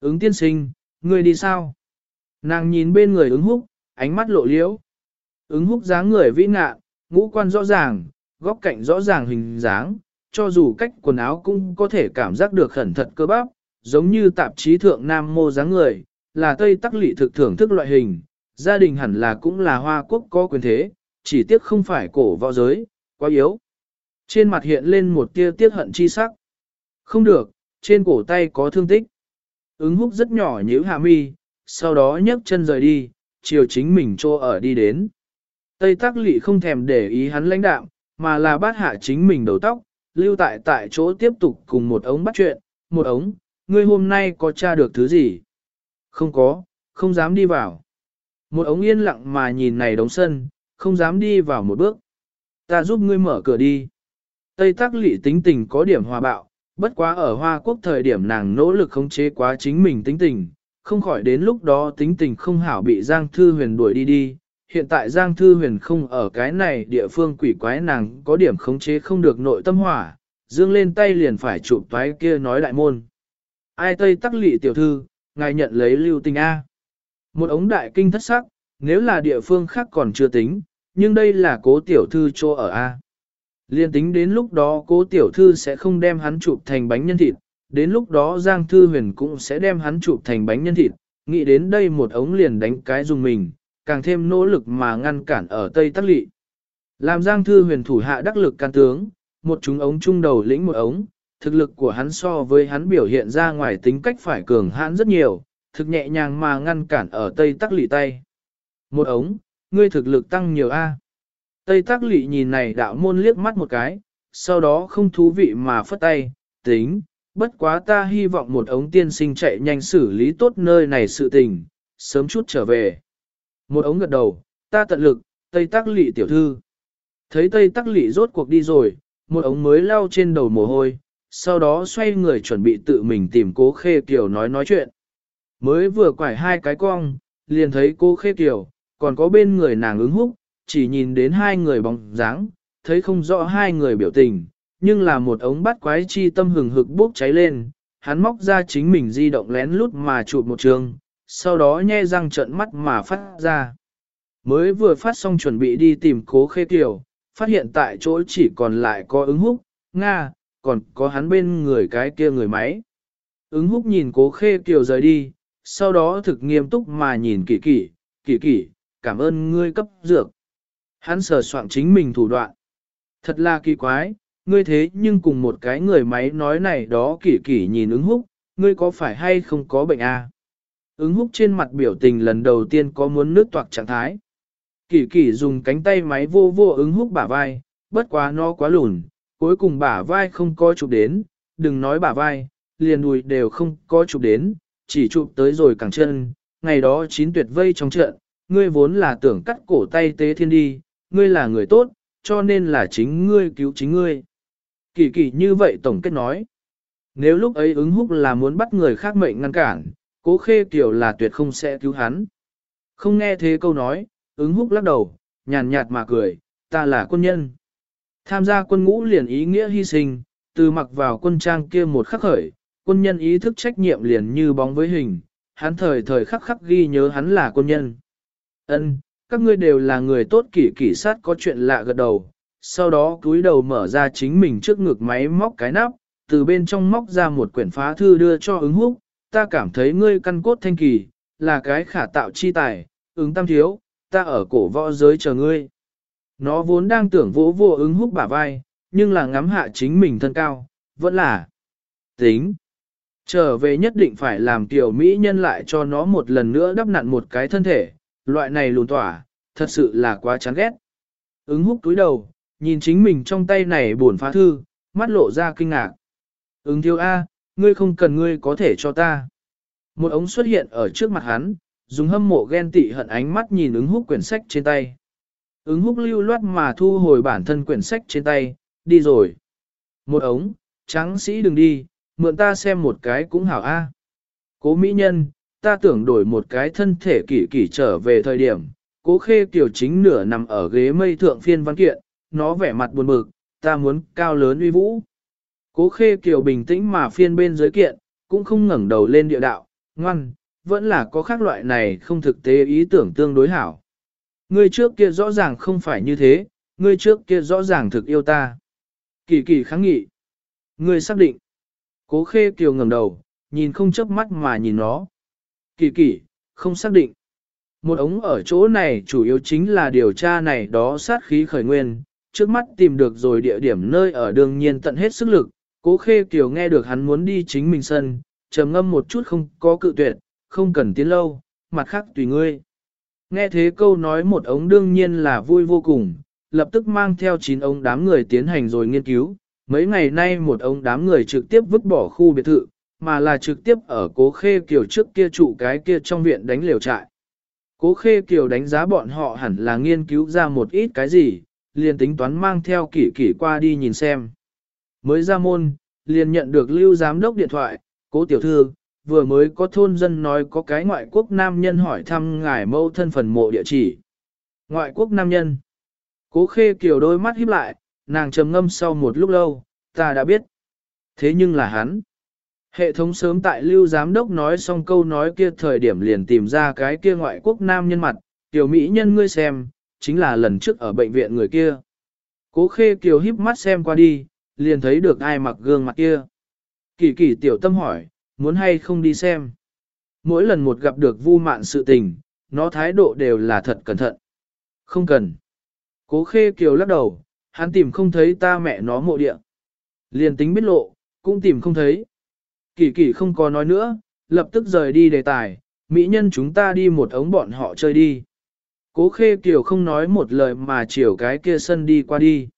Ứng tiên sinh, ngươi đi sao? Nàng nhìn bên người ứng húc, ánh mắt lộ liễu. Ứng húc dáng người vĩ ngạ, ngũ quan rõ ràng, góc cạnh rõ ràng hình dáng, cho dù cách quần áo cũng có thể cảm giác được khẩn thật cơ bắp, giống như tạp chí thượng nam mô dáng người, là tây tắc lị thực thưởng thức loại hình, gia đình hẳn là cũng là hoa quốc có quyền thế, chỉ tiếc không phải cổ võ giới, quá yếu. Trên mặt hiện lên một tia tiếc hận chi sắc. Không được, trên cổ tay có thương tích. Ứng húc rất nhỏ nhíu hạ mi, sau đó nhấc chân rời đi, chiều chính mình trô ở đi đến. Tây tắc lị không thèm để ý hắn lãnh đạo, mà là bát hạ chính mình đầu tóc, lưu tại tại chỗ tiếp tục cùng một ống bắt chuyện, một ống, ngươi hôm nay có tra được thứ gì? Không có, không dám đi vào. Một ống yên lặng mà nhìn này đống sân, không dám đi vào một bước. Ta giúp ngươi mở cửa đi. Tây Tắc Lị tính tình có điểm hòa bạo, bất quá ở Hoa Quốc thời điểm nàng nỗ lực khống chế quá chính mình tính tình, không khỏi đến lúc đó tính tình không hảo bị Giang Thư Huyền đuổi đi đi, hiện tại Giang Thư Huyền không ở cái này địa phương quỷ quái nàng có điểm khống chế không được nội tâm hỏa, dương lên tay liền phải chụp toái kia nói đại môn. Ai tây tắc lị tiểu thư, ngài nhận lấy lưu tình A. Một ống đại kinh thất sắc, nếu là địa phương khác còn chưa tính, nhưng đây là cố tiểu thư cho ở A. Liên tính đến lúc đó cố tiểu thư sẽ không đem hắn chụp thành bánh nhân thịt, đến lúc đó Giang Thư Huyền cũng sẽ đem hắn chụp thành bánh nhân thịt, nghĩ đến đây một ống liền đánh cái dùng mình, càng thêm nỗ lực mà ngăn cản ở Tây Tắc Lị. Làm Giang Thư huyền thủ hạ đắc lực can tướng, một chúng ống trung đầu lĩnh một ống, thực lực của hắn so với hắn biểu hiện ra ngoài tính cách phải cường hãn rất nhiều, thực nhẹ nhàng mà ngăn cản ở Tây Tắc Lị tay. Một ống, ngươi thực lực tăng nhiều A. Tây Tắc Lị nhìn này đạo môn liếc mắt một cái, sau đó không thú vị mà phất tay, tính, bất quá ta hy vọng một ống tiên sinh chạy nhanh xử lý tốt nơi này sự tình, sớm chút trở về. Một ống gật đầu, ta tận lực, Tây Tắc Lị tiểu thư. Thấy Tây Tắc Lị rốt cuộc đi rồi, một ống mới lao trên đầu mồ hôi, sau đó xoay người chuẩn bị tự mình tìm cố khê kiều nói nói chuyện. Mới vừa quải hai cái cong, liền thấy cô khê kiều, còn có bên người nàng ứng húc, chỉ nhìn đến hai người bóng dáng, thấy không rõ hai người biểu tình, nhưng là một ống bắt quái chi tâm hừng hực bốc cháy lên, hắn móc ra chính mình di động lén lút mà chụp một trường, sau đó nhe răng trợn mắt mà phát ra. Mới vừa phát xong chuẩn bị đi tìm cố khê tiểu phát hiện tại chỗ chỉ còn lại có ứng húc, Nga, còn có hắn bên người cái kia người máy. Ứng húc nhìn cố khê tiểu rời đi, sau đó thực nghiêm túc mà nhìn kỹ kỹ, kỹ kỹ, cảm ơn ngươi cấp dược. Hắn sờ soạn chính mình thủ đoạn. Thật là kỳ quái, ngươi thế nhưng cùng một cái người máy nói này đó kỳ kỳ nhìn ứng húc, ngươi có phải hay không có bệnh à? Ứng húc trên mặt biểu tình lần đầu tiên có muốn nước toạc trạng thái. Kỳ kỳ dùng cánh tay máy vô vô ứng húc bả vai, bất quá nó quá lùn, cuối cùng bả vai không có chụp đến, đừng nói bả vai, liền đùi đều không có chụp đến, chỉ chụp tới rồi cẳng chân, ngày đó chín tuyệt vây trong trận, ngươi vốn là tưởng cắt cổ tay tế thiên đi, ngươi là người tốt, cho nên là chính ngươi cứu chính ngươi. Kỳ kỳ như vậy tổng kết nói. Nếu lúc ấy ứng húc là muốn bắt người khác mệnh ngăn cản, cố khê kiểu là tuyệt không sẽ cứu hắn. Không nghe thế câu nói, ứng húc lắc đầu, nhàn nhạt mà cười, ta là quân nhân. Tham gia quân ngũ liền ý nghĩa hy sinh, từ mặc vào quân trang kia một khắc khởi, quân nhân ý thức trách nhiệm liền như bóng với hình, hắn thời thời khắc khắc ghi nhớ hắn là quân nhân. Ân, các ngươi đều là người tốt kỷ kỷ sát có chuyện lạ gật đầu, sau đó cúi đầu mở ra chính mình trước ngực máy móc cái nắp, từ bên trong móc ra một quyển phá thư đưa cho ứng húc, ta cảm thấy ngươi căn cốt thanh kỳ, là cái khả tạo chi tài, ứng tam thiếu, ta ở cổ võ giới chờ ngươi. Nó vốn đang tưởng vỗ vô ứng húc bả vai, nhưng là ngắm hạ chính mình thân cao, vẫn là tính. Trở về nhất định phải làm tiểu mỹ nhân lại cho nó một lần nữa đắp nặn một cái thân thể, loại này lùn tỏa, thật sự là quá chán ghét. Ứng húc túi đầu, nhìn chính mình trong tay này buồn phá thư, mắt lộ ra kinh ngạc. Ứng thiếu A, ngươi không cần ngươi có thể cho ta. Một ống xuất hiện ở trước mặt hắn, dùng hâm mộ ghen tị hận ánh mắt nhìn ứng húc quyển sách trên tay. Ứng húc lưu loát mà thu hồi bản thân quyển sách trên tay, đi rồi. Một ống, trắng sĩ đừng đi, mượn ta xem một cái cũng hảo a. Cố mỹ nhân, ta tưởng đổi một cái thân thể kỷ kỷ trở về thời điểm, cố khê tiểu chính nửa nằm ở ghế mây thượng phiên văn kiện, nó vẻ mặt buồn bực, ta muốn cao lớn uy vũ. Cố khê kiều bình tĩnh mà phiên bên dưới kiện, cũng không ngẩng đầu lên địa đạo, ngoan, vẫn là có khác loại này không thực tế ý tưởng tương đối hảo. Ngươi trước kia rõ ràng không phải như thế, ngươi trước kia rõ ràng thực yêu ta. Kỳ kỳ kháng nghị. Ngươi xác định. Cố khê kiều ngẩng đầu, nhìn không chớp mắt mà nhìn nó. Kỳ kỳ, không xác định. Một ống ở chỗ này chủ yếu chính là điều tra này đó sát khí khởi nguyên, trước mắt tìm được rồi địa điểm nơi ở đương nhiên tận hết sức lực, cố khê kiều nghe được hắn muốn đi chính mình sân, trầm ngâm một chút không có cự tuyệt, không cần tiến lâu, mặt khác tùy ngươi. Nghe thế câu nói một ống đương nhiên là vui vô cùng, lập tức mang theo chín ống đám người tiến hành rồi nghiên cứu. Mấy ngày nay một ống đám người trực tiếp vứt bỏ khu biệt thự, mà là trực tiếp ở cố khê kiều trước kia trụ cái kia trong viện đánh liều trại. Cố khê kiều đánh giá bọn họ hẳn là nghiên cứu ra một ít cái gì, liền tính toán mang theo kỷ kỷ qua đi nhìn xem. Mới ra môn, liền nhận được lưu giám đốc điện thoại, cố tiểu thư, vừa mới có thôn dân nói có cái ngoại quốc nam nhân hỏi thăm ngài mâu thân phần mộ địa chỉ. Ngoại quốc nam nhân. Cố khê kiều đôi mắt híp lại, nàng trầm ngâm sau một lúc lâu, ta đã biết. Thế nhưng là hắn. Hệ thống sớm tại lưu giám đốc nói xong câu nói kia thời điểm liền tìm ra cái kia ngoại quốc nam nhân mặt, tiểu mỹ nhân ngươi xem, chính là lần trước ở bệnh viện người kia. Cố khê kiều híp mắt xem qua đi, liền thấy được ai mặc gương mặt kia. Kỳ kỳ tiểu tâm hỏi, muốn hay không đi xem. Mỗi lần một gặp được vu mạn sự tình, nó thái độ đều là thật cẩn thận. Không cần. Cố khê kiều lắc đầu, hắn tìm không thấy ta mẹ nó mộ địa. Liền tính biết lộ, cũng tìm không thấy. Kỳ kỳ không có nói nữa, lập tức rời đi đề tài, mỹ nhân chúng ta đi một ống bọn họ chơi đi. Cố khê kiều không nói một lời mà chiều cái kia sân đi qua đi.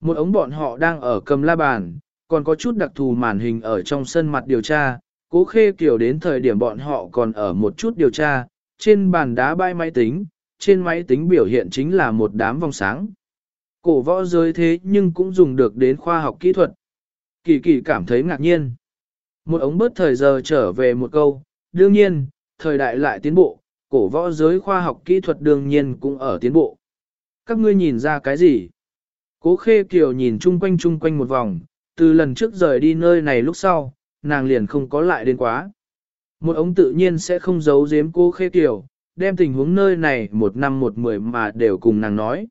Một ống bọn họ đang ở cầm la bàn, còn có chút đặc thù màn hình ở trong sân mặt điều tra, cố khê kiều đến thời điểm bọn họ còn ở một chút điều tra, trên bàn đá bay máy tính, trên máy tính biểu hiện chính là một đám vòng sáng. Cổ võ giới thế nhưng cũng dùng được đến khoa học kỹ thuật. Kỳ kỳ cảm thấy ngạc nhiên. Một ống bớt thời giờ trở về một câu, đương nhiên, thời đại lại tiến bộ, cổ võ giới khoa học kỹ thuật đương nhiên cũng ở tiến bộ. Các ngươi nhìn ra cái gì? Cố khê kiều nhìn chung quanh chung quanh một vòng, từ lần trước rời đi nơi này lúc sau, nàng liền không có lại đến quá. Một ống tự nhiên sẽ không giấu giếm Cố khê kiều, đem tình huống nơi này một năm một mười mà đều cùng nàng nói.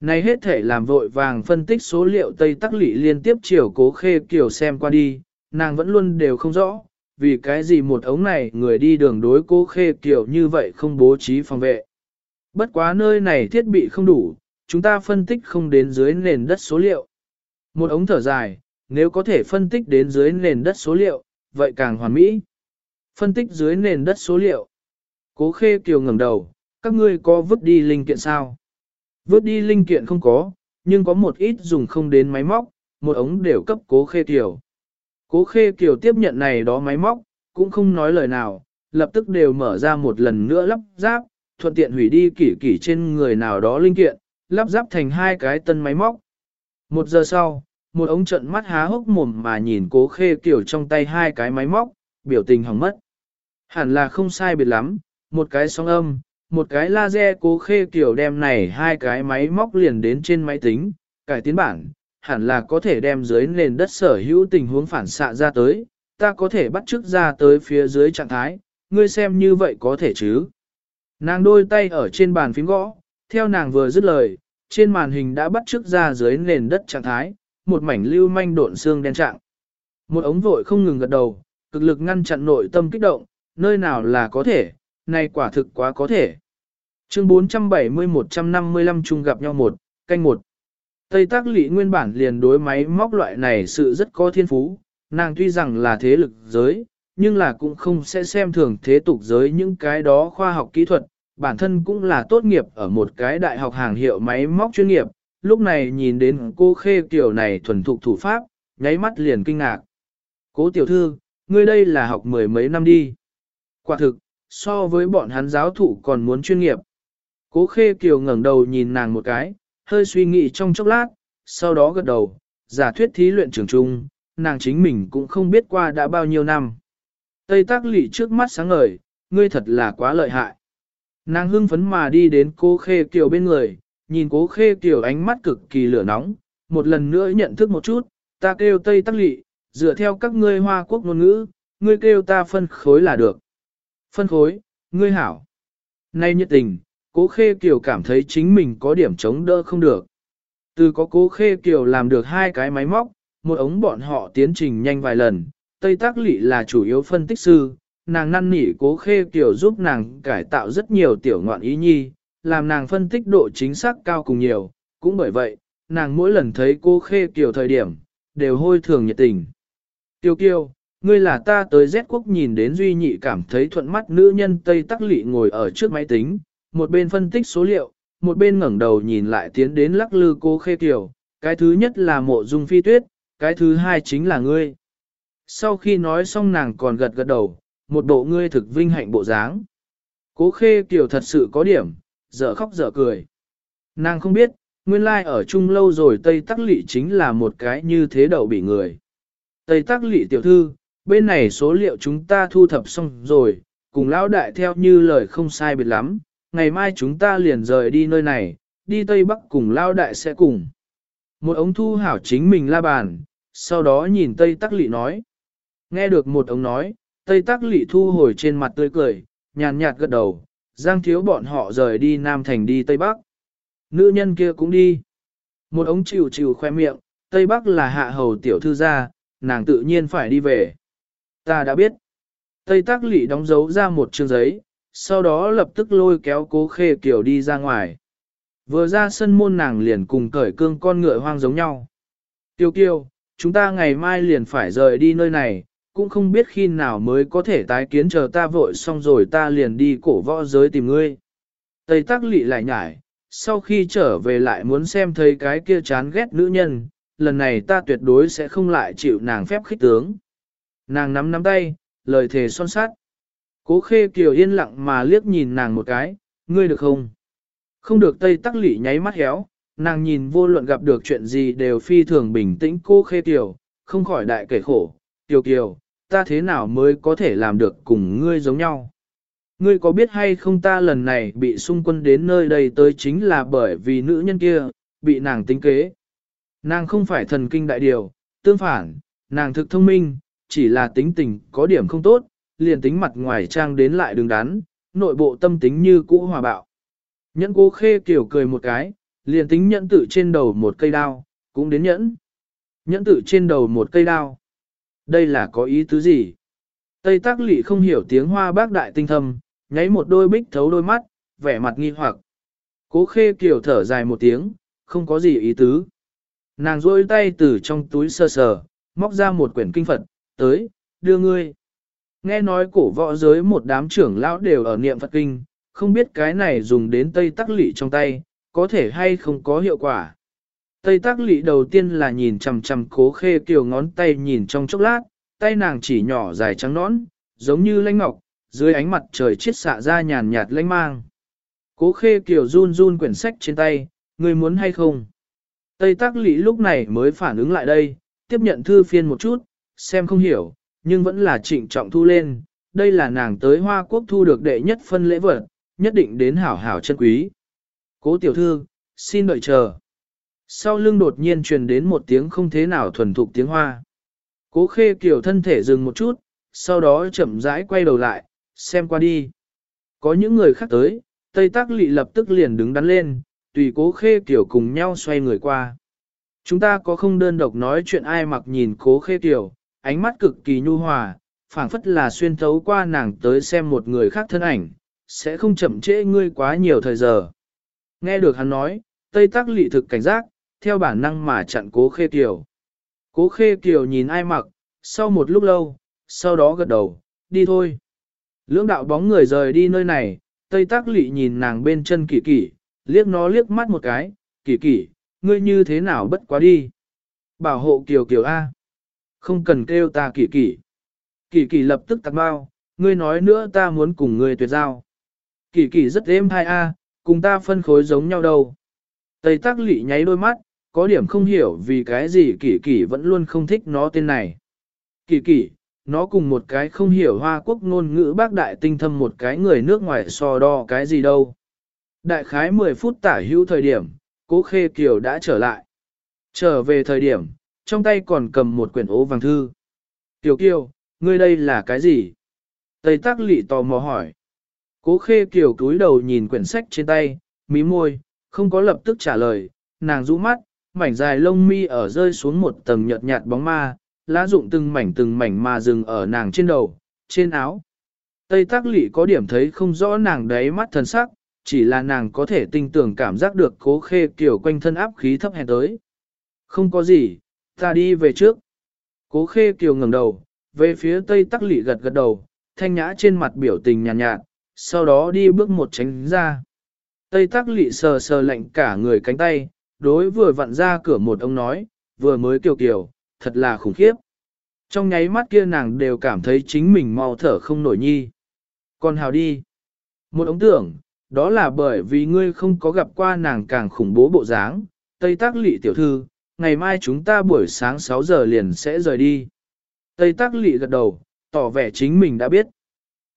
Này hết thể làm vội vàng phân tích số liệu Tây Tắc Lị liên tiếp chiều cố khê kiều xem qua đi, nàng vẫn luôn đều không rõ, vì cái gì một ống này người đi đường đối cố khê kiểu như vậy không bố trí phòng vệ. Bất quá nơi này thiết bị không đủ, chúng ta phân tích không đến dưới nền đất số liệu. Một ống thở dài, nếu có thể phân tích đến dưới nền đất số liệu, vậy càng hoàn mỹ. Phân tích dưới nền đất số liệu. Cố khê kiều ngẩng đầu, các ngươi có vứt đi linh kiện sao? Vứt đi linh kiện không có, nhưng có một ít dùng không đến máy móc, một ống đều cấp cố khê kiều. Cố khê kiều tiếp nhận này đó máy móc, cũng không nói lời nào, lập tức đều mở ra một lần nữa lắp ráp, thuận tiện hủy đi kỷ kỷ trên người nào đó linh kiện, lắp ráp thành hai cái tân máy móc. Một giờ sau, một ống trận mắt há hốc mồm mà nhìn cố khê kiểu trong tay hai cái máy móc, biểu tình hỏng mất. Hẳn là không sai biệt lắm, một cái sóng âm, một cái laser cố khê kiểu đem này hai cái máy móc liền đến trên máy tính, cải tiến bản, hẳn là có thể đem dưới nền đất sở hữu tình huống phản xạ ra tới, ta có thể bắt chước ra tới phía dưới trạng thái, ngươi xem như vậy có thể chứ. Nàng đôi tay ở trên bàn phím gõ, theo nàng vừa dứt lời, trên màn hình đã bắt chước ra dưới nền đất trạng thái, một mảnh lưu manh độn xương đen trạng. Một ống vội không ngừng gật đầu, cực lực ngăn chặn nội tâm kích động, nơi nào là có thể, này quả thực quá có thể. Chương 470-155 chung gặp nhau một, canh một. Tây tác lị nguyên bản liền đối máy móc loại này sự rất có thiên phú, nàng tuy rằng là thế lực giới, nhưng là cũng không sẽ xem thường thế tục giới những cái đó khoa học kỹ thuật, bản thân cũng là tốt nghiệp ở một cái đại học hàng hiệu máy móc chuyên nghiệp, lúc này nhìn đến cô khê kiểu này thuần thục thủ pháp, nháy mắt liền kinh ngạc. Cố tiểu thư, ngươi đây là học mười mấy năm đi. Quả thực, so với bọn hắn giáo thụ còn muốn chuyên nghiệp. Cố khê kiều ngẩng đầu nhìn nàng một cái, hơi suy nghĩ trong chốc lát, sau đó gật đầu, giả thuyết thí luyện trường trung, nàng chính mình cũng không biết qua đã bao nhiêu năm. Tây tác lị trước mắt sáng ngời, ngươi thật là quá lợi hại. Nàng hưng phấn mà đi đến cố khê kiều bên người, nhìn cố khê kiều ánh mắt cực kỳ lửa nóng, một lần nữa nhận thức một chút, ta kêu Tây tác lị, dựa theo các ngươi hoa quốc ngôn ngữ, ngươi kêu ta phân khối là được. Phân khối, ngươi hảo. Nay nhiệt tình, cố khê kiều cảm thấy chính mình có điểm chống đỡ không được. Từ có cố khê kiều làm được hai cái máy móc, một ống bọn họ tiến trình nhanh vài lần, Tây Tác Lị là chủ yếu phân tích sư, nàng năn nỉ cố khê kiều giúp nàng cải tạo rất nhiều tiểu ngoạn ý nhi, làm nàng phân tích độ chính xác cao cùng nhiều, cũng bởi vậy, nàng mỗi lần thấy cố khê kiều thời điểm, đều hôi thường nhiệt tình. Tiêu kiều, ngươi là ta tới Z quốc nhìn đến duy nhị cảm thấy thuận mắt nữ nhân Tây Tắc Lị ngồi ở trước máy tính, một bên phân tích số liệu, một bên ngẩng đầu nhìn lại tiến đến lắc lư cô khê kiểu, cái thứ nhất là mộ dung phi tuyết, cái thứ hai chính là ngươi. Sau khi nói xong nàng còn gật gật đầu, một bộ ngươi thực vinh hạnh bộ dáng. Cố khê kiểu thật sự có điểm, dở khóc dở cười. Nàng không biết, nguyên lai like ở chung lâu rồi Tây Tắc Lị chính là một cái như thế đậu bị người. Tây Tắc Lị tiểu thư, bên này số liệu chúng ta thu thập xong rồi, cùng lão đại theo như lời không sai biệt lắm, ngày mai chúng ta liền rời đi nơi này, đi Tây Bắc cùng lao đại sẽ cùng. Một ống thu hảo chính mình la bàn, sau đó nhìn Tây Tắc Lị nói. Nghe được một ống nói, Tây Tắc Lị thu hồi trên mặt tươi cười, nhàn nhạt gật đầu, Giang thiếu bọn họ rời đi Nam Thành đi Tây Bắc. Nữ nhân kia cũng đi. Một ống chịu chịu khoe miệng, Tây Bắc là hạ hầu tiểu thư gia, nàng tự nhiên phải đi về. Ta đã biết. Tây Tắc Lị đóng dấu ra một chương giấy, sau đó lập tức lôi kéo cố khê kiểu đi ra ngoài. Vừa ra sân môn nàng liền cùng cởi cương con ngựa hoang giống nhau. Tiêu kiêu, chúng ta ngày mai liền phải rời đi nơi này, cũng không biết khi nào mới có thể tái kiến chờ ta vội xong rồi ta liền đi cổ võ giới tìm ngươi. Tây tắc lị lại nhải, sau khi trở về lại muốn xem thấy cái kia chán ghét nữ nhân, lần này ta tuyệt đối sẽ không lại chịu nàng phép khích tướng. Nàng nắm nắm tay, lời thề son sát. Cố khê kiều yên lặng mà liếc nhìn nàng một cái, ngươi được không? Không được tây tắc lị nháy mắt héo, nàng nhìn vô luận gặp được chuyện gì đều phi thường bình tĩnh cô khê kiều, không khỏi đại kể khổ. Kiều kiều, ta thế nào mới có thể làm được cùng ngươi giống nhau? Ngươi có biết hay không ta lần này bị xung quân đến nơi đây tới chính là bởi vì nữ nhân kia, bị nàng tính kế. Nàng không phải thần kinh đại điều, tương phản, nàng thực thông minh, chỉ là tính tình có điểm không tốt, liền tính mặt ngoài trang đến lại đứng đắn, nội bộ tâm tính như cũ hòa bạo. Nhẫn cố khê kiểu cười một cái, liền tính nhẫn tự trên đầu một cây đao, cũng đến nhẫn. Nhẫn tự trên đầu một cây đao. Đây là có ý tứ gì? Tây tác lị không hiểu tiếng hoa bác đại tinh thâm, nháy một đôi bích thấu đôi mắt, vẻ mặt nghi hoặc. Cố khê kiểu thở dài một tiếng, không có gì ý tứ. Nàng rôi tay từ trong túi sơ sờ, móc ra một quyển kinh Phật, tới, đưa ngươi. Nghe nói cổ võ giới một đám trưởng lão đều ở niệm Phật kinh, không biết cái này dùng đến Tây Tắc Lị trong tay, có thể hay không có hiệu quả. Tây Tắc Lị đầu tiên là nhìn chằm chằm cố khê kiều ngón tay nhìn trong chốc lát, tay nàng chỉ nhỏ dài trắng nõn, giống như lanh ngọc, dưới ánh mặt trời chiết xạ ra nhàn nhạt lanh mang. Cố khê kiều run run quyển sách trên tay, người muốn hay không? Tây Tắc Lị lúc này mới phản ứng lại đây, tiếp nhận thư phiên một chút, xem không hiểu, nhưng vẫn là trịnh trọng thu lên, đây là nàng tới Hoa Quốc thu được đệ nhất phân lễ vật, nhất định đến hảo hảo chân quý. Cố tiểu thư, xin đợi chờ. Sau lưng đột nhiên truyền đến một tiếng không thế nào thuần thục tiếng Hoa. Cố khê kiểu thân thể dừng một chút, sau đó chậm rãi quay đầu lại, xem qua đi. Có những người khác tới, Tây Tác Lị lập tức liền đứng đắn lên, tùy cố khê kiểu cùng nhau xoay người qua. Chúng ta có không đơn độc nói chuyện ai mặc nhìn cố khê kiểu, ánh mắt cực kỳ nhu hòa, phảng phất là xuyên thấu qua nàng tới xem một người khác thân ảnh, sẽ không chậm trễ ngươi quá nhiều thời giờ. Nghe được hắn nói, Tây Tác Lị thực cảnh giác, theo bản năng mà chặn cố khê kiều. Cố khê kiều nhìn ai mặc, sau một lúc lâu, sau đó gật đầu, đi thôi. Lưỡng đạo bóng người rời đi nơi này, Tây Tác Lị nhìn nàng bên chân kỳ kỳ, liếc nó liếc mắt một cái, kỳ kỳ, ngươi như thế nào bất quá đi. Bảo hộ kiều kiều A. Không cần kêu ta kỳ kỳ. Kỳ kỳ lập tức tạc bao, ngươi nói nữa ta muốn cùng ngươi tuyệt giao. Kỳ kỳ rất êm hai A, cùng ta phân khối giống nhau đâu. Tây tác lị nháy đôi mắt, có điểm không hiểu vì cái gì kỳ kỳ vẫn luôn không thích nó tên này. Kỳ kỳ, nó cùng một cái không hiểu hoa quốc ngôn ngữ bác đại tinh thâm một cái người nước ngoài so đo cái gì đâu. Đại khái 10 phút tả hữu thời điểm, cố khê kiều đã trở lại. Trở về thời điểm, trong tay còn cầm một quyển ố vàng thư. Kiều kiều, ngươi đây là cái gì? Tây tác lị tò mò hỏi. Cố khê kiều cúi đầu nhìn quyển sách trên tay, mí môi, không có lập tức trả lời, nàng rũ mắt, mảnh dài lông mi ở rơi xuống một tầng nhợt nhạt bóng ma, lá rụng từng mảnh từng mảnh mà dừng ở nàng trên đầu, trên áo. Tây tác lị có điểm thấy không rõ nàng đáy mắt thần sắc, chỉ là nàng có thể tinh tưởng cảm giác được cố khê kiều quanh thân áp khí thấp hèn tới. Không có gì, ta đi về trước. Cố khê kiều ngẩng đầu, về phía tây tắc lị gật gật đầu, thanh nhã trên mặt biểu tình nhàn nhạt, nhạt, sau đó đi bước một tránh ra. Tây tắc lị sờ sờ lạnh cả người cánh tay, đối vừa vặn ra cửa một ông nói, vừa mới kiều kiều, thật là khủng khiếp. Trong nháy mắt kia nàng đều cảm thấy chính mình mau thở không nổi nhi. Còn hào đi. Một ống tưởng, đó là bởi vì ngươi không có gặp qua nàng càng khủng bố bộ dáng. Tây tác lị tiểu thư, ngày mai chúng ta buổi sáng 6 giờ liền sẽ rời đi. Tây Tắc lị gật đầu, tỏ vẻ chính mình đã biết.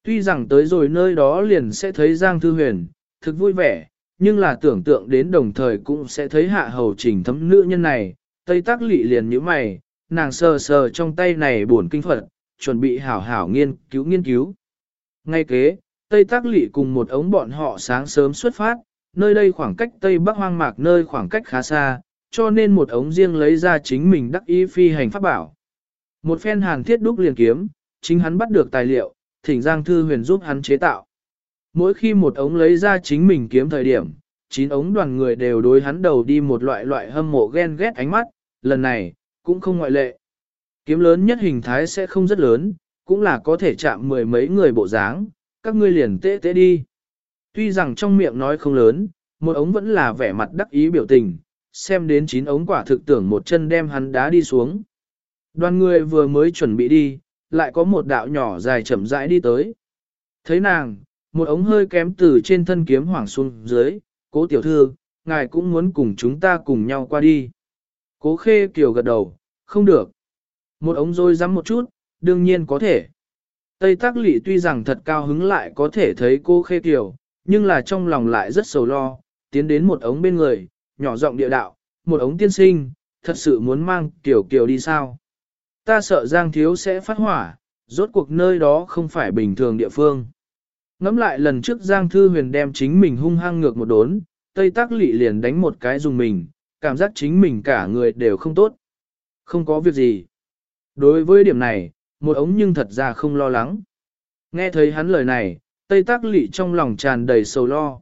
Tuy rằng tới rồi nơi đó liền sẽ thấy Giang Thư Huyền, thực vui vẻ, nhưng là tưởng tượng đến đồng thời cũng sẽ thấy hạ hầu trình thấm nữ nhân này, Tây Tắc lị liền như mày, nàng sờ sờ trong tay này buồn kinh Phật, chuẩn bị hảo hảo nghiên cứu nghiên cứu. Ngay kế, Tây Tắc lị cùng một ống bọn họ sáng sớm xuất phát, nơi đây khoảng cách Tây Bắc hoang mạc nơi khoảng cách khá xa, cho nên một ống riêng lấy ra chính mình đắc ý phi hành pháp bảo. Một phen hàn thiết đúc liền kiếm, chính hắn bắt được tài liệu, thỉnh Giang Thư Huyền giúp hắn chế tạo. Mỗi khi một ống lấy ra chính mình kiếm thời điểm, chín ống đoàn người đều đối hắn đầu đi một loại loại hâm mộ ghen ghét ánh mắt, lần này, cũng không ngoại lệ. Kiếm lớn nhất hình thái sẽ không rất lớn, cũng là có thể chạm mười mấy người bộ dáng, các ngươi liền tế tế đi. Tuy rằng trong miệng nói không lớn, một ống vẫn là vẻ mặt đắc ý biểu tình, xem đến chín ống quả thực tưởng một chân đem hắn đá đi xuống. Đoàn người vừa mới chuẩn bị đi, lại có một đạo nhỏ dài chậm rãi đi tới. Thấy nàng, một ống hơi kém từ trên thân kiếm hoảng xuống dưới, cố tiểu thư, ngài cũng muốn cùng chúng ta cùng nhau qua đi. Cố khê kiều gật đầu, không được. Một ống rôi rắm một chút, đương nhiên có thể. Tây Tắc Lị tuy rằng thật cao hứng lại có thể thấy cô khê kiều, nhưng là trong lòng lại rất sầu lo, tiến đến một ống bên người, nhỏ giọng địa đạo, một ống tiên sinh, thật sự muốn mang kiều kiều đi sao? Ta sợ Giang Thiếu sẽ phát hỏa, rốt cuộc nơi đó không phải bình thường địa phương. Ngắm lại lần trước Giang Thư Huyền đem chính mình hung hăng ngược một đốn, Tây Tác Lị liền đánh một cái dùng mình, cảm giác chính mình cả người đều không tốt. Không có việc gì. Đối với điểm này, một ống nhưng thật ra không lo lắng. Nghe thấy hắn lời này, Tây Tác Lị trong lòng tràn đầy sầu lo.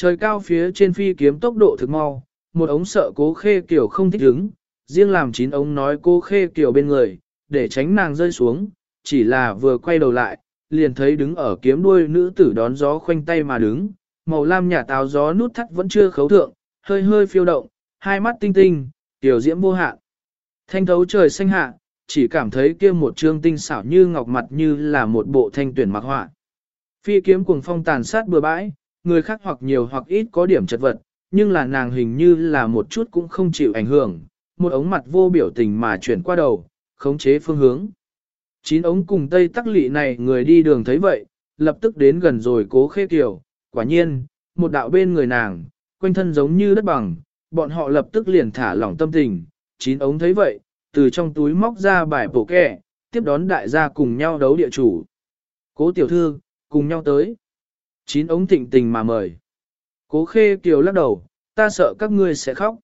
Trời cao phía trên phi kiếm tốc độ thực mau, một ống sợ cố khê kiểu không thích đứng riêng làm chín ống nói cố khê kiểu bên người, để tránh nàng rơi xuống, chỉ là vừa quay đầu lại, liền thấy đứng ở kiếm đuôi nữ tử đón gió khoanh tay mà đứng, màu lam nhà táo gió nút thắt vẫn chưa khấu thượng, hơi hơi phiêu động, hai mắt tinh tinh, tiểu diễm vô hạn. Thanh thấu trời xanh hạ, chỉ cảm thấy kia một trương tinh xảo như ngọc mặt như là một bộ thanh tuyển mặc họa. Phi kiếm cuồng phong tàn sát bừa bãi, người khác hoặc nhiều hoặc ít có điểm chật vật, nhưng là nàng hình như là một chút cũng không chịu ảnh hưởng, một ống mặt vô biểu tình mà chuyển qua đầu, khống chế phương hướng. Chín ống cùng tây tắc lị này người đi đường thấy vậy, lập tức đến gần rồi cố khê kiểu, quả nhiên, một đạo bên người nàng, quanh thân giống như đất bằng, bọn họ lập tức liền thả lỏng tâm tình, chín ống thấy vậy, từ trong túi móc ra bài bổ kẹ, tiếp đón đại gia cùng nhau đấu địa chủ. Cố tiểu thư, cùng nhau tới. Chín ống thịnh tình mà mời. Cố khê kiều lắc đầu, ta sợ các ngươi sẽ khóc.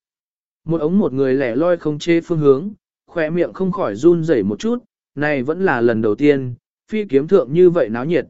Một ống một người lẻ loi không chê phương hướng, khỏe miệng không khỏi run rẩy một chút, này vẫn là lần đầu tiên, phi kiếm thượng như vậy náo nhiệt.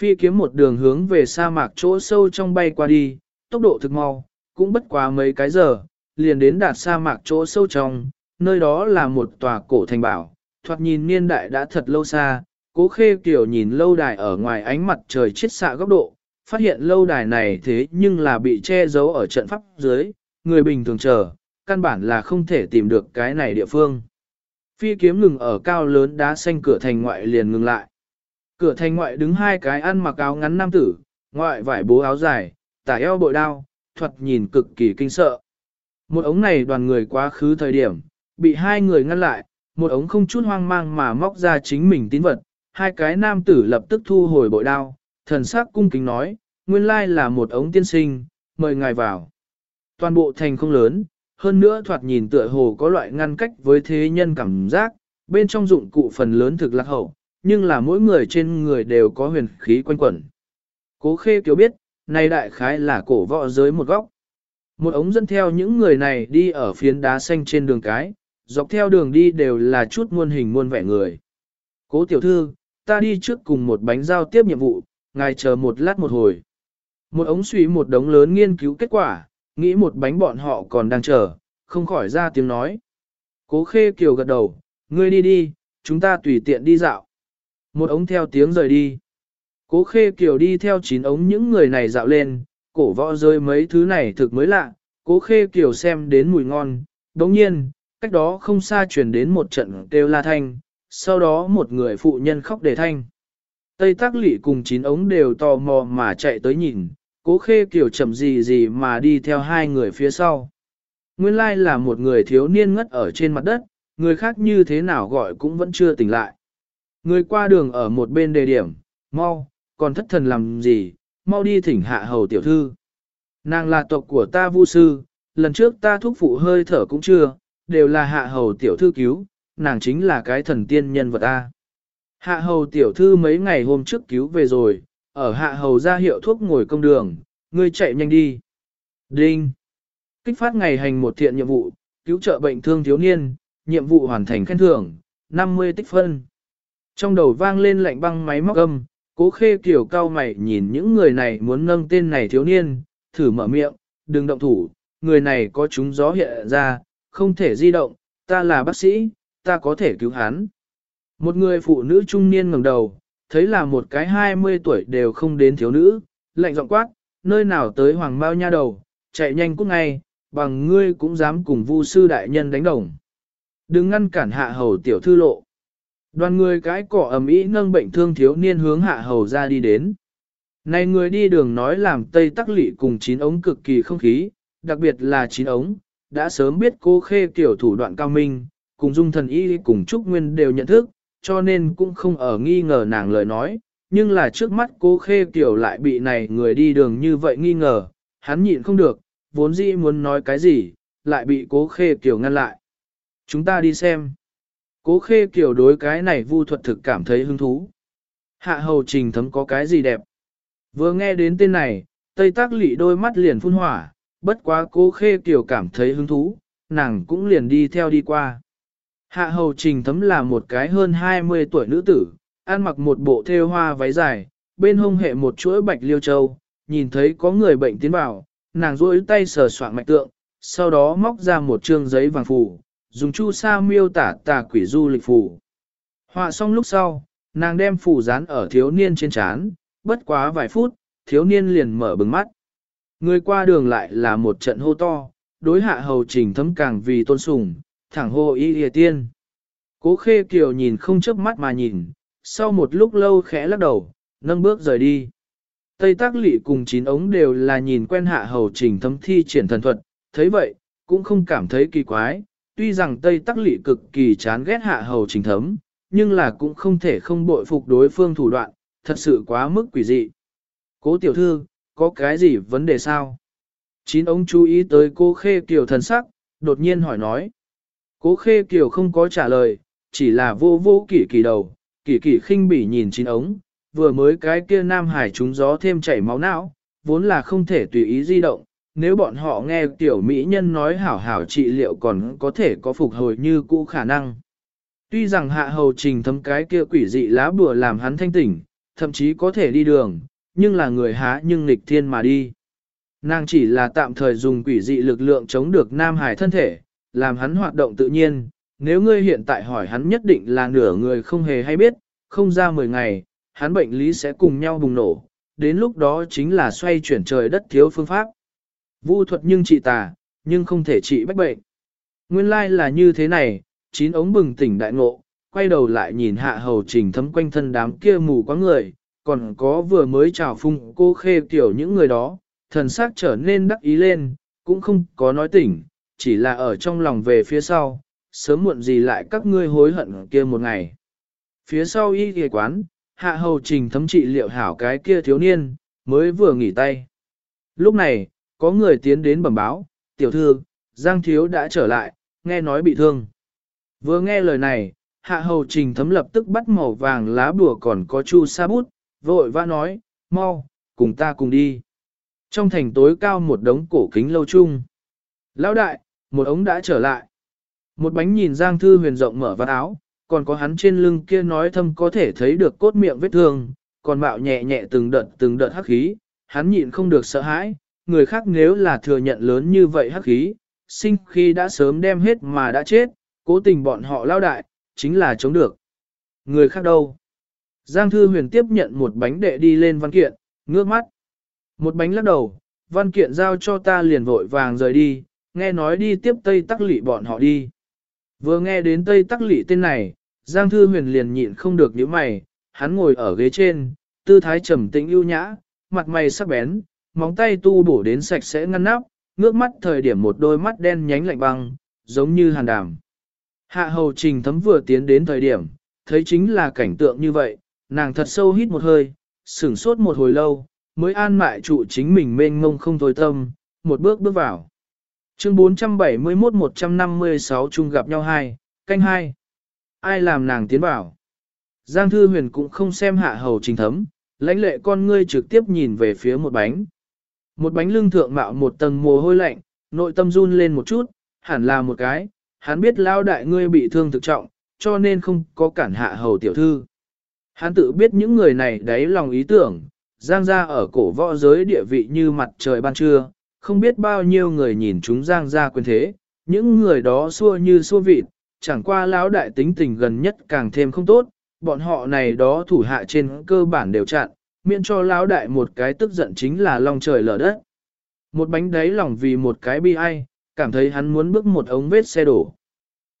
Phi kiếm một đường hướng về sa mạc chỗ sâu trong bay qua đi, tốc độ thực mau, cũng bất quá mấy cái giờ, liền đến đạt sa mạc chỗ sâu trong, nơi đó là một tòa cổ thành bảo, thoạt nhìn niên đại đã thật lâu xa, cố khê kiểu nhìn lâu đài ở ngoài ánh mặt trời chết xạ góc độ, phát hiện lâu đài này thế nhưng là bị che giấu ở trận pháp dưới, người bình thường chờ, căn bản là không thể tìm được cái này địa phương. Phi kiếm ngừng ở cao lớn đá xanh cửa thành ngoại liền ngừng lại. Cửa thành ngoại đứng hai cái ăn mặc áo ngắn nam tử, ngoại vải bố áo dài, tả eo bội đao, thuật nhìn cực kỳ kinh sợ. Một ống này đoàn người quá khứ thời điểm, bị hai người ngăn lại, một ống không chút hoang mang mà móc ra chính mình tín vật, hai cái nam tử lập tức thu hồi bội đao, thần sắc cung kính nói, nguyên lai là một ống tiên sinh, mời ngài vào. Toàn bộ thành không lớn, hơn nữa thoạt nhìn tựa hồ có loại ngăn cách với thế nhân cảm giác, bên trong dụng cụ phần lớn thực lạc hậu, nhưng là mỗi người trên người đều có huyền khí quanh quẩn. Cố khê kiều biết, này đại khái là cổ võ giới một góc. Một ống dẫn theo những người này đi ở phiến đá xanh trên đường cái, dọc theo đường đi đều là chút muôn hình muôn vẻ người. Cố tiểu thư, ta đi trước cùng một bánh giao tiếp nhiệm vụ, ngài chờ một lát một hồi. Một ống suy một đống lớn nghiên cứu kết quả, nghĩ một bánh bọn họ còn đang chờ, không khỏi ra tiếng nói. Cố khê kiều gật đầu, ngươi đi đi, chúng ta tùy tiện đi dạo. Một ống theo tiếng rời đi. Cố khê kiều đi theo chín ống những người này dạo lên, cổ võ rơi mấy thứ này thực mới lạ, cố khê kiều xem đến mùi ngon. Đồng nhiên, cách đó không xa truyền đến một trận kêu la thanh, sau đó một người phụ nhân khóc đề thanh. Tây tác lị cùng chín ống đều tò mò mà chạy tới nhìn, cố khê kiểu chậm gì gì mà đi theo hai người phía sau. Nguyên lai là một người thiếu niên ngất ở trên mặt đất, người khác như thế nào gọi cũng vẫn chưa tỉnh lại. Người qua đường ở một bên đề điểm, mau, còn thất thần làm gì, mau đi thỉnh hạ hầu tiểu thư. Nàng là tộc của ta vu sư, lần trước ta thúc phụ hơi thở cũng chưa, đều là hạ hầu tiểu thư cứu, nàng chính là cái thần tiên nhân vật ta. Hạ hầu tiểu thư mấy ngày hôm trước cứu về rồi, ở hạ hầu ra hiệu thuốc ngồi công đường, ngươi chạy nhanh đi. Đinh! Kích phát ngày hành một thiện nhiệm vụ, cứu trợ bệnh thương thiếu niên, nhiệm vụ hoàn thành khen thưởng, 50 tích phân. Trong đầu vang lên lạnh băng máy móc âm, cố khê kiểu cao mày nhìn những người này muốn nâng tên này thiếu niên, thử mở miệng, đừng động thủ, người này có chúng gió hiện ra, không thể di động, ta là bác sĩ, ta có thể cứu hắn. Một người phụ nữ trung niên ngẩng đầu, thấy là một cái 20 tuổi đều không đến thiếu nữ, lạnh giọng quát, nơi nào tới hoàng bao nha đầu, chạy nhanh cút ngay, bằng ngươi cũng dám cùng vu sư đại nhân đánh đồng. Đừng ngăn cản hạ hầu tiểu thư lộ. Đoàn người cái cỏ ầm ĩ nâng bệnh thương thiếu niên hướng hạ hầu ra đi đến. Này người đi đường nói làm tây tắc lị cùng chín ống cực kỳ không khí, đặc biệt là chín ống, đã sớm biết cô khê tiểu thủ đoạn cao minh, cùng dung thần y cùng Trúc Nguyên đều nhận thức, cho nên cũng không ở nghi ngờ nàng lời nói, nhưng là trước mắt cô khê kiểu lại bị này người đi đường như vậy nghi ngờ, hắn nhịn không được, vốn dĩ muốn nói cái gì, lại bị cố khê kiểu ngăn lại. Chúng ta đi xem. Cố khê kiểu đối cái này vu thuật thực cảm thấy hứng thú. Hạ hầu trình thấm có cái gì đẹp. Vừa nghe đến tên này, Tây Tác Lị đôi mắt liền phun hỏa, bất quá cố khê kiểu cảm thấy hứng thú, nàng cũng liền đi theo đi qua. Hạ hầu trình thấm là một cái hơn 20 tuổi nữ tử, ăn mặc một bộ thêu hoa váy dài, bên hông hệ một chuỗi bạch liêu châu, nhìn thấy có người bệnh tiến vào, nàng duỗi tay sờ soạn mạch tượng, sau đó móc ra một trương giấy vàng phủ, dùng chu sa miêu tả tà quỷ du lịch phủ. Họa xong lúc sau, nàng đem phủ dán ở thiếu niên trên trán, bất quá vài phút, thiếu niên liền mở bừng mắt. Người qua đường lại là một trận hô to, đối hạ hầu trình thấm càng vì tôn sùng, thẳng hô y hề tiên. Cố khê kiều nhìn không chớp mắt mà nhìn, sau một lúc lâu khẽ lắc đầu, nâng bước rời đi. Tây tác lị cùng chín ống đều là nhìn quen hạ hầu trình thấm thi triển thần thuật, thấy vậy, cũng không cảm thấy kỳ quái, tuy rằng Tây tác lị cực kỳ chán ghét hạ hầu trình thấm, nhưng là cũng không thể không bội phục đối phương thủ đoạn, thật sự quá mức quỷ dị. Cố tiểu thư, có cái gì vấn đề sao? Chín ống chú ý tới cô Khê Kiều thần sắc, đột nhiên hỏi nói. Cố Khê Kiều không có trả lời, chỉ là vô vô kỷ kỳ đầu, kỷ kỷ khinh bỉ nhìn chín ống, vừa mới cái kia nam hải trúng gió thêm chảy máu não, vốn là không thể tùy ý di động, nếu bọn họ nghe tiểu mỹ nhân nói hảo hảo trị liệu còn có thể có phục hồi như cũ khả năng. Tuy rằng hạ hầu trình thấm cái kia quỷ dị lá bùa làm hắn thanh tỉnh, thậm chí có thể đi đường, nhưng là người há nhưng nghịch thiên mà đi. Nàng chỉ là tạm thời dùng quỷ dị lực lượng chống được Nam Hải thân thể, làm hắn hoạt động tự nhiên, nếu ngươi hiện tại hỏi hắn nhất định là nửa người không hề hay biết, không ra 10 ngày, hắn bệnh lý sẽ cùng nhau bùng nổ, đến lúc đó chính là xoay chuyển trời đất thiếu phương pháp. Vu thuật nhưng trị tà, nhưng không thể trị bách bệnh. Nguyên lai là như thế này, chín ống bừng tỉnh đại ngộ, quay đầu lại nhìn hạ hầu trình thấm quanh thân đám kia mù quá người, còn có vừa mới chào phung cô khê tiểu những người đó, thần sắc trở nên đắc ý lên, cũng không có nói tỉnh, chỉ là ở trong lòng về phía sau, sớm muộn gì lại các ngươi hối hận kia một ngày. Phía sau y ghề quán, hạ hầu trình thấm trị liệu hảo cái kia thiếu niên, mới vừa nghỉ tay. Lúc này, có người tiến đến bẩm báo, tiểu thư, Giang Thiếu đã trở lại, nghe nói bị thương. Vừa nghe lời này, hạ hầu trình thấm lập tức bắt màu vàng lá bùa còn có chu sa bút, vội vã nói, mau, cùng ta cùng đi. Trong thành tối cao một đống cổ kính lâu chung. Lão đại, một ống đã trở lại. Một bánh nhìn Giang Thư huyền rộng mở vạt áo, còn có hắn trên lưng kia nói thâm có thể thấy được cốt miệng vết thương, còn mạo nhẹ nhẹ từng đợt từng đợt hắc khí, hắn nhịn không được sợ hãi, người khác nếu là thừa nhận lớn như vậy hắc khí, sinh khi đã sớm đem hết mà đã chết, cố tình bọn họ lao đại, chính là chống được. Người khác đâu? Giang Thư Huyền tiếp nhận một bánh đệ đi lên văn kiện, ngước mắt. Một bánh lắc đầu, văn kiện giao cho ta liền vội vàng rời đi, nghe nói đi tiếp Tây Tắc Lị bọn họ đi. Vừa nghe đến Tây Tắc Lị tên này, Giang Thư Huyền liền nhịn không được nhíu mày, hắn ngồi ở ghế trên, tư thái trầm tĩnh ưu nhã, mặt mày sắc bén, móng tay tu bổ đến sạch sẽ ngăn nắp, ngước mắt thời điểm một đôi mắt đen nhánh lạnh băng, giống như hàn đàm. Hạ hầu trình thấm vừa tiến đến thời điểm, thấy chính là cảnh tượng như vậy, nàng thật sâu hít một hơi, sửng sốt một hồi lâu, mới an mại trụ chính mình mênh ngông không thôi tâm, một bước bước vào. Chương 471-156 chung gặp nhau hai, canh hai. Ai làm nàng tiến bảo? Giang Thư Huyền cũng không xem hạ hầu trình thấm, lãnh lệ con ngươi trực tiếp nhìn về phía một bánh. Một bánh lưng thượng mạo một tầng mồ hôi lạnh, nội tâm run lên một chút, hẳn là một cái, hắn biết lao đại ngươi bị thương thực trọng, cho nên không có cản hạ hầu tiểu thư. Hắn tự biết những người này đáy lòng ý tưởng, Giang gia ở cổ võ giới địa vị như mặt trời ban trưa, không biết bao nhiêu người nhìn chúng Giang ra quyền thế, những người đó xua như xua vịt, chẳng qua lão đại tính tình gần nhất càng thêm không tốt, bọn họ này đó thủ hạ trên cơ bản đều chặn, miễn cho lão đại một cái tức giận chính là lòng trời lở đất. Một bánh đáy lòng vì một cái bi ai, cảm thấy hắn muốn bước một ống vết xe đổ.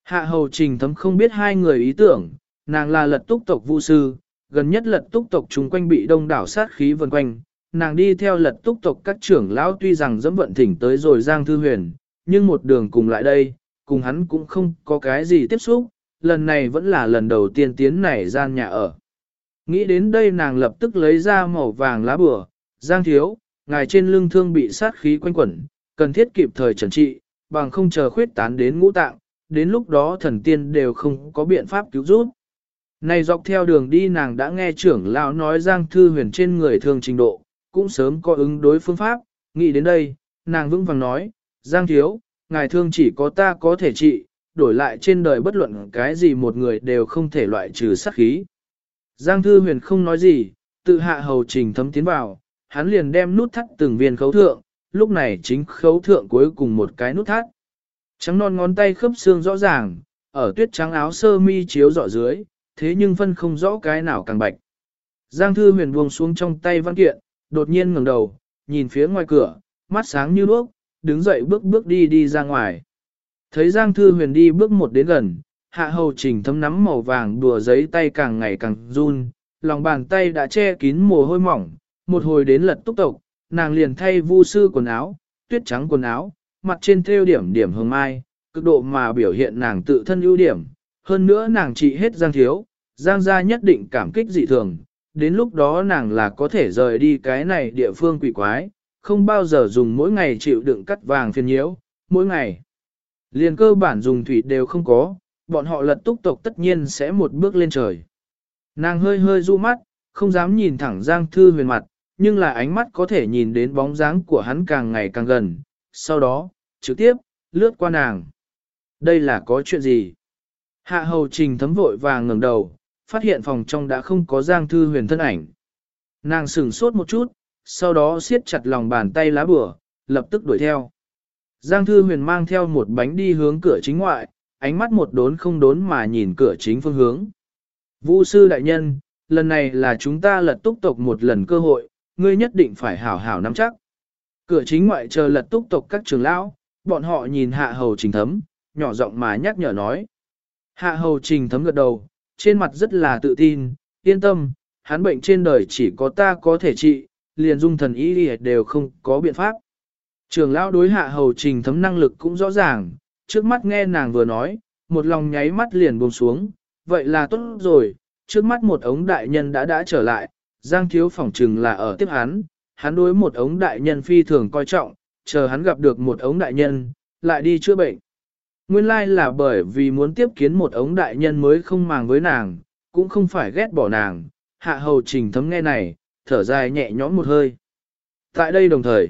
Hạ hầu trình thấm không biết hai người ý tưởng, nàng là lật túc tộc vu sư, gần nhất lật túc tộc chúng quanh bị đông đảo sát khí vần quanh, nàng đi theo lật túc tộc các trưởng lão tuy rằng dẫm vận thỉnh tới rồi Giang Thư Huyền, nhưng một đường cùng lại đây, cùng hắn cũng không có cái gì tiếp xúc, lần này vẫn là lần đầu tiên tiến nảy gian nhà ở. Nghĩ đến đây nàng lập tức lấy ra màu vàng lá bừa, Giang Thiếu, ngài trên lưng thương bị sát khí quanh quẩn, cần thiết kịp thời trần trị, bằng không chờ khuyết tán đến ngũ tạng, đến lúc đó thần tiên đều không có biện pháp cứu giúp. Này dọc theo đường đi nàng đã nghe trưởng lão nói Giang Thư Huyền trên người thương trình độ, cũng sớm có ứng đối phương pháp, nghĩ đến đây, nàng vững vàng nói, Giang Thiếu, ngài thương chỉ có ta có thể trị, đổi lại trên đời bất luận cái gì một người đều không thể loại trừ sát khí. Giang Thư Huyền không nói gì, tự hạ hầu trình thấm tiến vào, hắn liền đem nút thắt từng viên khấu thượng, lúc này chính khấu thượng cuối cùng một cái nút thắt. Trắng non ngón tay khớp xương rõ ràng, ở tuyết trắng áo sơ mi chiếu rõ dưới, thế nhưng phân không rõ cái nào càng bạch. Giang thư huyền buông xuống trong tay văn kiện, đột nhiên ngẩng đầu, nhìn phía ngoài cửa, mắt sáng như đuốc, đứng dậy bước bước đi đi ra ngoài. Thấy Giang thư huyền đi bước một đến gần, hạ hầu trình thấm nắm màu vàng đùa giấy tay càng ngày càng run, lòng bàn tay đã che kín mồ hôi mỏng, một hồi đến lật túc tộc, nàng liền thay vu sư quần áo, tuyết trắng quần áo, mặt trên thêu điểm điểm hương mai, cực độ mà biểu hiện nàng tự thân ưu điểm, hơn nữa nàng trị hết giang thiếu, giang gia nhất định cảm kích dị thường, đến lúc đó nàng là có thể rời đi cái này địa phương quỷ quái, không bao giờ dùng mỗi ngày chịu đựng cắt vàng phiền nhiễu, mỗi ngày. Liền cơ bản dùng thủy đều không có, bọn họ lật túc tộc tất nhiên sẽ một bước lên trời. Nàng hơi hơi du mắt, không dám nhìn thẳng Giang Thư huyền mặt, nhưng là ánh mắt có thể nhìn đến bóng dáng của hắn càng ngày càng gần, sau đó, trực tiếp, lướt qua nàng. Đây là có chuyện gì? Hạ hầu trình thấm vội vàng ngẩng đầu, phát hiện phòng trong đã không có Giang Thư huyền thân ảnh. Nàng sửng sốt một chút, sau đó siết chặt lòng bàn tay lá bửa, lập tức đuổi theo. Giang Thư huyền mang theo một bánh đi hướng cửa chính ngoại, ánh mắt một đốn không đốn mà nhìn cửa chính phương hướng. Vũ sư đại nhân, lần này là chúng ta lật túc tộc một lần cơ hội, ngươi nhất định phải hảo hảo nắm chắc. Cửa chính ngoại chờ lật túc tộc các trường lão, bọn họ nhìn hạ hầu trình thấm, nhỏ giọng mà nhắc nhở nói. Hạ hầu trình thấm gật đầu, trên mặt rất là tự tin, yên tâm, hắn bệnh trên đời chỉ có ta có thể trị, liền dung thần ý đều không có biện pháp. Trường lão đối hạ hầu trình thấm năng lực cũng rõ ràng, trước mắt nghe nàng vừa nói, một lòng nháy mắt liền buông xuống, vậy là tốt rồi, trước mắt một ống đại nhân đã đã trở lại, Giang Thiếu phỏng trừng là ở tiếp hắn, hắn đối một ống đại nhân phi thường coi trọng, chờ hắn gặp được một ống đại nhân, lại đi chữa bệnh. Nguyên lai là bởi vì muốn tiếp kiến một ống đại nhân mới không màng với nàng, cũng không phải ghét bỏ nàng, hạ hầu trình thấm nghe này, thở dài nhẹ nhõm một hơi. Tại đây đồng thời,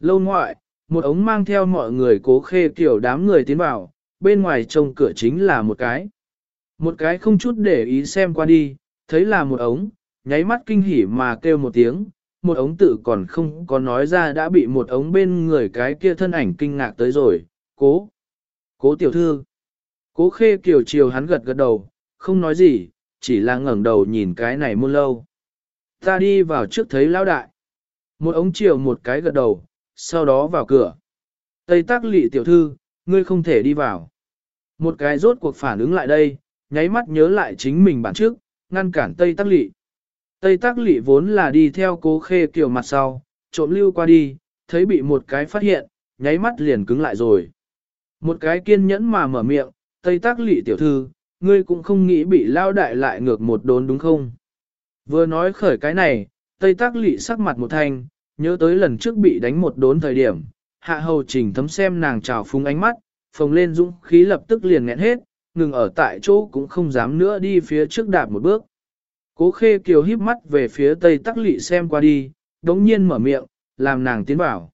lâu ngoại, một ống mang theo mọi người cố khê kiểu đám người tiến vào, bên ngoài trông cửa chính là một cái. Một cái không chút để ý xem qua đi, thấy là một ống, nháy mắt kinh hỉ mà kêu một tiếng, một ống tự còn không có nói ra đã bị một ống bên người cái kia thân ảnh kinh ngạc tới rồi, cố, cố tiểu thư. Cố khê kiều chiều hắn gật gật đầu, không nói gì, chỉ là ngẩng đầu nhìn cái này muôn lâu. Ta đi vào trước thấy lão đại. Một ống chiều một cái gật đầu, sau đó vào cửa. Tây tác lị tiểu thư, ngươi không thể đi vào. Một cái rốt cuộc phản ứng lại đây, nháy mắt nhớ lại chính mình bản trước, ngăn cản Tây tác lị. Tây tác lị vốn là đi theo cố khê kiều mặt sau, trộm lưu qua đi, thấy bị một cái phát hiện, nháy mắt liền cứng lại rồi. Một cái kiên nhẫn mà mở miệng, Tây tác lị tiểu thư, ngươi cũng không nghĩ bị lao đại lại ngược một đốn đúng không? Vừa nói khởi cái này, Tây tác lị sắc mặt một thanh, nhớ tới lần trước bị đánh một đốn thời điểm, hạ hầu trình thấm xem nàng trào phúng ánh mắt, phồng lên dũng khí lập tức liền nghẹn hết, ngừng ở tại chỗ cũng không dám nữa đi phía trước đạp một bước. Cố khê kiều híp mắt về phía tây tắc lị xem qua đi, đống nhiên mở miệng, làm nàng tiến vào.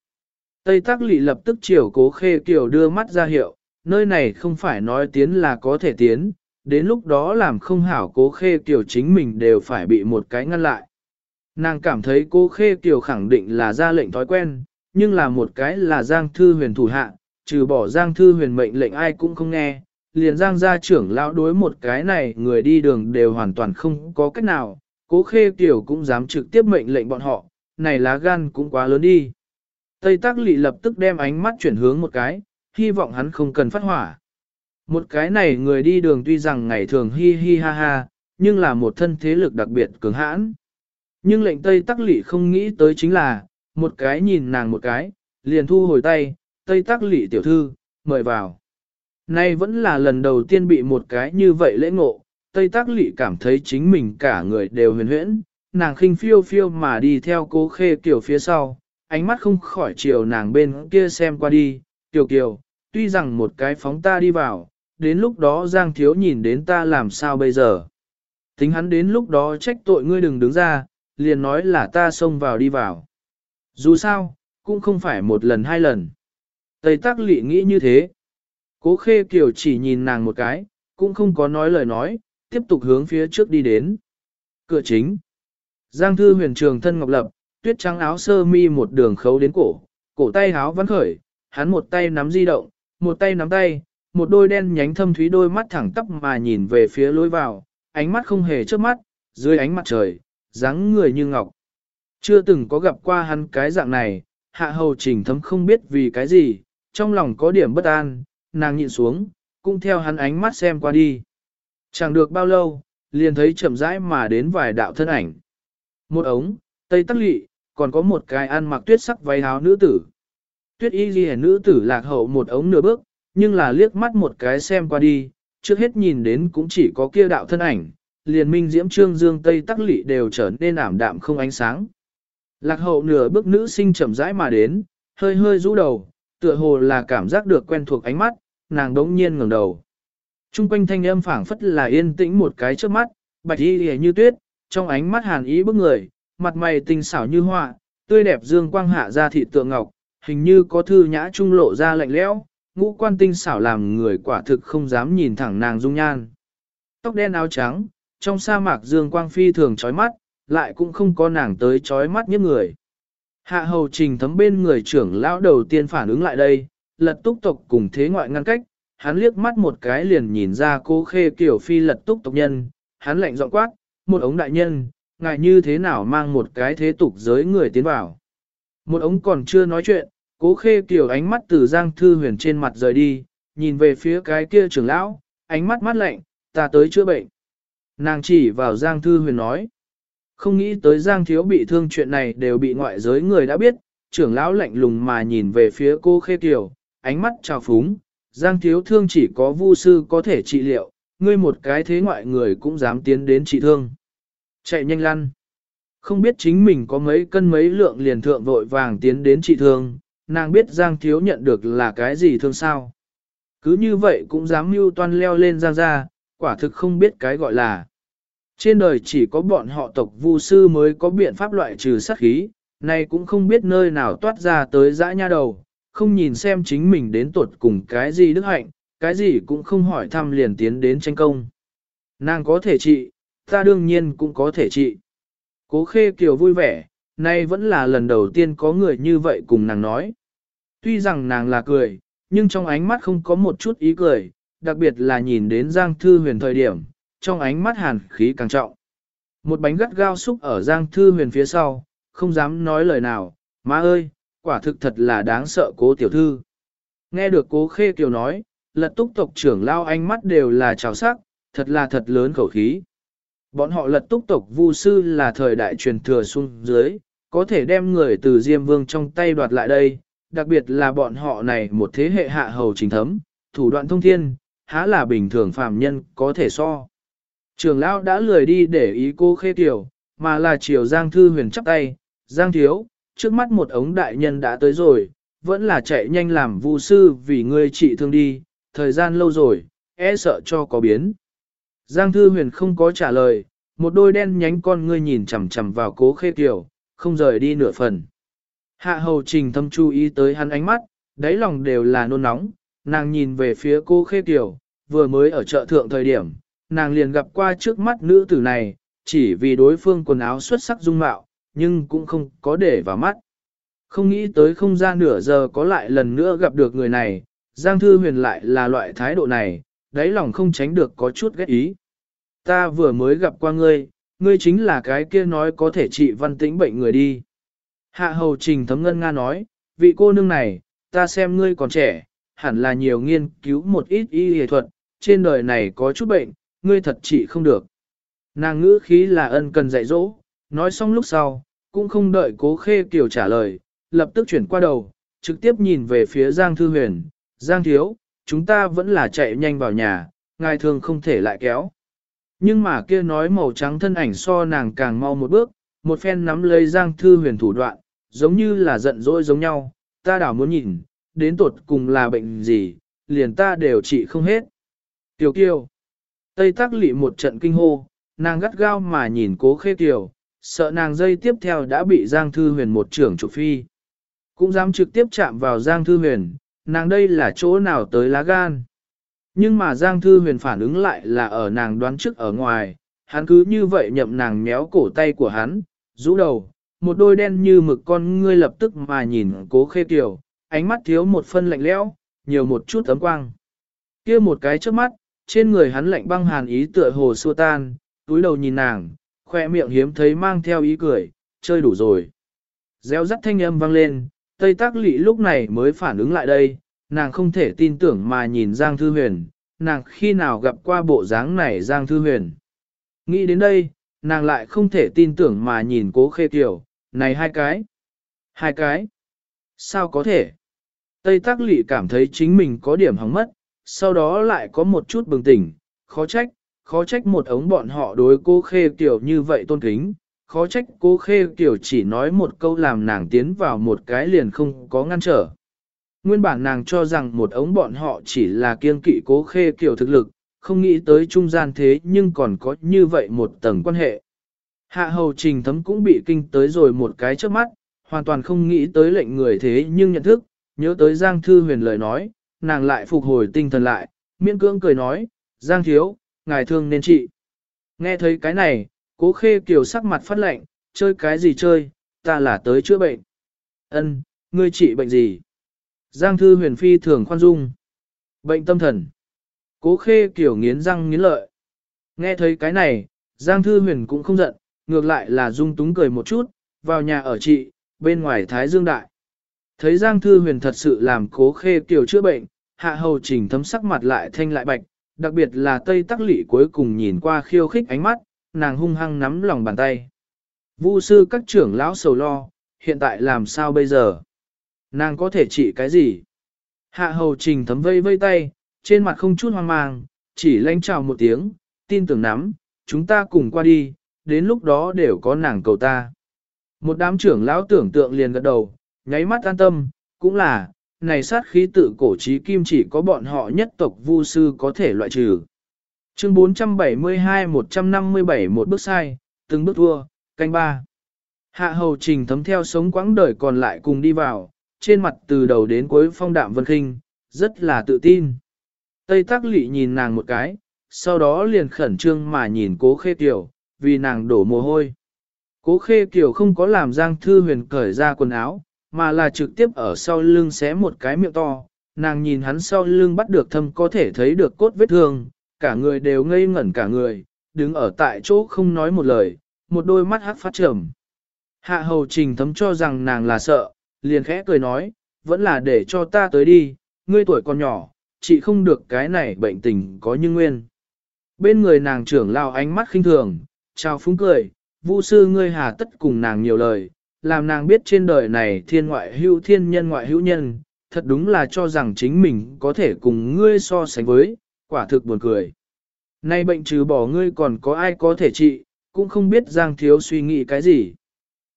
Tây tắc lị lập tức chiều cố khê kiều đưa mắt ra hiệu, nơi này không phải nói tiến là có thể tiến, đến lúc đó làm không hảo cố khê kiều chính mình đều phải bị một cái ngăn lại. Nàng cảm thấy cố khê kiều khẳng định là ra lệnh thói quen, nhưng là một cái là Giang Thư Huyền thủ hạ, trừ bỏ Giang Thư Huyền mệnh lệnh ai cũng không nghe, liền Giang gia trưởng lão đối một cái này người đi đường đều hoàn toàn không có cách nào, cố khê kiều cũng dám trực tiếp mệnh lệnh bọn họ, này lá gan cũng quá lớn đi. Tây Tác Lị lập tức đem ánh mắt chuyển hướng một cái, hy vọng hắn không cần phát hỏa. Một cái này người đi đường tuy rằng ngày thường hi hi ha ha, nhưng là một thân thế lực đặc biệt cường hãn. Nhưng lệnh Tây Tắc Lị không nghĩ tới chính là, một cái nhìn nàng một cái, liền thu hồi tay, Tây Tắc Lị tiểu thư, mời vào. Nay vẫn là lần đầu tiên bị một cái như vậy lễ ngộ, Tây Tắc Lị cảm thấy chính mình cả người đều huyền huyễn, nàng khinh phiêu phiêu mà đi theo cố khê kiểu phía sau, ánh mắt không khỏi chiều nàng bên kia xem qua đi, kiều kiều, tuy rằng một cái phóng ta đi vào, đến lúc đó Giang Thiếu nhìn đến ta làm sao bây giờ. Tính hắn đến lúc đó trách tội ngươi đừng đứng ra, liền nói là ta xông vào đi vào. Dù sao, cũng không phải một lần hai lần. Tây Tắc Lị nghĩ như thế. Cố Khê Kiều chỉ nhìn nàng một cái, cũng không có nói lời nói, tiếp tục hướng phía trước đi đến. Cửa chính. Giang thư huyền trường thân ngọc lập, tuyết trắng áo sơ mi một đường khấu đến cổ, cổ tay áo vắn khởi, hắn một tay nắm di động, một tay nắm tay, một đôi đen nhánh thâm thúy đôi mắt thẳng tắp mà nhìn về phía lối vào, ánh mắt không hề chớp mắt, dưới ánh mặt trời, dáng người như ngọc. Chưa từng có gặp qua hắn cái dạng này, hạ hầu trình thấm không biết vì cái gì, trong lòng có điểm bất an, nàng nhịn xuống, cũng theo hắn ánh mắt xem qua đi. Chẳng được bao lâu, liền thấy chậm rãi mà đến vài đạo thân ảnh. Một ống, tây tắc lị, còn có một cái ăn mặc tuyết sắc váy áo nữ tử. Tuyết y ghi nữ tử lạc hậu một ống nửa bước, nhưng là liếc mắt một cái xem qua đi, trước hết nhìn đến cũng chỉ có kia đạo thân ảnh, liền minh diễm trương dương tây tắc lị đều trở nên ảm đạm không ánh sáng. Lạc hậu nửa bước nữ sinh chậm rãi mà đến, hơi hơi rũ đầu, tựa hồ là cảm giác được quen thuộc ánh mắt, nàng đống nhiên ngẩng đầu. Trung quanh thanh âm phảng phất là yên tĩnh một cái trước mắt, bạch y lìa như tuyết, trong ánh mắt hàn ý bức người, mặt mày tinh xảo như họa, tươi đẹp dương quang hạ ra thị tượng ngọc, hình như có thư nhã trung lộ ra lạnh lẽo, ngũ quan tinh xảo làm người quả thực không dám nhìn thẳng nàng dung nhan. Tóc đen áo trắng, trong sa mạc dương quang phi thường chói mắt, lại cũng không có nàng tới chói mắt như người. Hạ hầu trình thấm bên người trưởng lão đầu tiên phản ứng lại đây, lật túc tộc cùng thế ngoại ngăn cách, hắn liếc mắt một cái liền nhìn ra cô khê kiểu phi lật túc tộc nhân, hắn lạnh giọng quát, một ống đại nhân, ngài như thế nào mang một cái thế tục giới người tiến vào. Một ống còn chưa nói chuyện, cố khê kiểu ánh mắt từ giang thư huyền trên mặt rời đi, nhìn về phía cái kia trưởng lão, ánh mắt mắt lạnh, ta tới chữa bệnh. Nàng chỉ vào giang thư huyền nói, không nghĩ tới giang thiếu bị thương chuyện này đều bị ngoại giới người đã biết, trưởng lão lạnh lùng mà nhìn về phía cô khê kiểu, ánh mắt trào phúng, giang thiếu thương chỉ có vu sư có thể trị liệu, ngươi một cái thế ngoại người cũng dám tiến đến trị thương. Chạy nhanh lăn. Không biết chính mình có mấy cân mấy lượng liền thượng vội vàng tiến đến trị thương, nàng biết Giang Thiếu nhận được là cái gì thương sao. Cứ như vậy cũng dám mưu toan leo lên Giang ra, quả thực không biết cái gọi là. Trên đời chỉ có bọn họ tộc vu sư mới có biện pháp loại trừ sát khí, nay cũng không biết nơi nào toát ra tới dã nha đầu, không nhìn xem chính mình đến tuột cùng cái gì đức hạnh, cái gì cũng không hỏi thăm liền tiến đến tranh công. Nàng có thể trị, ta đương nhiên cũng có thể trị. Cố khê kiều vui vẻ, nay vẫn là lần đầu tiên có người như vậy cùng nàng nói. Tuy rằng nàng là cười, nhưng trong ánh mắt không có một chút ý cười, đặc biệt là nhìn đến Giang Thư Huyền thời điểm, trong ánh mắt hàn khí càng trọng. Một bánh gắt gao xúc ở Giang Thư Huyền phía sau, không dám nói lời nào, má ơi, quả thực thật là đáng sợ cố tiểu thư. Nghe được cố khê kiều nói, lật túc tộc trưởng lao ánh mắt đều là trào sắc, thật là thật lớn khẩu khí. Bọn họ lật túc tộc vu sư là thời đại truyền thừa xuống dưới, có thể đem người từ Diêm Vương trong tay đoạt lại đây, đặc biệt là bọn họ này một thế hệ hạ hầu trình thấm, thủ đoạn thông thiên, há là bình thường phàm nhân có thể so. Trường lão đã lười đi để ý cô khê tiểu, mà là chiều Giang Thư huyền chắp tay, Giang Thiếu, trước mắt một ống đại nhân đã tới rồi, vẫn là chạy nhanh làm vu sư vì ngươi trị thương đi, thời gian lâu rồi, e sợ cho có biến. Giang Thư Huyền không có trả lời, một đôi đen nhánh con ngươi nhìn chằm chằm vào cố khê kiều, không rời đi nửa phần. Hạ hầu trình thâm chú ý tới hắn ánh mắt, đáy lòng đều là nôn nóng, nàng nhìn về phía cô khê kiều, vừa mới ở chợ thượng thời điểm, nàng liền gặp qua trước mắt nữ tử này, chỉ vì đối phương quần áo xuất sắc dung mạo, nhưng cũng không có để vào mắt. Không nghĩ tới không ra nửa giờ có lại lần nữa gặp được người này, Giang Thư Huyền lại là loại thái độ này, đáy lòng không tránh được có chút ghét ý. Ta vừa mới gặp qua ngươi, ngươi chính là cái kia nói có thể trị văn tĩnh bệnh người đi. Hạ hầu trình thấm ngân nga nói, vị cô nương này, ta xem ngươi còn trẻ, hẳn là nhiều nghiên cứu một ít y y thuật, trên đời này có chút bệnh, ngươi thật trị không được. Nàng ngữ khí là ân cần dạy dỗ, nói xong lúc sau, cũng không đợi cố khê kiều trả lời, lập tức chuyển qua đầu, trực tiếp nhìn về phía Giang Thư Huyền, Giang Thiếu, chúng ta vẫn là chạy nhanh vào nhà, ngài thường không thể lại kéo. Nhưng mà kia nói màu trắng thân ảnh so nàng càng mau một bước, một phen nắm lấy Giang Thư Huyền thủ đoạn, giống như là giận dỗi giống nhau, ta đảo muốn nhìn, đến tột cùng là bệnh gì, liền ta đều trị không hết. Tiểu kiều, Tây Tắc lị một trận kinh hô, nàng gắt gao mà nhìn cố khê kiều, sợ nàng dây tiếp theo đã bị Giang Thư Huyền một trưởng trục phi. Cũng dám trực tiếp chạm vào Giang Thư Huyền, nàng đây là chỗ nào tới lá gan. Nhưng mà Giang Thư Huyền phản ứng lại là ở nàng đoán trước ở ngoài, hắn cứ như vậy nhậm nàng méo cổ tay của hắn, rũ đầu, một đôi đen như mực con ngươi lập tức mà nhìn cố khê tiểu, ánh mắt thiếu một phân lạnh lẽo, nhiều một chút ấm quang. kia một cái trước mắt, trên người hắn lạnh băng hàn ý tựa hồ xua tan, túi đầu nhìn nàng, khoe miệng hiếm thấy mang theo ý cười, chơi đủ rồi. Gieo rắt thanh âm vang lên, Tây Tác Lị lúc này mới phản ứng lại đây, nàng không thể tin tưởng mà nhìn Giang Thư Huyền, nàng khi nào gặp qua bộ dáng này Giang Thư Huyền. Nghĩ đến đây, nàng lại không thể tin tưởng mà nhìn cố khê tiểu, này hai cái. Hai cái. Sao có thể? Tây Tác Lị cảm thấy chính mình có điểm hóng mất, sau đó lại có một chút bừng tỉnh, khó trách, khó trách một ống bọn họ đối cô khê tiểu như vậy tôn kính, khó trách cô khê tiểu chỉ nói một câu làm nàng tiến vào một cái liền không có ngăn trở. Nguyên bản nàng cho rằng một ống bọn họ chỉ là kiên kỵ cố khê kiểu thực lực, không nghĩ tới trung gian thế nhưng còn có như vậy một tầng quan hệ. Hạ hầu trình thấm cũng bị kinh tới rồi một cái trước mắt, hoàn toàn không nghĩ tới lệnh người thế nhưng nhận thức, nhớ tới Giang Thư Huyền lời nói, nàng lại phục hồi tinh thần lại, miễn cưỡng cười nói, Giang Thiếu, ngài thương nên trị. Nghe thấy cái này, cố khê kiều sắc mặt phát lệnh, chơi cái gì chơi, ta là tới chữa bệnh. Ân, ngươi trị bệnh gì? Giang Thư Huyền phi thường khoan dung. Bệnh tâm thần. Cố khê kiều nghiến răng nghiến lợi. Nghe thấy cái này, Giang Thư Huyền cũng không giận, ngược lại là dung túng cười một chút, vào nhà ở chị, bên ngoài Thái Dương Đại. Thấy Giang Thư Huyền thật sự làm cố khê kiều chữa bệnh, hạ hầu trình thấm sắc mặt lại thanh lại bạch, đặc biệt là Tây Tắc Lị cuối cùng nhìn qua khiêu khích ánh mắt, nàng hung hăng nắm lòng bàn tay. Vu sư các trưởng lão sầu lo, hiện tại làm sao bây giờ? Nàng có thể trị cái gì? Hạ hầu trình thấm vây vây tay, trên mặt không chút hoang mang, chỉ lanh chào một tiếng, tin tưởng nắm, chúng ta cùng qua đi, đến lúc đó đều có nàng cầu ta. Một đám trưởng lão tưởng tượng liền gật đầu, nháy mắt an tâm, cũng là, này sát khí tự cổ trí kim chỉ có bọn họ nhất tộc vu sư có thể loại trừ. Chương 472-157 một bước sai, từng bước thua, canh ba. Hạ hầu trình thấm theo sống quãng đời còn lại cùng đi vào, trên mặt từ đầu đến cuối phong đạm vân khinh, rất là tự tin. Tây Tắc Lị nhìn nàng một cái, sau đó liền khẩn trương mà nhìn cố khê tiểu, vì nàng đổ mồ hôi. Cố khê tiểu không có làm Giang Thư Huyền cởi ra quần áo, mà là trực tiếp ở sau lưng xé một cái miệng to. Nàng nhìn hắn sau lưng bắt được thâm có thể thấy được cốt vết thương, cả người đều ngây ngẩn cả người, đứng ở tại chỗ không nói một lời, một đôi mắt hắt phát trầm. Hạ hầu trình thấm cho rằng nàng là sợ, liền khẽ cười nói, vẫn là để cho ta tới đi, ngươi tuổi còn nhỏ, chị không được cái này bệnh tình có như nguyên. Bên người nàng trưởng lao ánh mắt khinh thường, chào phúng cười, vu sư ngươi hà tất cùng nàng nhiều lời, làm nàng biết trên đời này thiên ngoại hữu thiên nhân ngoại hữu nhân, thật đúng là cho rằng chính mình có thể cùng ngươi so sánh với, quả thực buồn cười. Nay bệnh trừ bỏ ngươi còn có ai có thể trị, cũng không biết Giang Thiếu suy nghĩ cái gì.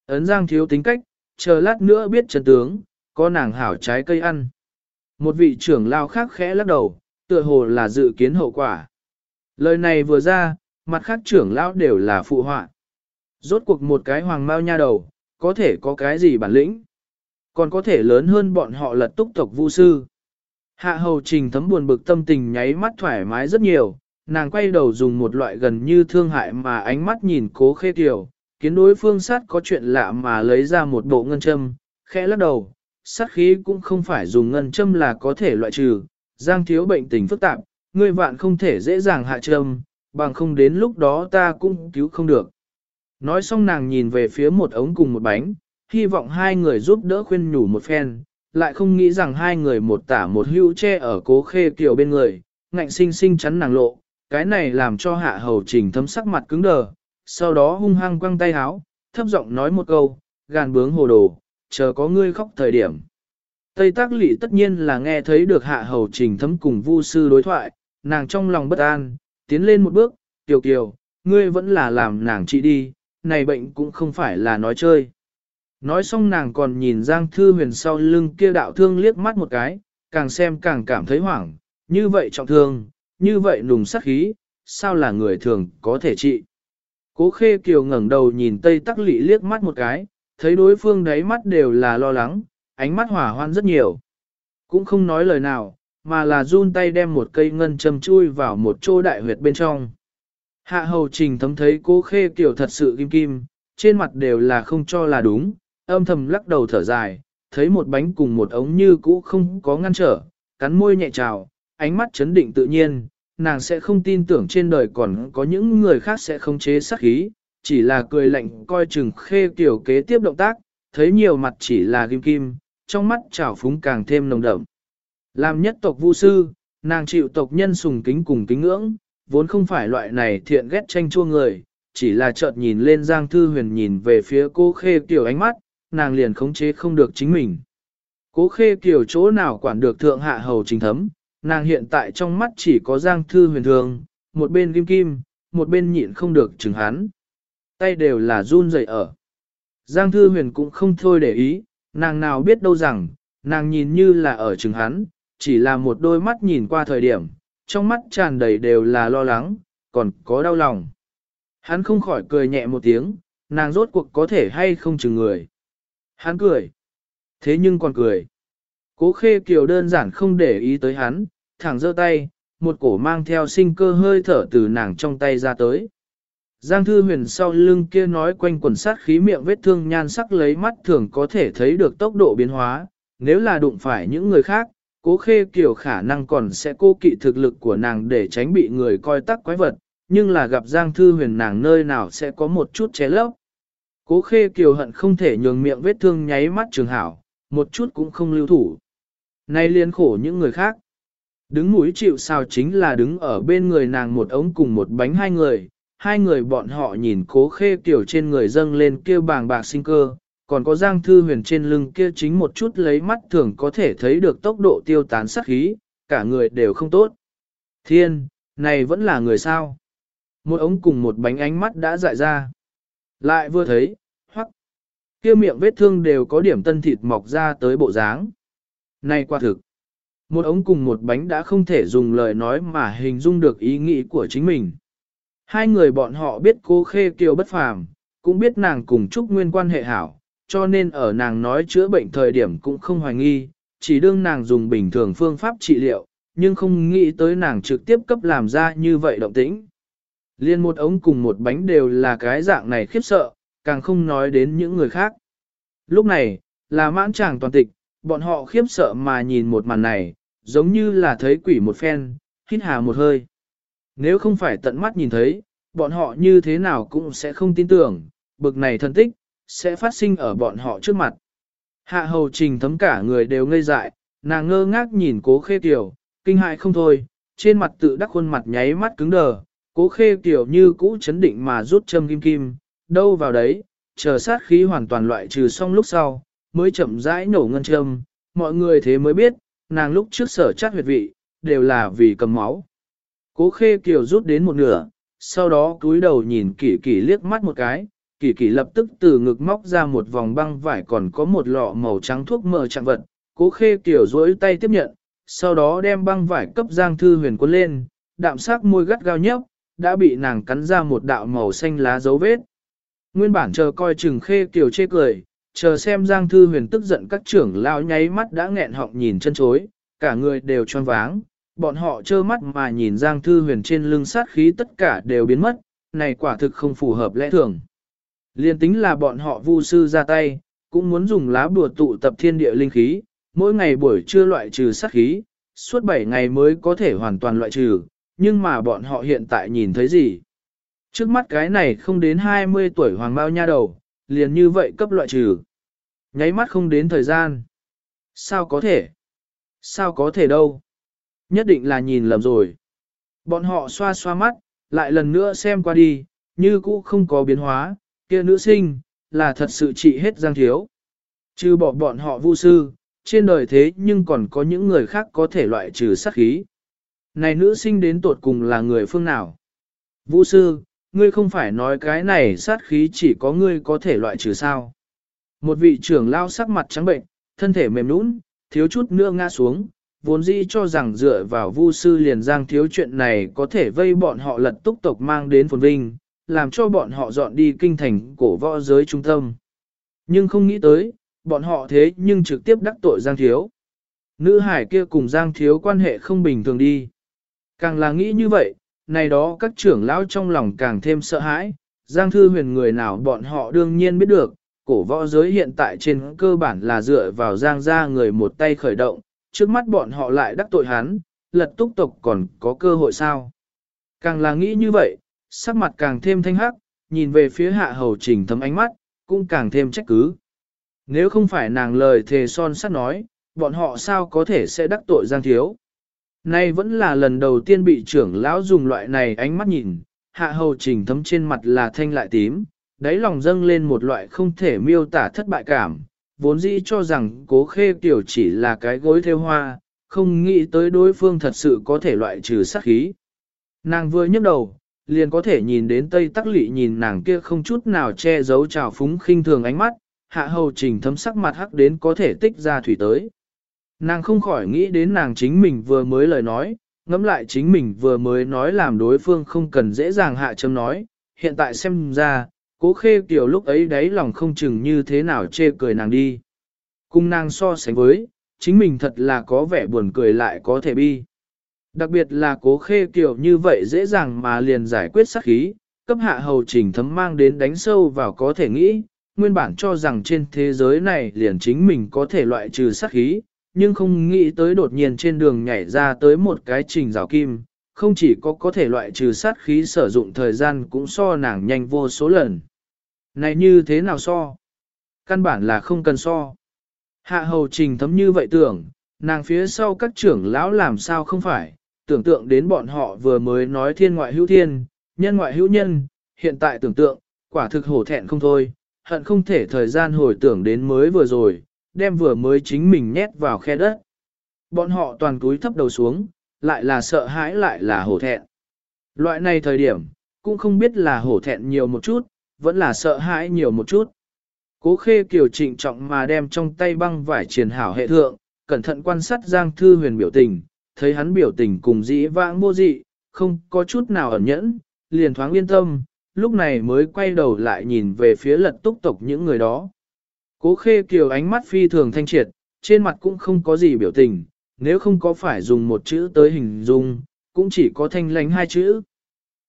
Ấn Giang Thiếu tính cách, chờ lát nữa biết chân tướng, có nàng hảo trái cây ăn. Một vị trưởng lao khác khẽ lắc đầu, tựa hồ là dự kiến hậu quả. Lời này vừa ra, mặt khác trưởng lão đều là phụ họa. Rốt cuộc một cái hoàng mao nha đầu, có thể có cái gì bản lĩnh? Còn có thể lớn hơn bọn họ lật túc tộc vu sư. Hạ hầu trình thấm buồn bực tâm tình nháy mắt thoải mái rất nhiều, nàng quay đầu dùng một loại gần như thương hại mà ánh mắt nhìn cố khê tiểu, kiến đối phương sát có chuyện lạ mà lấy ra một bộ ngân châm, khẽ lắc đầu, sát khí cũng không phải dùng ngân châm là có thể loại trừ, giang thiếu bệnh tình phức tạp, ngươi vạn không thể dễ dàng hạ châm, bằng không đến lúc đó ta cũng cứu không được. Nói xong nàng nhìn về phía một ống cùng một bánh, hy vọng hai người giúp đỡ khuyên nhủ một phen, lại không nghĩ rằng hai người một tả một hữu che ở cố khê kiều bên người, ngạnh sinh sinh chắn nàng lộ, cái này làm cho hạ hầu trình thấm sắc mặt cứng đờ, sau đó hung hăng quăng tay háo, thấp giọng nói một câu, gàn bướng hồ đồ, chờ có ngươi khóc thời điểm. Tây tác lị tất nhiên là nghe thấy được hạ hầu trình thấm cùng vu sư đối thoại, nàng trong lòng bất an, tiến lên một bước, tiểu kiều, ngươi vẫn là làm nàng trị đi, này bệnh cũng không phải là nói chơi. Nói xong nàng còn nhìn Giang Thư Huyền sau lưng kia đạo thương liếc mắt một cái, càng xem càng cảm thấy hoảng, như vậy trọng thương, như vậy nùng sắc khí, sao là người thường có thể trị. Cố khê kiều ngẩng đầu nhìn Tây Tắc Lị liếc mắt một cái, thấy đối phương đáy mắt đều là lo lắng, ánh mắt hỏa hoan rất nhiều. Cũng không nói lời nào, mà là run tay đem một cây ngân châm chui vào một chỗ đại huyệt bên trong. Hạ hầu trình thấm thấy cố khê kiều thật sự kim kim, trên mặt đều là không cho là đúng, âm thầm lắc đầu thở dài, thấy một bánh cùng một ống như cũ không có ngăn trở, cắn môi nhẹ trào, ánh mắt chấn định tự nhiên, nàng sẽ không tin tưởng trên đời còn có những người khác sẽ không chế sát khí, chỉ là cười lạnh coi chừng khê tiểu kế tiếp động tác, thấy nhiều mặt chỉ là kim kim, trong mắt trào phúng càng thêm nồng đậm. Làm nhất tộc vu sư, nàng chịu tộc nhân sùng kính cùng kính ngưỡng, vốn không phải loại này thiện ghét tranh chua người, chỉ là chợt nhìn lên Giang Thư Huyền nhìn về phía cô khê tiểu ánh mắt, nàng liền khống chế không được chính mình. Cố khê kiểu chỗ nào quản được thượng hạ hầu trình thấm, nàng hiện tại trong mắt chỉ có Giang Thư Huyền thường, một bên kim kim, một bên nhịn không được chừng hắn. Tay đều là run rẩy ở. Giang Thư Huyền cũng không thôi để ý, nàng nào biết đâu rằng, nàng nhìn như là ở chừng hắn, chỉ là một đôi mắt nhìn qua thời điểm, trong mắt tràn đầy đều là lo lắng, còn có đau lòng. Hắn không khỏi cười nhẹ một tiếng, nàng rốt cuộc có thể hay không chừng người. Hắn cười. Thế nhưng còn cười. Cố khê kiều đơn giản không để ý tới hắn, thẳng giơ tay, một cổ mang theo sinh cơ hơi thở từ nàng trong tay ra tới. Giang Thư Huyền sau lưng kia nói quanh quần sát khí miệng vết thương nhan sắc lấy mắt thường có thể thấy được tốc độ biến hóa, nếu là đụng phải những người khác, cố khê kiểu khả năng còn sẽ cô kỵ thực lực của nàng để tránh bị người coi tắc quái vật, nhưng là gặp Giang Thư Huyền nàng nơi nào sẽ có một chút ché lấp. Cố khê kiều hận không thể nhường miệng vết thương nháy mắt trường hảo, một chút cũng không lưu thủ. Nay liên khổ những người khác. Đứng mũi chịu sao chính là đứng ở bên người nàng một ống cùng một bánh hai người, hai người bọn họ nhìn cố khê kiểu trên người dâng lên kia bàng bạc sinh cơ, còn có giang thư huyền trên lưng kia chính một chút lấy mắt thường có thể thấy được tốc độ tiêu tán sát khí, cả người đều không tốt. Thiên, này vẫn là người sao? Một ống cùng một bánh ánh mắt đã dại ra. Lại vừa thấy, hoắc, kia miệng vết thương đều có điểm tân thịt mọc ra tới bộ dáng. Này qua thực, một ống cùng một bánh đã không thể dùng lời nói mà hình dung được ý nghĩ của chính mình. Hai người bọn họ biết cô Khê Kiều bất phàm, cũng biết nàng cùng Trúc Nguyên quan hệ hảo, cho nên ở nàng nói chữa bệnh thời điểm cũng không hoài nghi, chỉ đương nàng dùng bình thường phương pháp trị liệu, nhưng không nghĩ tới nàng trực tiếp cấp làm ra như vậy động tĩnh. Liên một ống cùng một bánh đều là cái dạng này khiếp sợ, càng không nói đến những người khác. Lúc này, là mãn chàng toàn tịch, bọn họ khiếp sợ mà nhìn một màn này, giống như là thấy quỷ một phen, hít hà một hơi. Nếu không phải tận mắt nhìn thấy, bọn họ như thế nào cũng sẽ không tin tưởng, bực này thân tích, sẽ phát sinh ở bọn họ trước mặt. Hạ hầu trình thấm cả người đều ngây dại, nàng ngơ ngác nhìn cố khê tiểu, kinh hại không thôi, trên mặt tự đắc khuôn mặt nháy mắt cứng đờ, cố khê tiểu như cũ chấn định mà rút châm kim kim, đâu vào đấy, chờ sát khí hoàn toàn loại trừ xong lúc sau, mới chậm rãi nổ ngân châm, mọi người thế mới biết, nàng lúc trước sở chát huyệt vị, đều là vì cầm máu. Cố khê kiểu rút đến một nửa, sau đó cúi đầu nhìn kỷ kỷ liếc mắt một cái, kỷ kỷ lập tức từ ngực móc ra một vòng băng vải còn có một lọ màu trắng thuốc mờ trạng vật, cố khê kiểu rối tay tiếp nhận, sau đó đem băng vải cấp giang thư huyền quân lên, đạm sắc môi gắt gao nhấp, đã bị nàng cắn ra một đạo màu xanh lá dấu vết. Nguyên bản chờ coi chừng khê kiều chê cười, chờ xem giang thư huyền tức giận các trưởng lao nháy mắt đã nghẹn họng nhìn chân chối, cả người đều tròn váng, bọn họ trơ mắt mà nhìn Giang Thư Huyền trên lưng sát khí tất cả đều biến mất, này quả thực không phù hợp lẽ thường. Liên tính là bọn họ vu sư ra tay, cũng muốn dùng lá bùa tụ tập thiên địa linh khí, mỗi ngày buổi trưa loại trừ sát khí, suốt 7 ngày mới có thể hoàn toàn loại trừ, nhưng mà bọn họ hiện tại nhìn thấy gì? Trước mắt cái này không đến 20 tuổi hoàng bao nha đầu, liền như vậy cấp loại trừ. Nháy mắt không đến thời gian. Sao có thể? Sao có thể đâu? Nhất định là nhìn lầm rồi. Bọn họ xoa xoa mắt, lại lần nữa xem qua đi, như cũ không có biến hóa, kia nữ sinh, là thật sự trị hết giang thiếu. Trừ bỏ bọn họ vu sư, trên đời thế nhưng còn có những người khác có thể loại trừ sát khí. Này nữ sinh đến tột cùng là người phương nào? Vũ sư, ngươi không phải nói cái này sát khí chỉ có ngươi có thể loại trừ sao? Một vị trưởng lao sắc mặt trắng bệnh, thân thể mềm nũng, thiếu chút nữa ngã xuống, vốn dĩ cho rằng dựa vào vu sư liền giang thiếu chuyện này có thể vây bọn họ lật túc tộc mang đến phồn vinh, làm cho bọn họ dọn đi kinh thành cổ võ giới trung tâm. Nhưng không nghĩ tới, bọn họ thế nhưng trực tiếp đắc tội giang thiếu. Nữ hải kia cùng giang thiếu quan hệ không bình thường đi. Càng là nghĩ như vậy, này đó các trưởng lão trong lòng càng thêm sợ hãi, Giang Thư Huyền người nào bọn họ đương nhiên biết được, cổ võ giới hiện tại trên cơ bản là dựa vào Giang gia người một tay khởi động, trước mắt bọn họ lại đắc tội hắn, lật túc tộc còn có cơ hội sao. Càng là nghĩ như vậy, sắc mặt càng thêm thanh hắc, nhìn về phía hạ hầu trình thấm ánh mắt, cũng càng thêm trách cứ. Nếu không phải nàng lời thề son sắt nói, bọn họ sao có thể sẽ đắc tội Giang Thiếu. Nay vẫn là lần đầu tiên bị trưởng lão dùng loại này ánh mắt nhìn, hạ hầu trình thấm trên mặt là thanh lại tím, đáy lòng dâng lên một loại không thể miêu tả thất bại cảm, vốn dĩ cho rằng cố khê tiểu chỉ là cái gối theo hoa, không nghĩ tới đối phương thật sự có thể loại trừ sát khí. Nàng vừa nhấc đầu, liền có thể nhìn đến tây tắc lị nhìn nàng kia không chút nào che giấu trào phúng khinh thường ánh mắt, hạ hầu trình thấm sắc mặt hắc đến có thể tích ra thủy tới. Nàng không khỏi nghĩ đến nàng chính mình vừa mới lời nói, ngẫm lại chính mình vừa mới nói làm đối phương không cần dễ dàng hạ châm nói, hiện tại xem ra, cố khê kiểu lúc ấy đấy lòng không chừng như thế nào chê cười nàng đi. Cùng nàng so sánh với, chính mình thật là có vẻ buồn cười lại có thể bi. Đặc biệt là cố khê kiểu như vậy dễ dàng mà liền giải quyết sát khí, cấp hạ hầu trình thấm mang đến đánh sâu vào có thể nghĩ, nguyên bản cho rằng trên thế giới này liền chính mình có thể loại trừ sát khí, nhưng không nghĩ tới đột nhiên trên đường nhảy ra tới một cái trình rào kim, không chỉ có có thể loại trừ sát khí sử dụng thời gian cũng so nàng nhanh vô số lần. Này như thế nào so? Căn bản là không cần so. Hạ hầu trình thấm như vậy tưởng, nàng phía sau các trưởng lão làm sao không phải, tưởng tượng đến bọn họ vừa mới nói thiên ngoại hữu thiên, nhân ngoại hữu nhân, hiện tại tưởng tượng, quả thực hổ thẹn không thôi, hận không thể thời gian hồi tưởng đến mới vừa rồi, đem vừa mới chính mình nhét vào khe đất. Bọn họ toàn cúi thấp đầu xuống, lại là sợ hãi lại là hổ thẹn. Loại này thời điểm, cũng không biết là hổ thẹn nhiều một chút, vẫn là sợ hãi nhiều một chút. Cố khê kiều trịnh trọng mà đem trong tay băng vải triển hảo hệ thượng, cẩn thận quan sát Giang Thư Huyền biểu tình, thấy hắn biểu tình cùng dĩ vãng vô dị, không có chút nào ẩn nhẫn, liền thoáng yên tâm, lúc này mới quay đầu lại nhìn về phía lật túc tộc những người đó. Cố khê kiều ánh mắt phi thường thanh triệt, trên mặt cũng không có gì biểu tình, nếu không có phải dùng một chữ tới hình dung, cũng chỉ có thanh lánh hai chữ.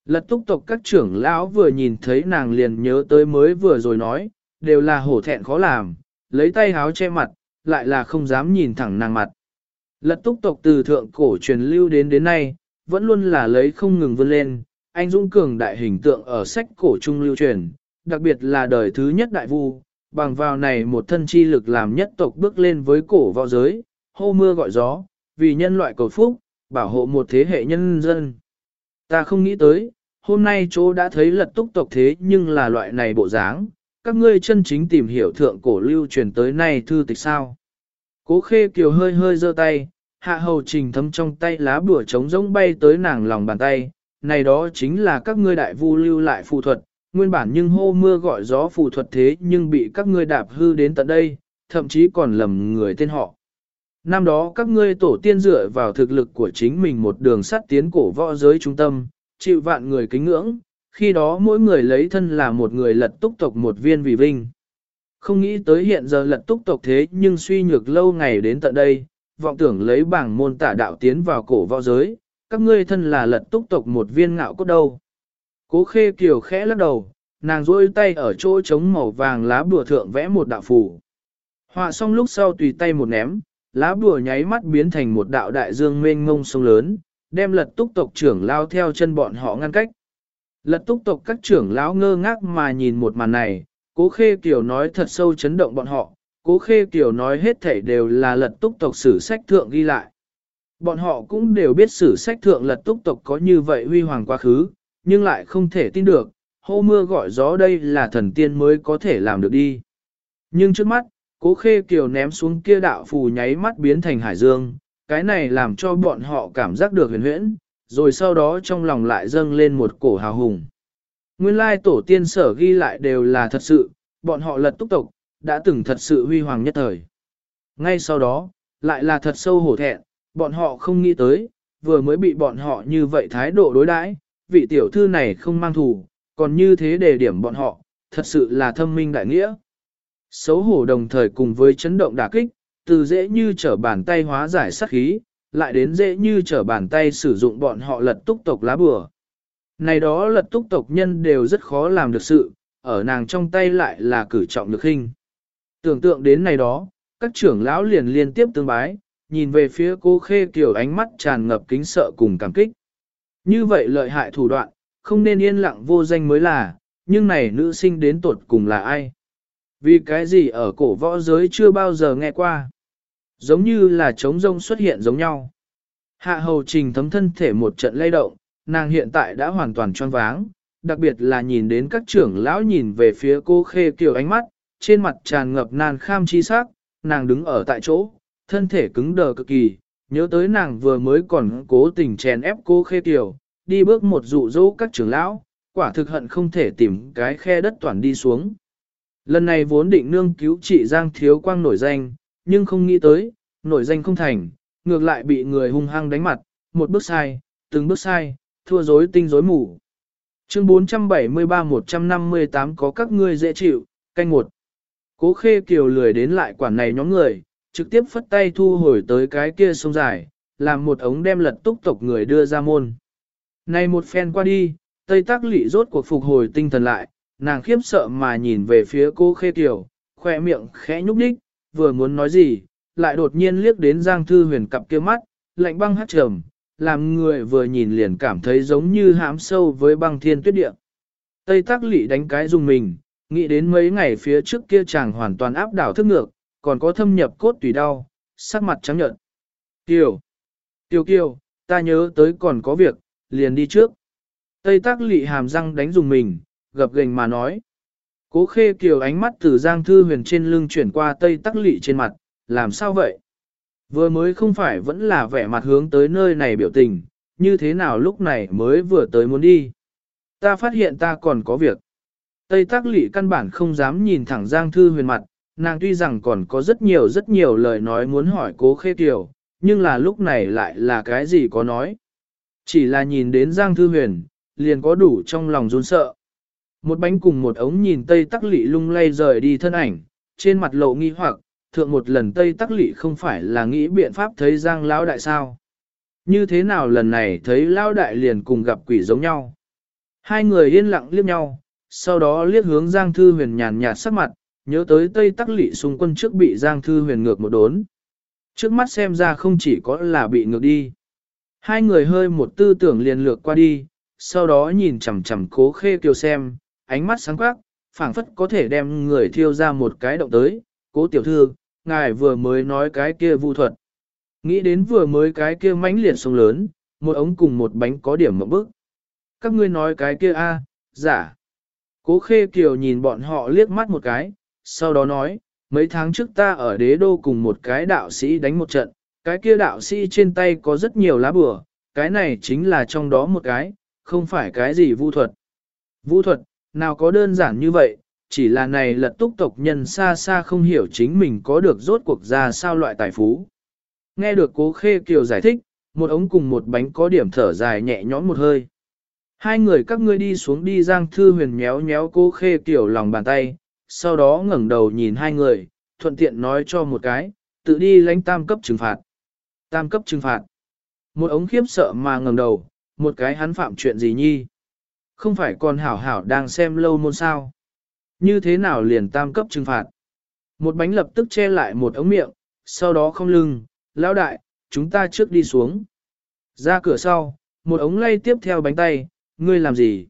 Lật túc tộc các trưởng lão vừa nhìn thấy nàng liền nhớ tới mới vừa rồi nói, đều là hổ thẹn khó làm, lấy tay háo che mặt, lại là không dám nhìn thẳng nàng mặt. Lật túc tộc từ thượng cổ truyền lưu đến đến nay, vẫn luôn là lấy không ngừng vươn lên, anh dũng cường đại hình tượng ở sách cổ trung lưu truyền, đặc biệt là đời thứ nhất đại vu, bằng vào này một thân chi lực làm nhất tộc bước lên với cổ võ giới, hô mưa gọi gió, vì nhân loại cầu phúc, bảo hộ một thế hệ nhân dân. Ta không nghĩ tới, hôm nay chỗ đã thấy lật túc tộc thế nhưng là loại này bộ dáng, các ngươi chân chính tìm hiểu thượng cổ lưu truyền tới nay thư tịch sao. Cố khê kiều hơi hơi giơ tay, hạ hầu trình thấm trong tay lá bùa trống rỗng bay tới nàng lòng bàn tay, này đó chính là các ngươi đại vu lưu lại phù thuật, nguyên bản nhưng hô mưa gọi gió phù thuật thế nhưng bị các ngươi đạp hư đến tận đây, thậm chí còn lầm người tên họ. Năm đó các ngươi tổ tiên dựa vào thực lực của chính mình một đường sắt tiến cổ võ giới trung tâm, chịu vạn người kính ngưỡng, khi đó mỗi người lấy thân là một người lật túc tộc một viên vì vinh. Không nghĩ tới hiện giờ lật túc tộc thế nhưng suy nhược lâu ngày đến tận đây, vọng tưởng lấy bảng môn tả đạo tiến vào cổ võ giới, các ngươi thân là lật túc tộc một viên ngạo cốt đâu. Cố khê kiều khẽ lắc đầu, nàng rôi tay ở chỗ trống màu vàng lá bùa thượng vẽ một đạo phù. Họa xong lúc sau tùy tay một ném, lá bùa nháy mắt biến thành một đạo đại dương mênh mông sông lớn, đem lật túc tộc trưởng lao theo chân bọn họ ngăn cách. Lật túc tộc các trưởng lão ngơ ngác mà nhìn một màn này, cố khê kiều nói thật sâu chấn động bọn họ, cố khê kiều nói hết thảy đều là lật túc tộc sử sách thượng ghi lại. Bọn họ cũng đều biết sử sách thượng lật túc tộc có như vậy huy hoàng quá khứ, nhưng lại không thể tin được, hô mưa gọi gió đây là thần tiên mới có thể làm được đi. Nhưng trước mắt, cố khê kiều ném xuống kia đạo phù nháy mắt biến thành hải dương, cái này làm cho bọn họ cảm giác được huyền huyễn, rồi sau đó trong lòng lại dâng lên một cổ hào hùng. Nguyên lai tổ tiên sở ghi lại đều là thật sự, bọn họ lật túc tộc, đã từng thật sự huy hoàng nhất thời. Ngay sau đó, lại là thật sâu hổ thẹn, bọn họ không nghĩ tới, vừa mới bị bọn họ như vậy thái độ đối đãi, vị tiểu thư này không mang thù, còn như thế đề điểm bọn họ, thật sự là thâm minh đại nghĩa. Xấu hổ đồng thời cùng với chấn động đả kích, từ dễ như trở bàn tay hóa giải sát khí, lại đến dễ như trở bàn tay sử dụng bọn họ lật túc tộc lá bừa. Này đó lật túc tộc nhân đều rất khó làm được sự, ở nàng trong tay lại là cử trọng lực hình. Tưởng tượng đến này đó, các trưởng lão liền liên tiếp tương bái, nhìn về phía cô khê kiểu ánh mắt tràn ngập kính sợ cùng cảm kích. Như vậy lợi hại thủ đoạn, không nên yên lặng vô danh mới là, nhưng này nữ sinh đến tột cùng là ai? Vì cái gì ở cổ võ giới chưa bao giờ nghe qua? Giống như là trống rông xuất hiện giống nhau. Hạ hầu trình thấm thân thể một trận lay động, nàng hiện tại đã hoàn toàn choáng váng, đặc biệt là nhìn đến các trưởng lão nhìn về phía cô khê kiểu ánh mắt, trên mặt tràn ngập nan kham chi sắc, nàng đứng ở tại chỗ, thân thể cứng đờ cực kỳ, nhớ tới nàng vừa mới còn cố tình chèn ép cô khê tiểu đi bước một dụ dỗ các trưởng lão, quả thực hận không thể tìm cái khe đất toàn đi xuống. Lần này vốn định nương cứu trị Giang Thiếu Quang nổi danh, nhưng không nghĩ tới, nổi danh không thành, ngược lại bị người hung hăng đánh mặt, một bước sai, từng bước sai, thua rối tinh rối mù. Chương 473-158 có các ngươi dễ chịu, canh một. Cố khê kiều lười đến lại quản này nhóm người, trực tiếp phất tay thu hồi tới cái kia sông dài, làm một ống đem lật túc tộc người đưa ra môn. Này một phen qua đi, Tây Tác Lị rốt cuộc phục hồi tinh thần lại, nàng khiếp sợ mà nhìn về phía cô khê kiều, khoe miệng khẽ nhúc nhích, vừa muốn nói gì, lại đột nhiên liếc đến Giang Thư Huyền cặp kia mắt, lạnh băng hát trầm, làm người vừa nhìn liền cảm thấy giống như hãm sâu với băng thiên tuyết địa. Tây Tác Lị đánh cái dùng mình, nghĩ đến mấy ngày phía trước kia chàng hoàn toàn áp đảo thức ngược, còn có thâm nhập cốt tùy đau, sắc mặt trắng nhợt. Kiều, Kiều Kiều, ta nhớ tới còn có việc, liền đi trước. Tây Tác Lị hàm răng đánh dùng mình, gập gềnh mà nói. Cố khê kiều ánh mắt từ Giang Thư Huyền trên lưng chuyển qua Tây Tắc Lị trên mặt, làm sao vậy? Vừa mới không phải vẫn là vẻ mặt hướng tới nơi này biểu tình, như thế nào lúc này mới vừa tới muốn đi. Ta phát hiện ta còn có việc. Tây Tắc Lị căn bản không dám nhìn thẳng Giang Thư Huyền mặt, nàng tuy rằng còn có rất nhiều rất nhiều lời nói muốn hỏi cố khê kiều, nhưng là lúc này lại là cái gì có nói. Chỉ là nhìn đến Giang Thư Huyền, liền có đủ trong lòng run sợ. Một bánh cùng một ống nhìn Tây Tắc Lị lung lay rời đi thân ảnh, trên mặt lộ nghi hoặc, thượng một lần Tây Tắc Lị không phải là nghĩ biện pháp thấy Giang Lão Đại sao. Như thế nào lần này thấy Lão Đại liền cùng gặp quỷ giống nhau. Hai người yên lặng liếc nhau, sau đó liếc hướng Giang Thư Huyền nhàn nhạt sắc mặt, nhớ tới Tây Tắc Lị xung quân trước bị Giang Thư Huyền ngược một đốn. Trước mắt xem ra không chỉ có là bị ngược đi. Hai người hơi một tư tưởng liền lược qua đi, sau đó nhìn chằm chằm cố khê kiều xem, ánh mắt sáng quắc, phảng phất có thể đem người thiêu ra một cái động tới, cố tiểu thư, ngài vừa mới nói cái kia vu thuật. Nghĩ đến vừa mới cái kia mãnh liệt sông lớn, một ống cùng một bánh có điểm mộng bức. Các ngươi nói cái kia a, giả. Cố khê kiều nhìn bọn họ liếc mắt một cái, sau đó nói, mấy tháng trước ta ở đế đô cùng một cái đạo sĩ đánh một trận, cái kia đạo sĩ trên tay có rất nhiều lá bùa, cái này chính là trong đó một cái, không phải cái gì vu thuật. Vu thuật, nào có đơn giản như vậy, chỉ là này lật túc tộc nhân xa xa không hiểu chính mình có được rốt cuộc ra sao loại tài phú. Nghe được cố khê kiều giải thích, một ống cùng một bánh có điểm thở dài nhẹ nhõm một hơi. Hai người các ngươi đi xuống đi giang thư huyền méo méo cố khê kiều lòng bàn tay, sau đó ngẩng đầu nhìn hai người, thuận tiện nói cho một cái, tự đi lãnh tam cấp trừng phạt. Tam cấp trừng phạt. Một ống khiếp sợ mà ngẩng đầu, một cái hắn phạm chuyện gì nhi. Không phải còn hảo hảo đang xem lâu môn sao. Như thế nào liền tam cấp trừng phạt. Một bánh lập tức che lại một ống miệng, sau đó không lưng, lão đại, chúng ta trước đi xuống. Ra cửa sau, một ống lay tiếp theo bánh tay, ngươi làm gì?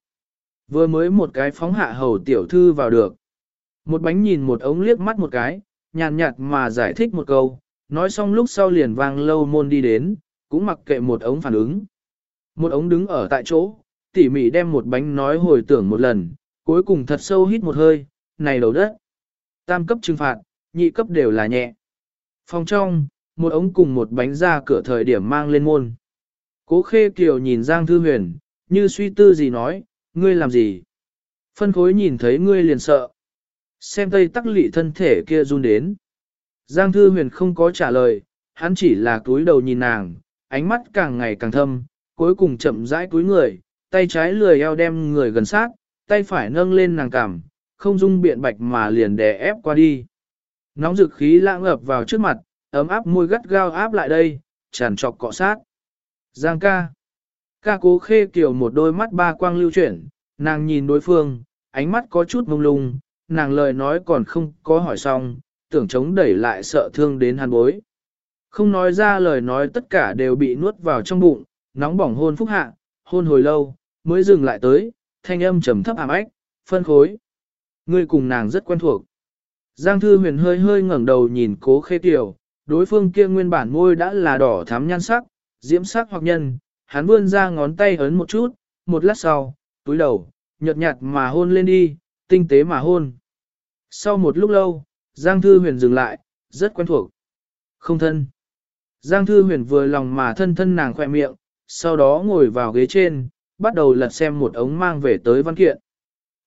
Vừa mới một cái phóng hạ hầu tiểu thư vào được. Một bánh nhìn một ống liếc mắt một cái, nhàn nhạt mà giải thích một câu, nói xong lúc sau liền vang lâu môn đi đến, cũng mặc kệ một ống phản ứng. Một ống đứng ở tại chỗ, tỉ mỉ đem một bánh nói hồi tưởng một lần, cuối cùng thật sâu hít một hơi, này đầu đất. Tam cấp trừng phạt, nhị cấp đều là nhẹ. Phòng trong, một ống cùng một bánh ra cửa thời điểm mang lên môn. Cố khê kiều nhìn Giang Thư Huyền, như suy tư gì nói, ngươi làm gì? Phân khối nhìn thấy ngươi liền sợ. Xem tây tắc lị thân thể kia run đến. Giang Thư Huyền không có trả lời, hắn chỉ là túi đầu nhìn nàng, ánh mắt càng ngày càng thâm, cuối cùng chậm rãi cúi người, tay trái lười eo đem người gần sát, tay phải nâng lên nàng cằm, không dung biện bạch mà liền đè ép qua đi. Nóng dực khí lãng ập vào trước mặt, ấm áp môi gắt gao áp lại đây, tràn trọc cọ sát. Giang ca. Ca cố khê kiểu một đôi mắt ba quang lưu chuyển, nàng nhìn đối phương, ánh mắt có chút mông lung, nàng lời nói còn không có hỏi xong, tưởng chống đẩy lại sợ thương đến hàn bối. Không nói ra lời nói tất cả đều bị nuốt vào trong bụng, nóng bỏng hôn phúc hạ, hôn hồi lâu, mới dừng lại tới, thanh âm trầm thấp ảm ách, phân khối. Ngươi cùng nàng rất quen thuộc. Giang Thư Huyền hơi hơi ngẩng đầu nhìn cố khê tiểu, đối phương kia nguyên bản môi đã là đỏ thắm nhan sắc, diễm sắc hoặc nhân, hắn vươn ra ngón tay ấn một chút, một lát sau, túi đầu, nhợt nhạt mà hôn lên đi, tinh tế mà hôn. Sau một lúc lâu, Giang Thư Huyền dừng lại, rất quen thuộc. Không thân. Giang Thư Huyền vừa lòng mà thân thân nàng khỏe miệng, sau đó ngồi vào ghế trên, bắt đầu lật xem một ống mang về tới văn kiện.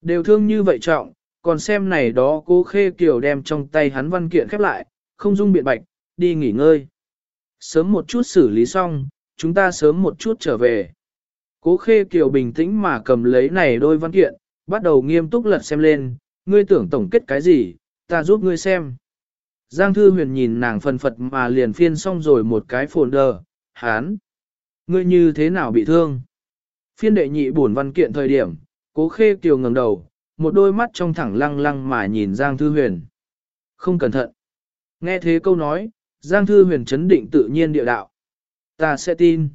Đều thương như vậy trọng, còn xem này đó cố khê kiểu đem trong tay hắn văn kiện khép lại, không dung biện bạch, đi nghỉ ngơi. Sớm một chút xử lý xong, chúng ta sớm một chút trở về. Cố khê kiều bình tĩnh mà cầm lấy này đôi văn kiện, bắt đầu nghiêm túc lật xem lên, ngươi tưởng tổng kết cái gì, ta giúp ngươi xem. Giang thư huyền nhìn nàng phần phật mà liền phiên xong rồi một cái folder, hán. Ngươi như thế nào bị thương? Phiên đệ nhị buồn văn kiện thời điểm, cố khê kiều ngẩng đầu, một đôi mắt trong thẳng lăng lăng mà nhìn Giang thư huyền. Không cẩn thận. Nghe thế câu nói, Giang thư huyền chấn định tự nhiên địa đạo. Ta sẽ tin.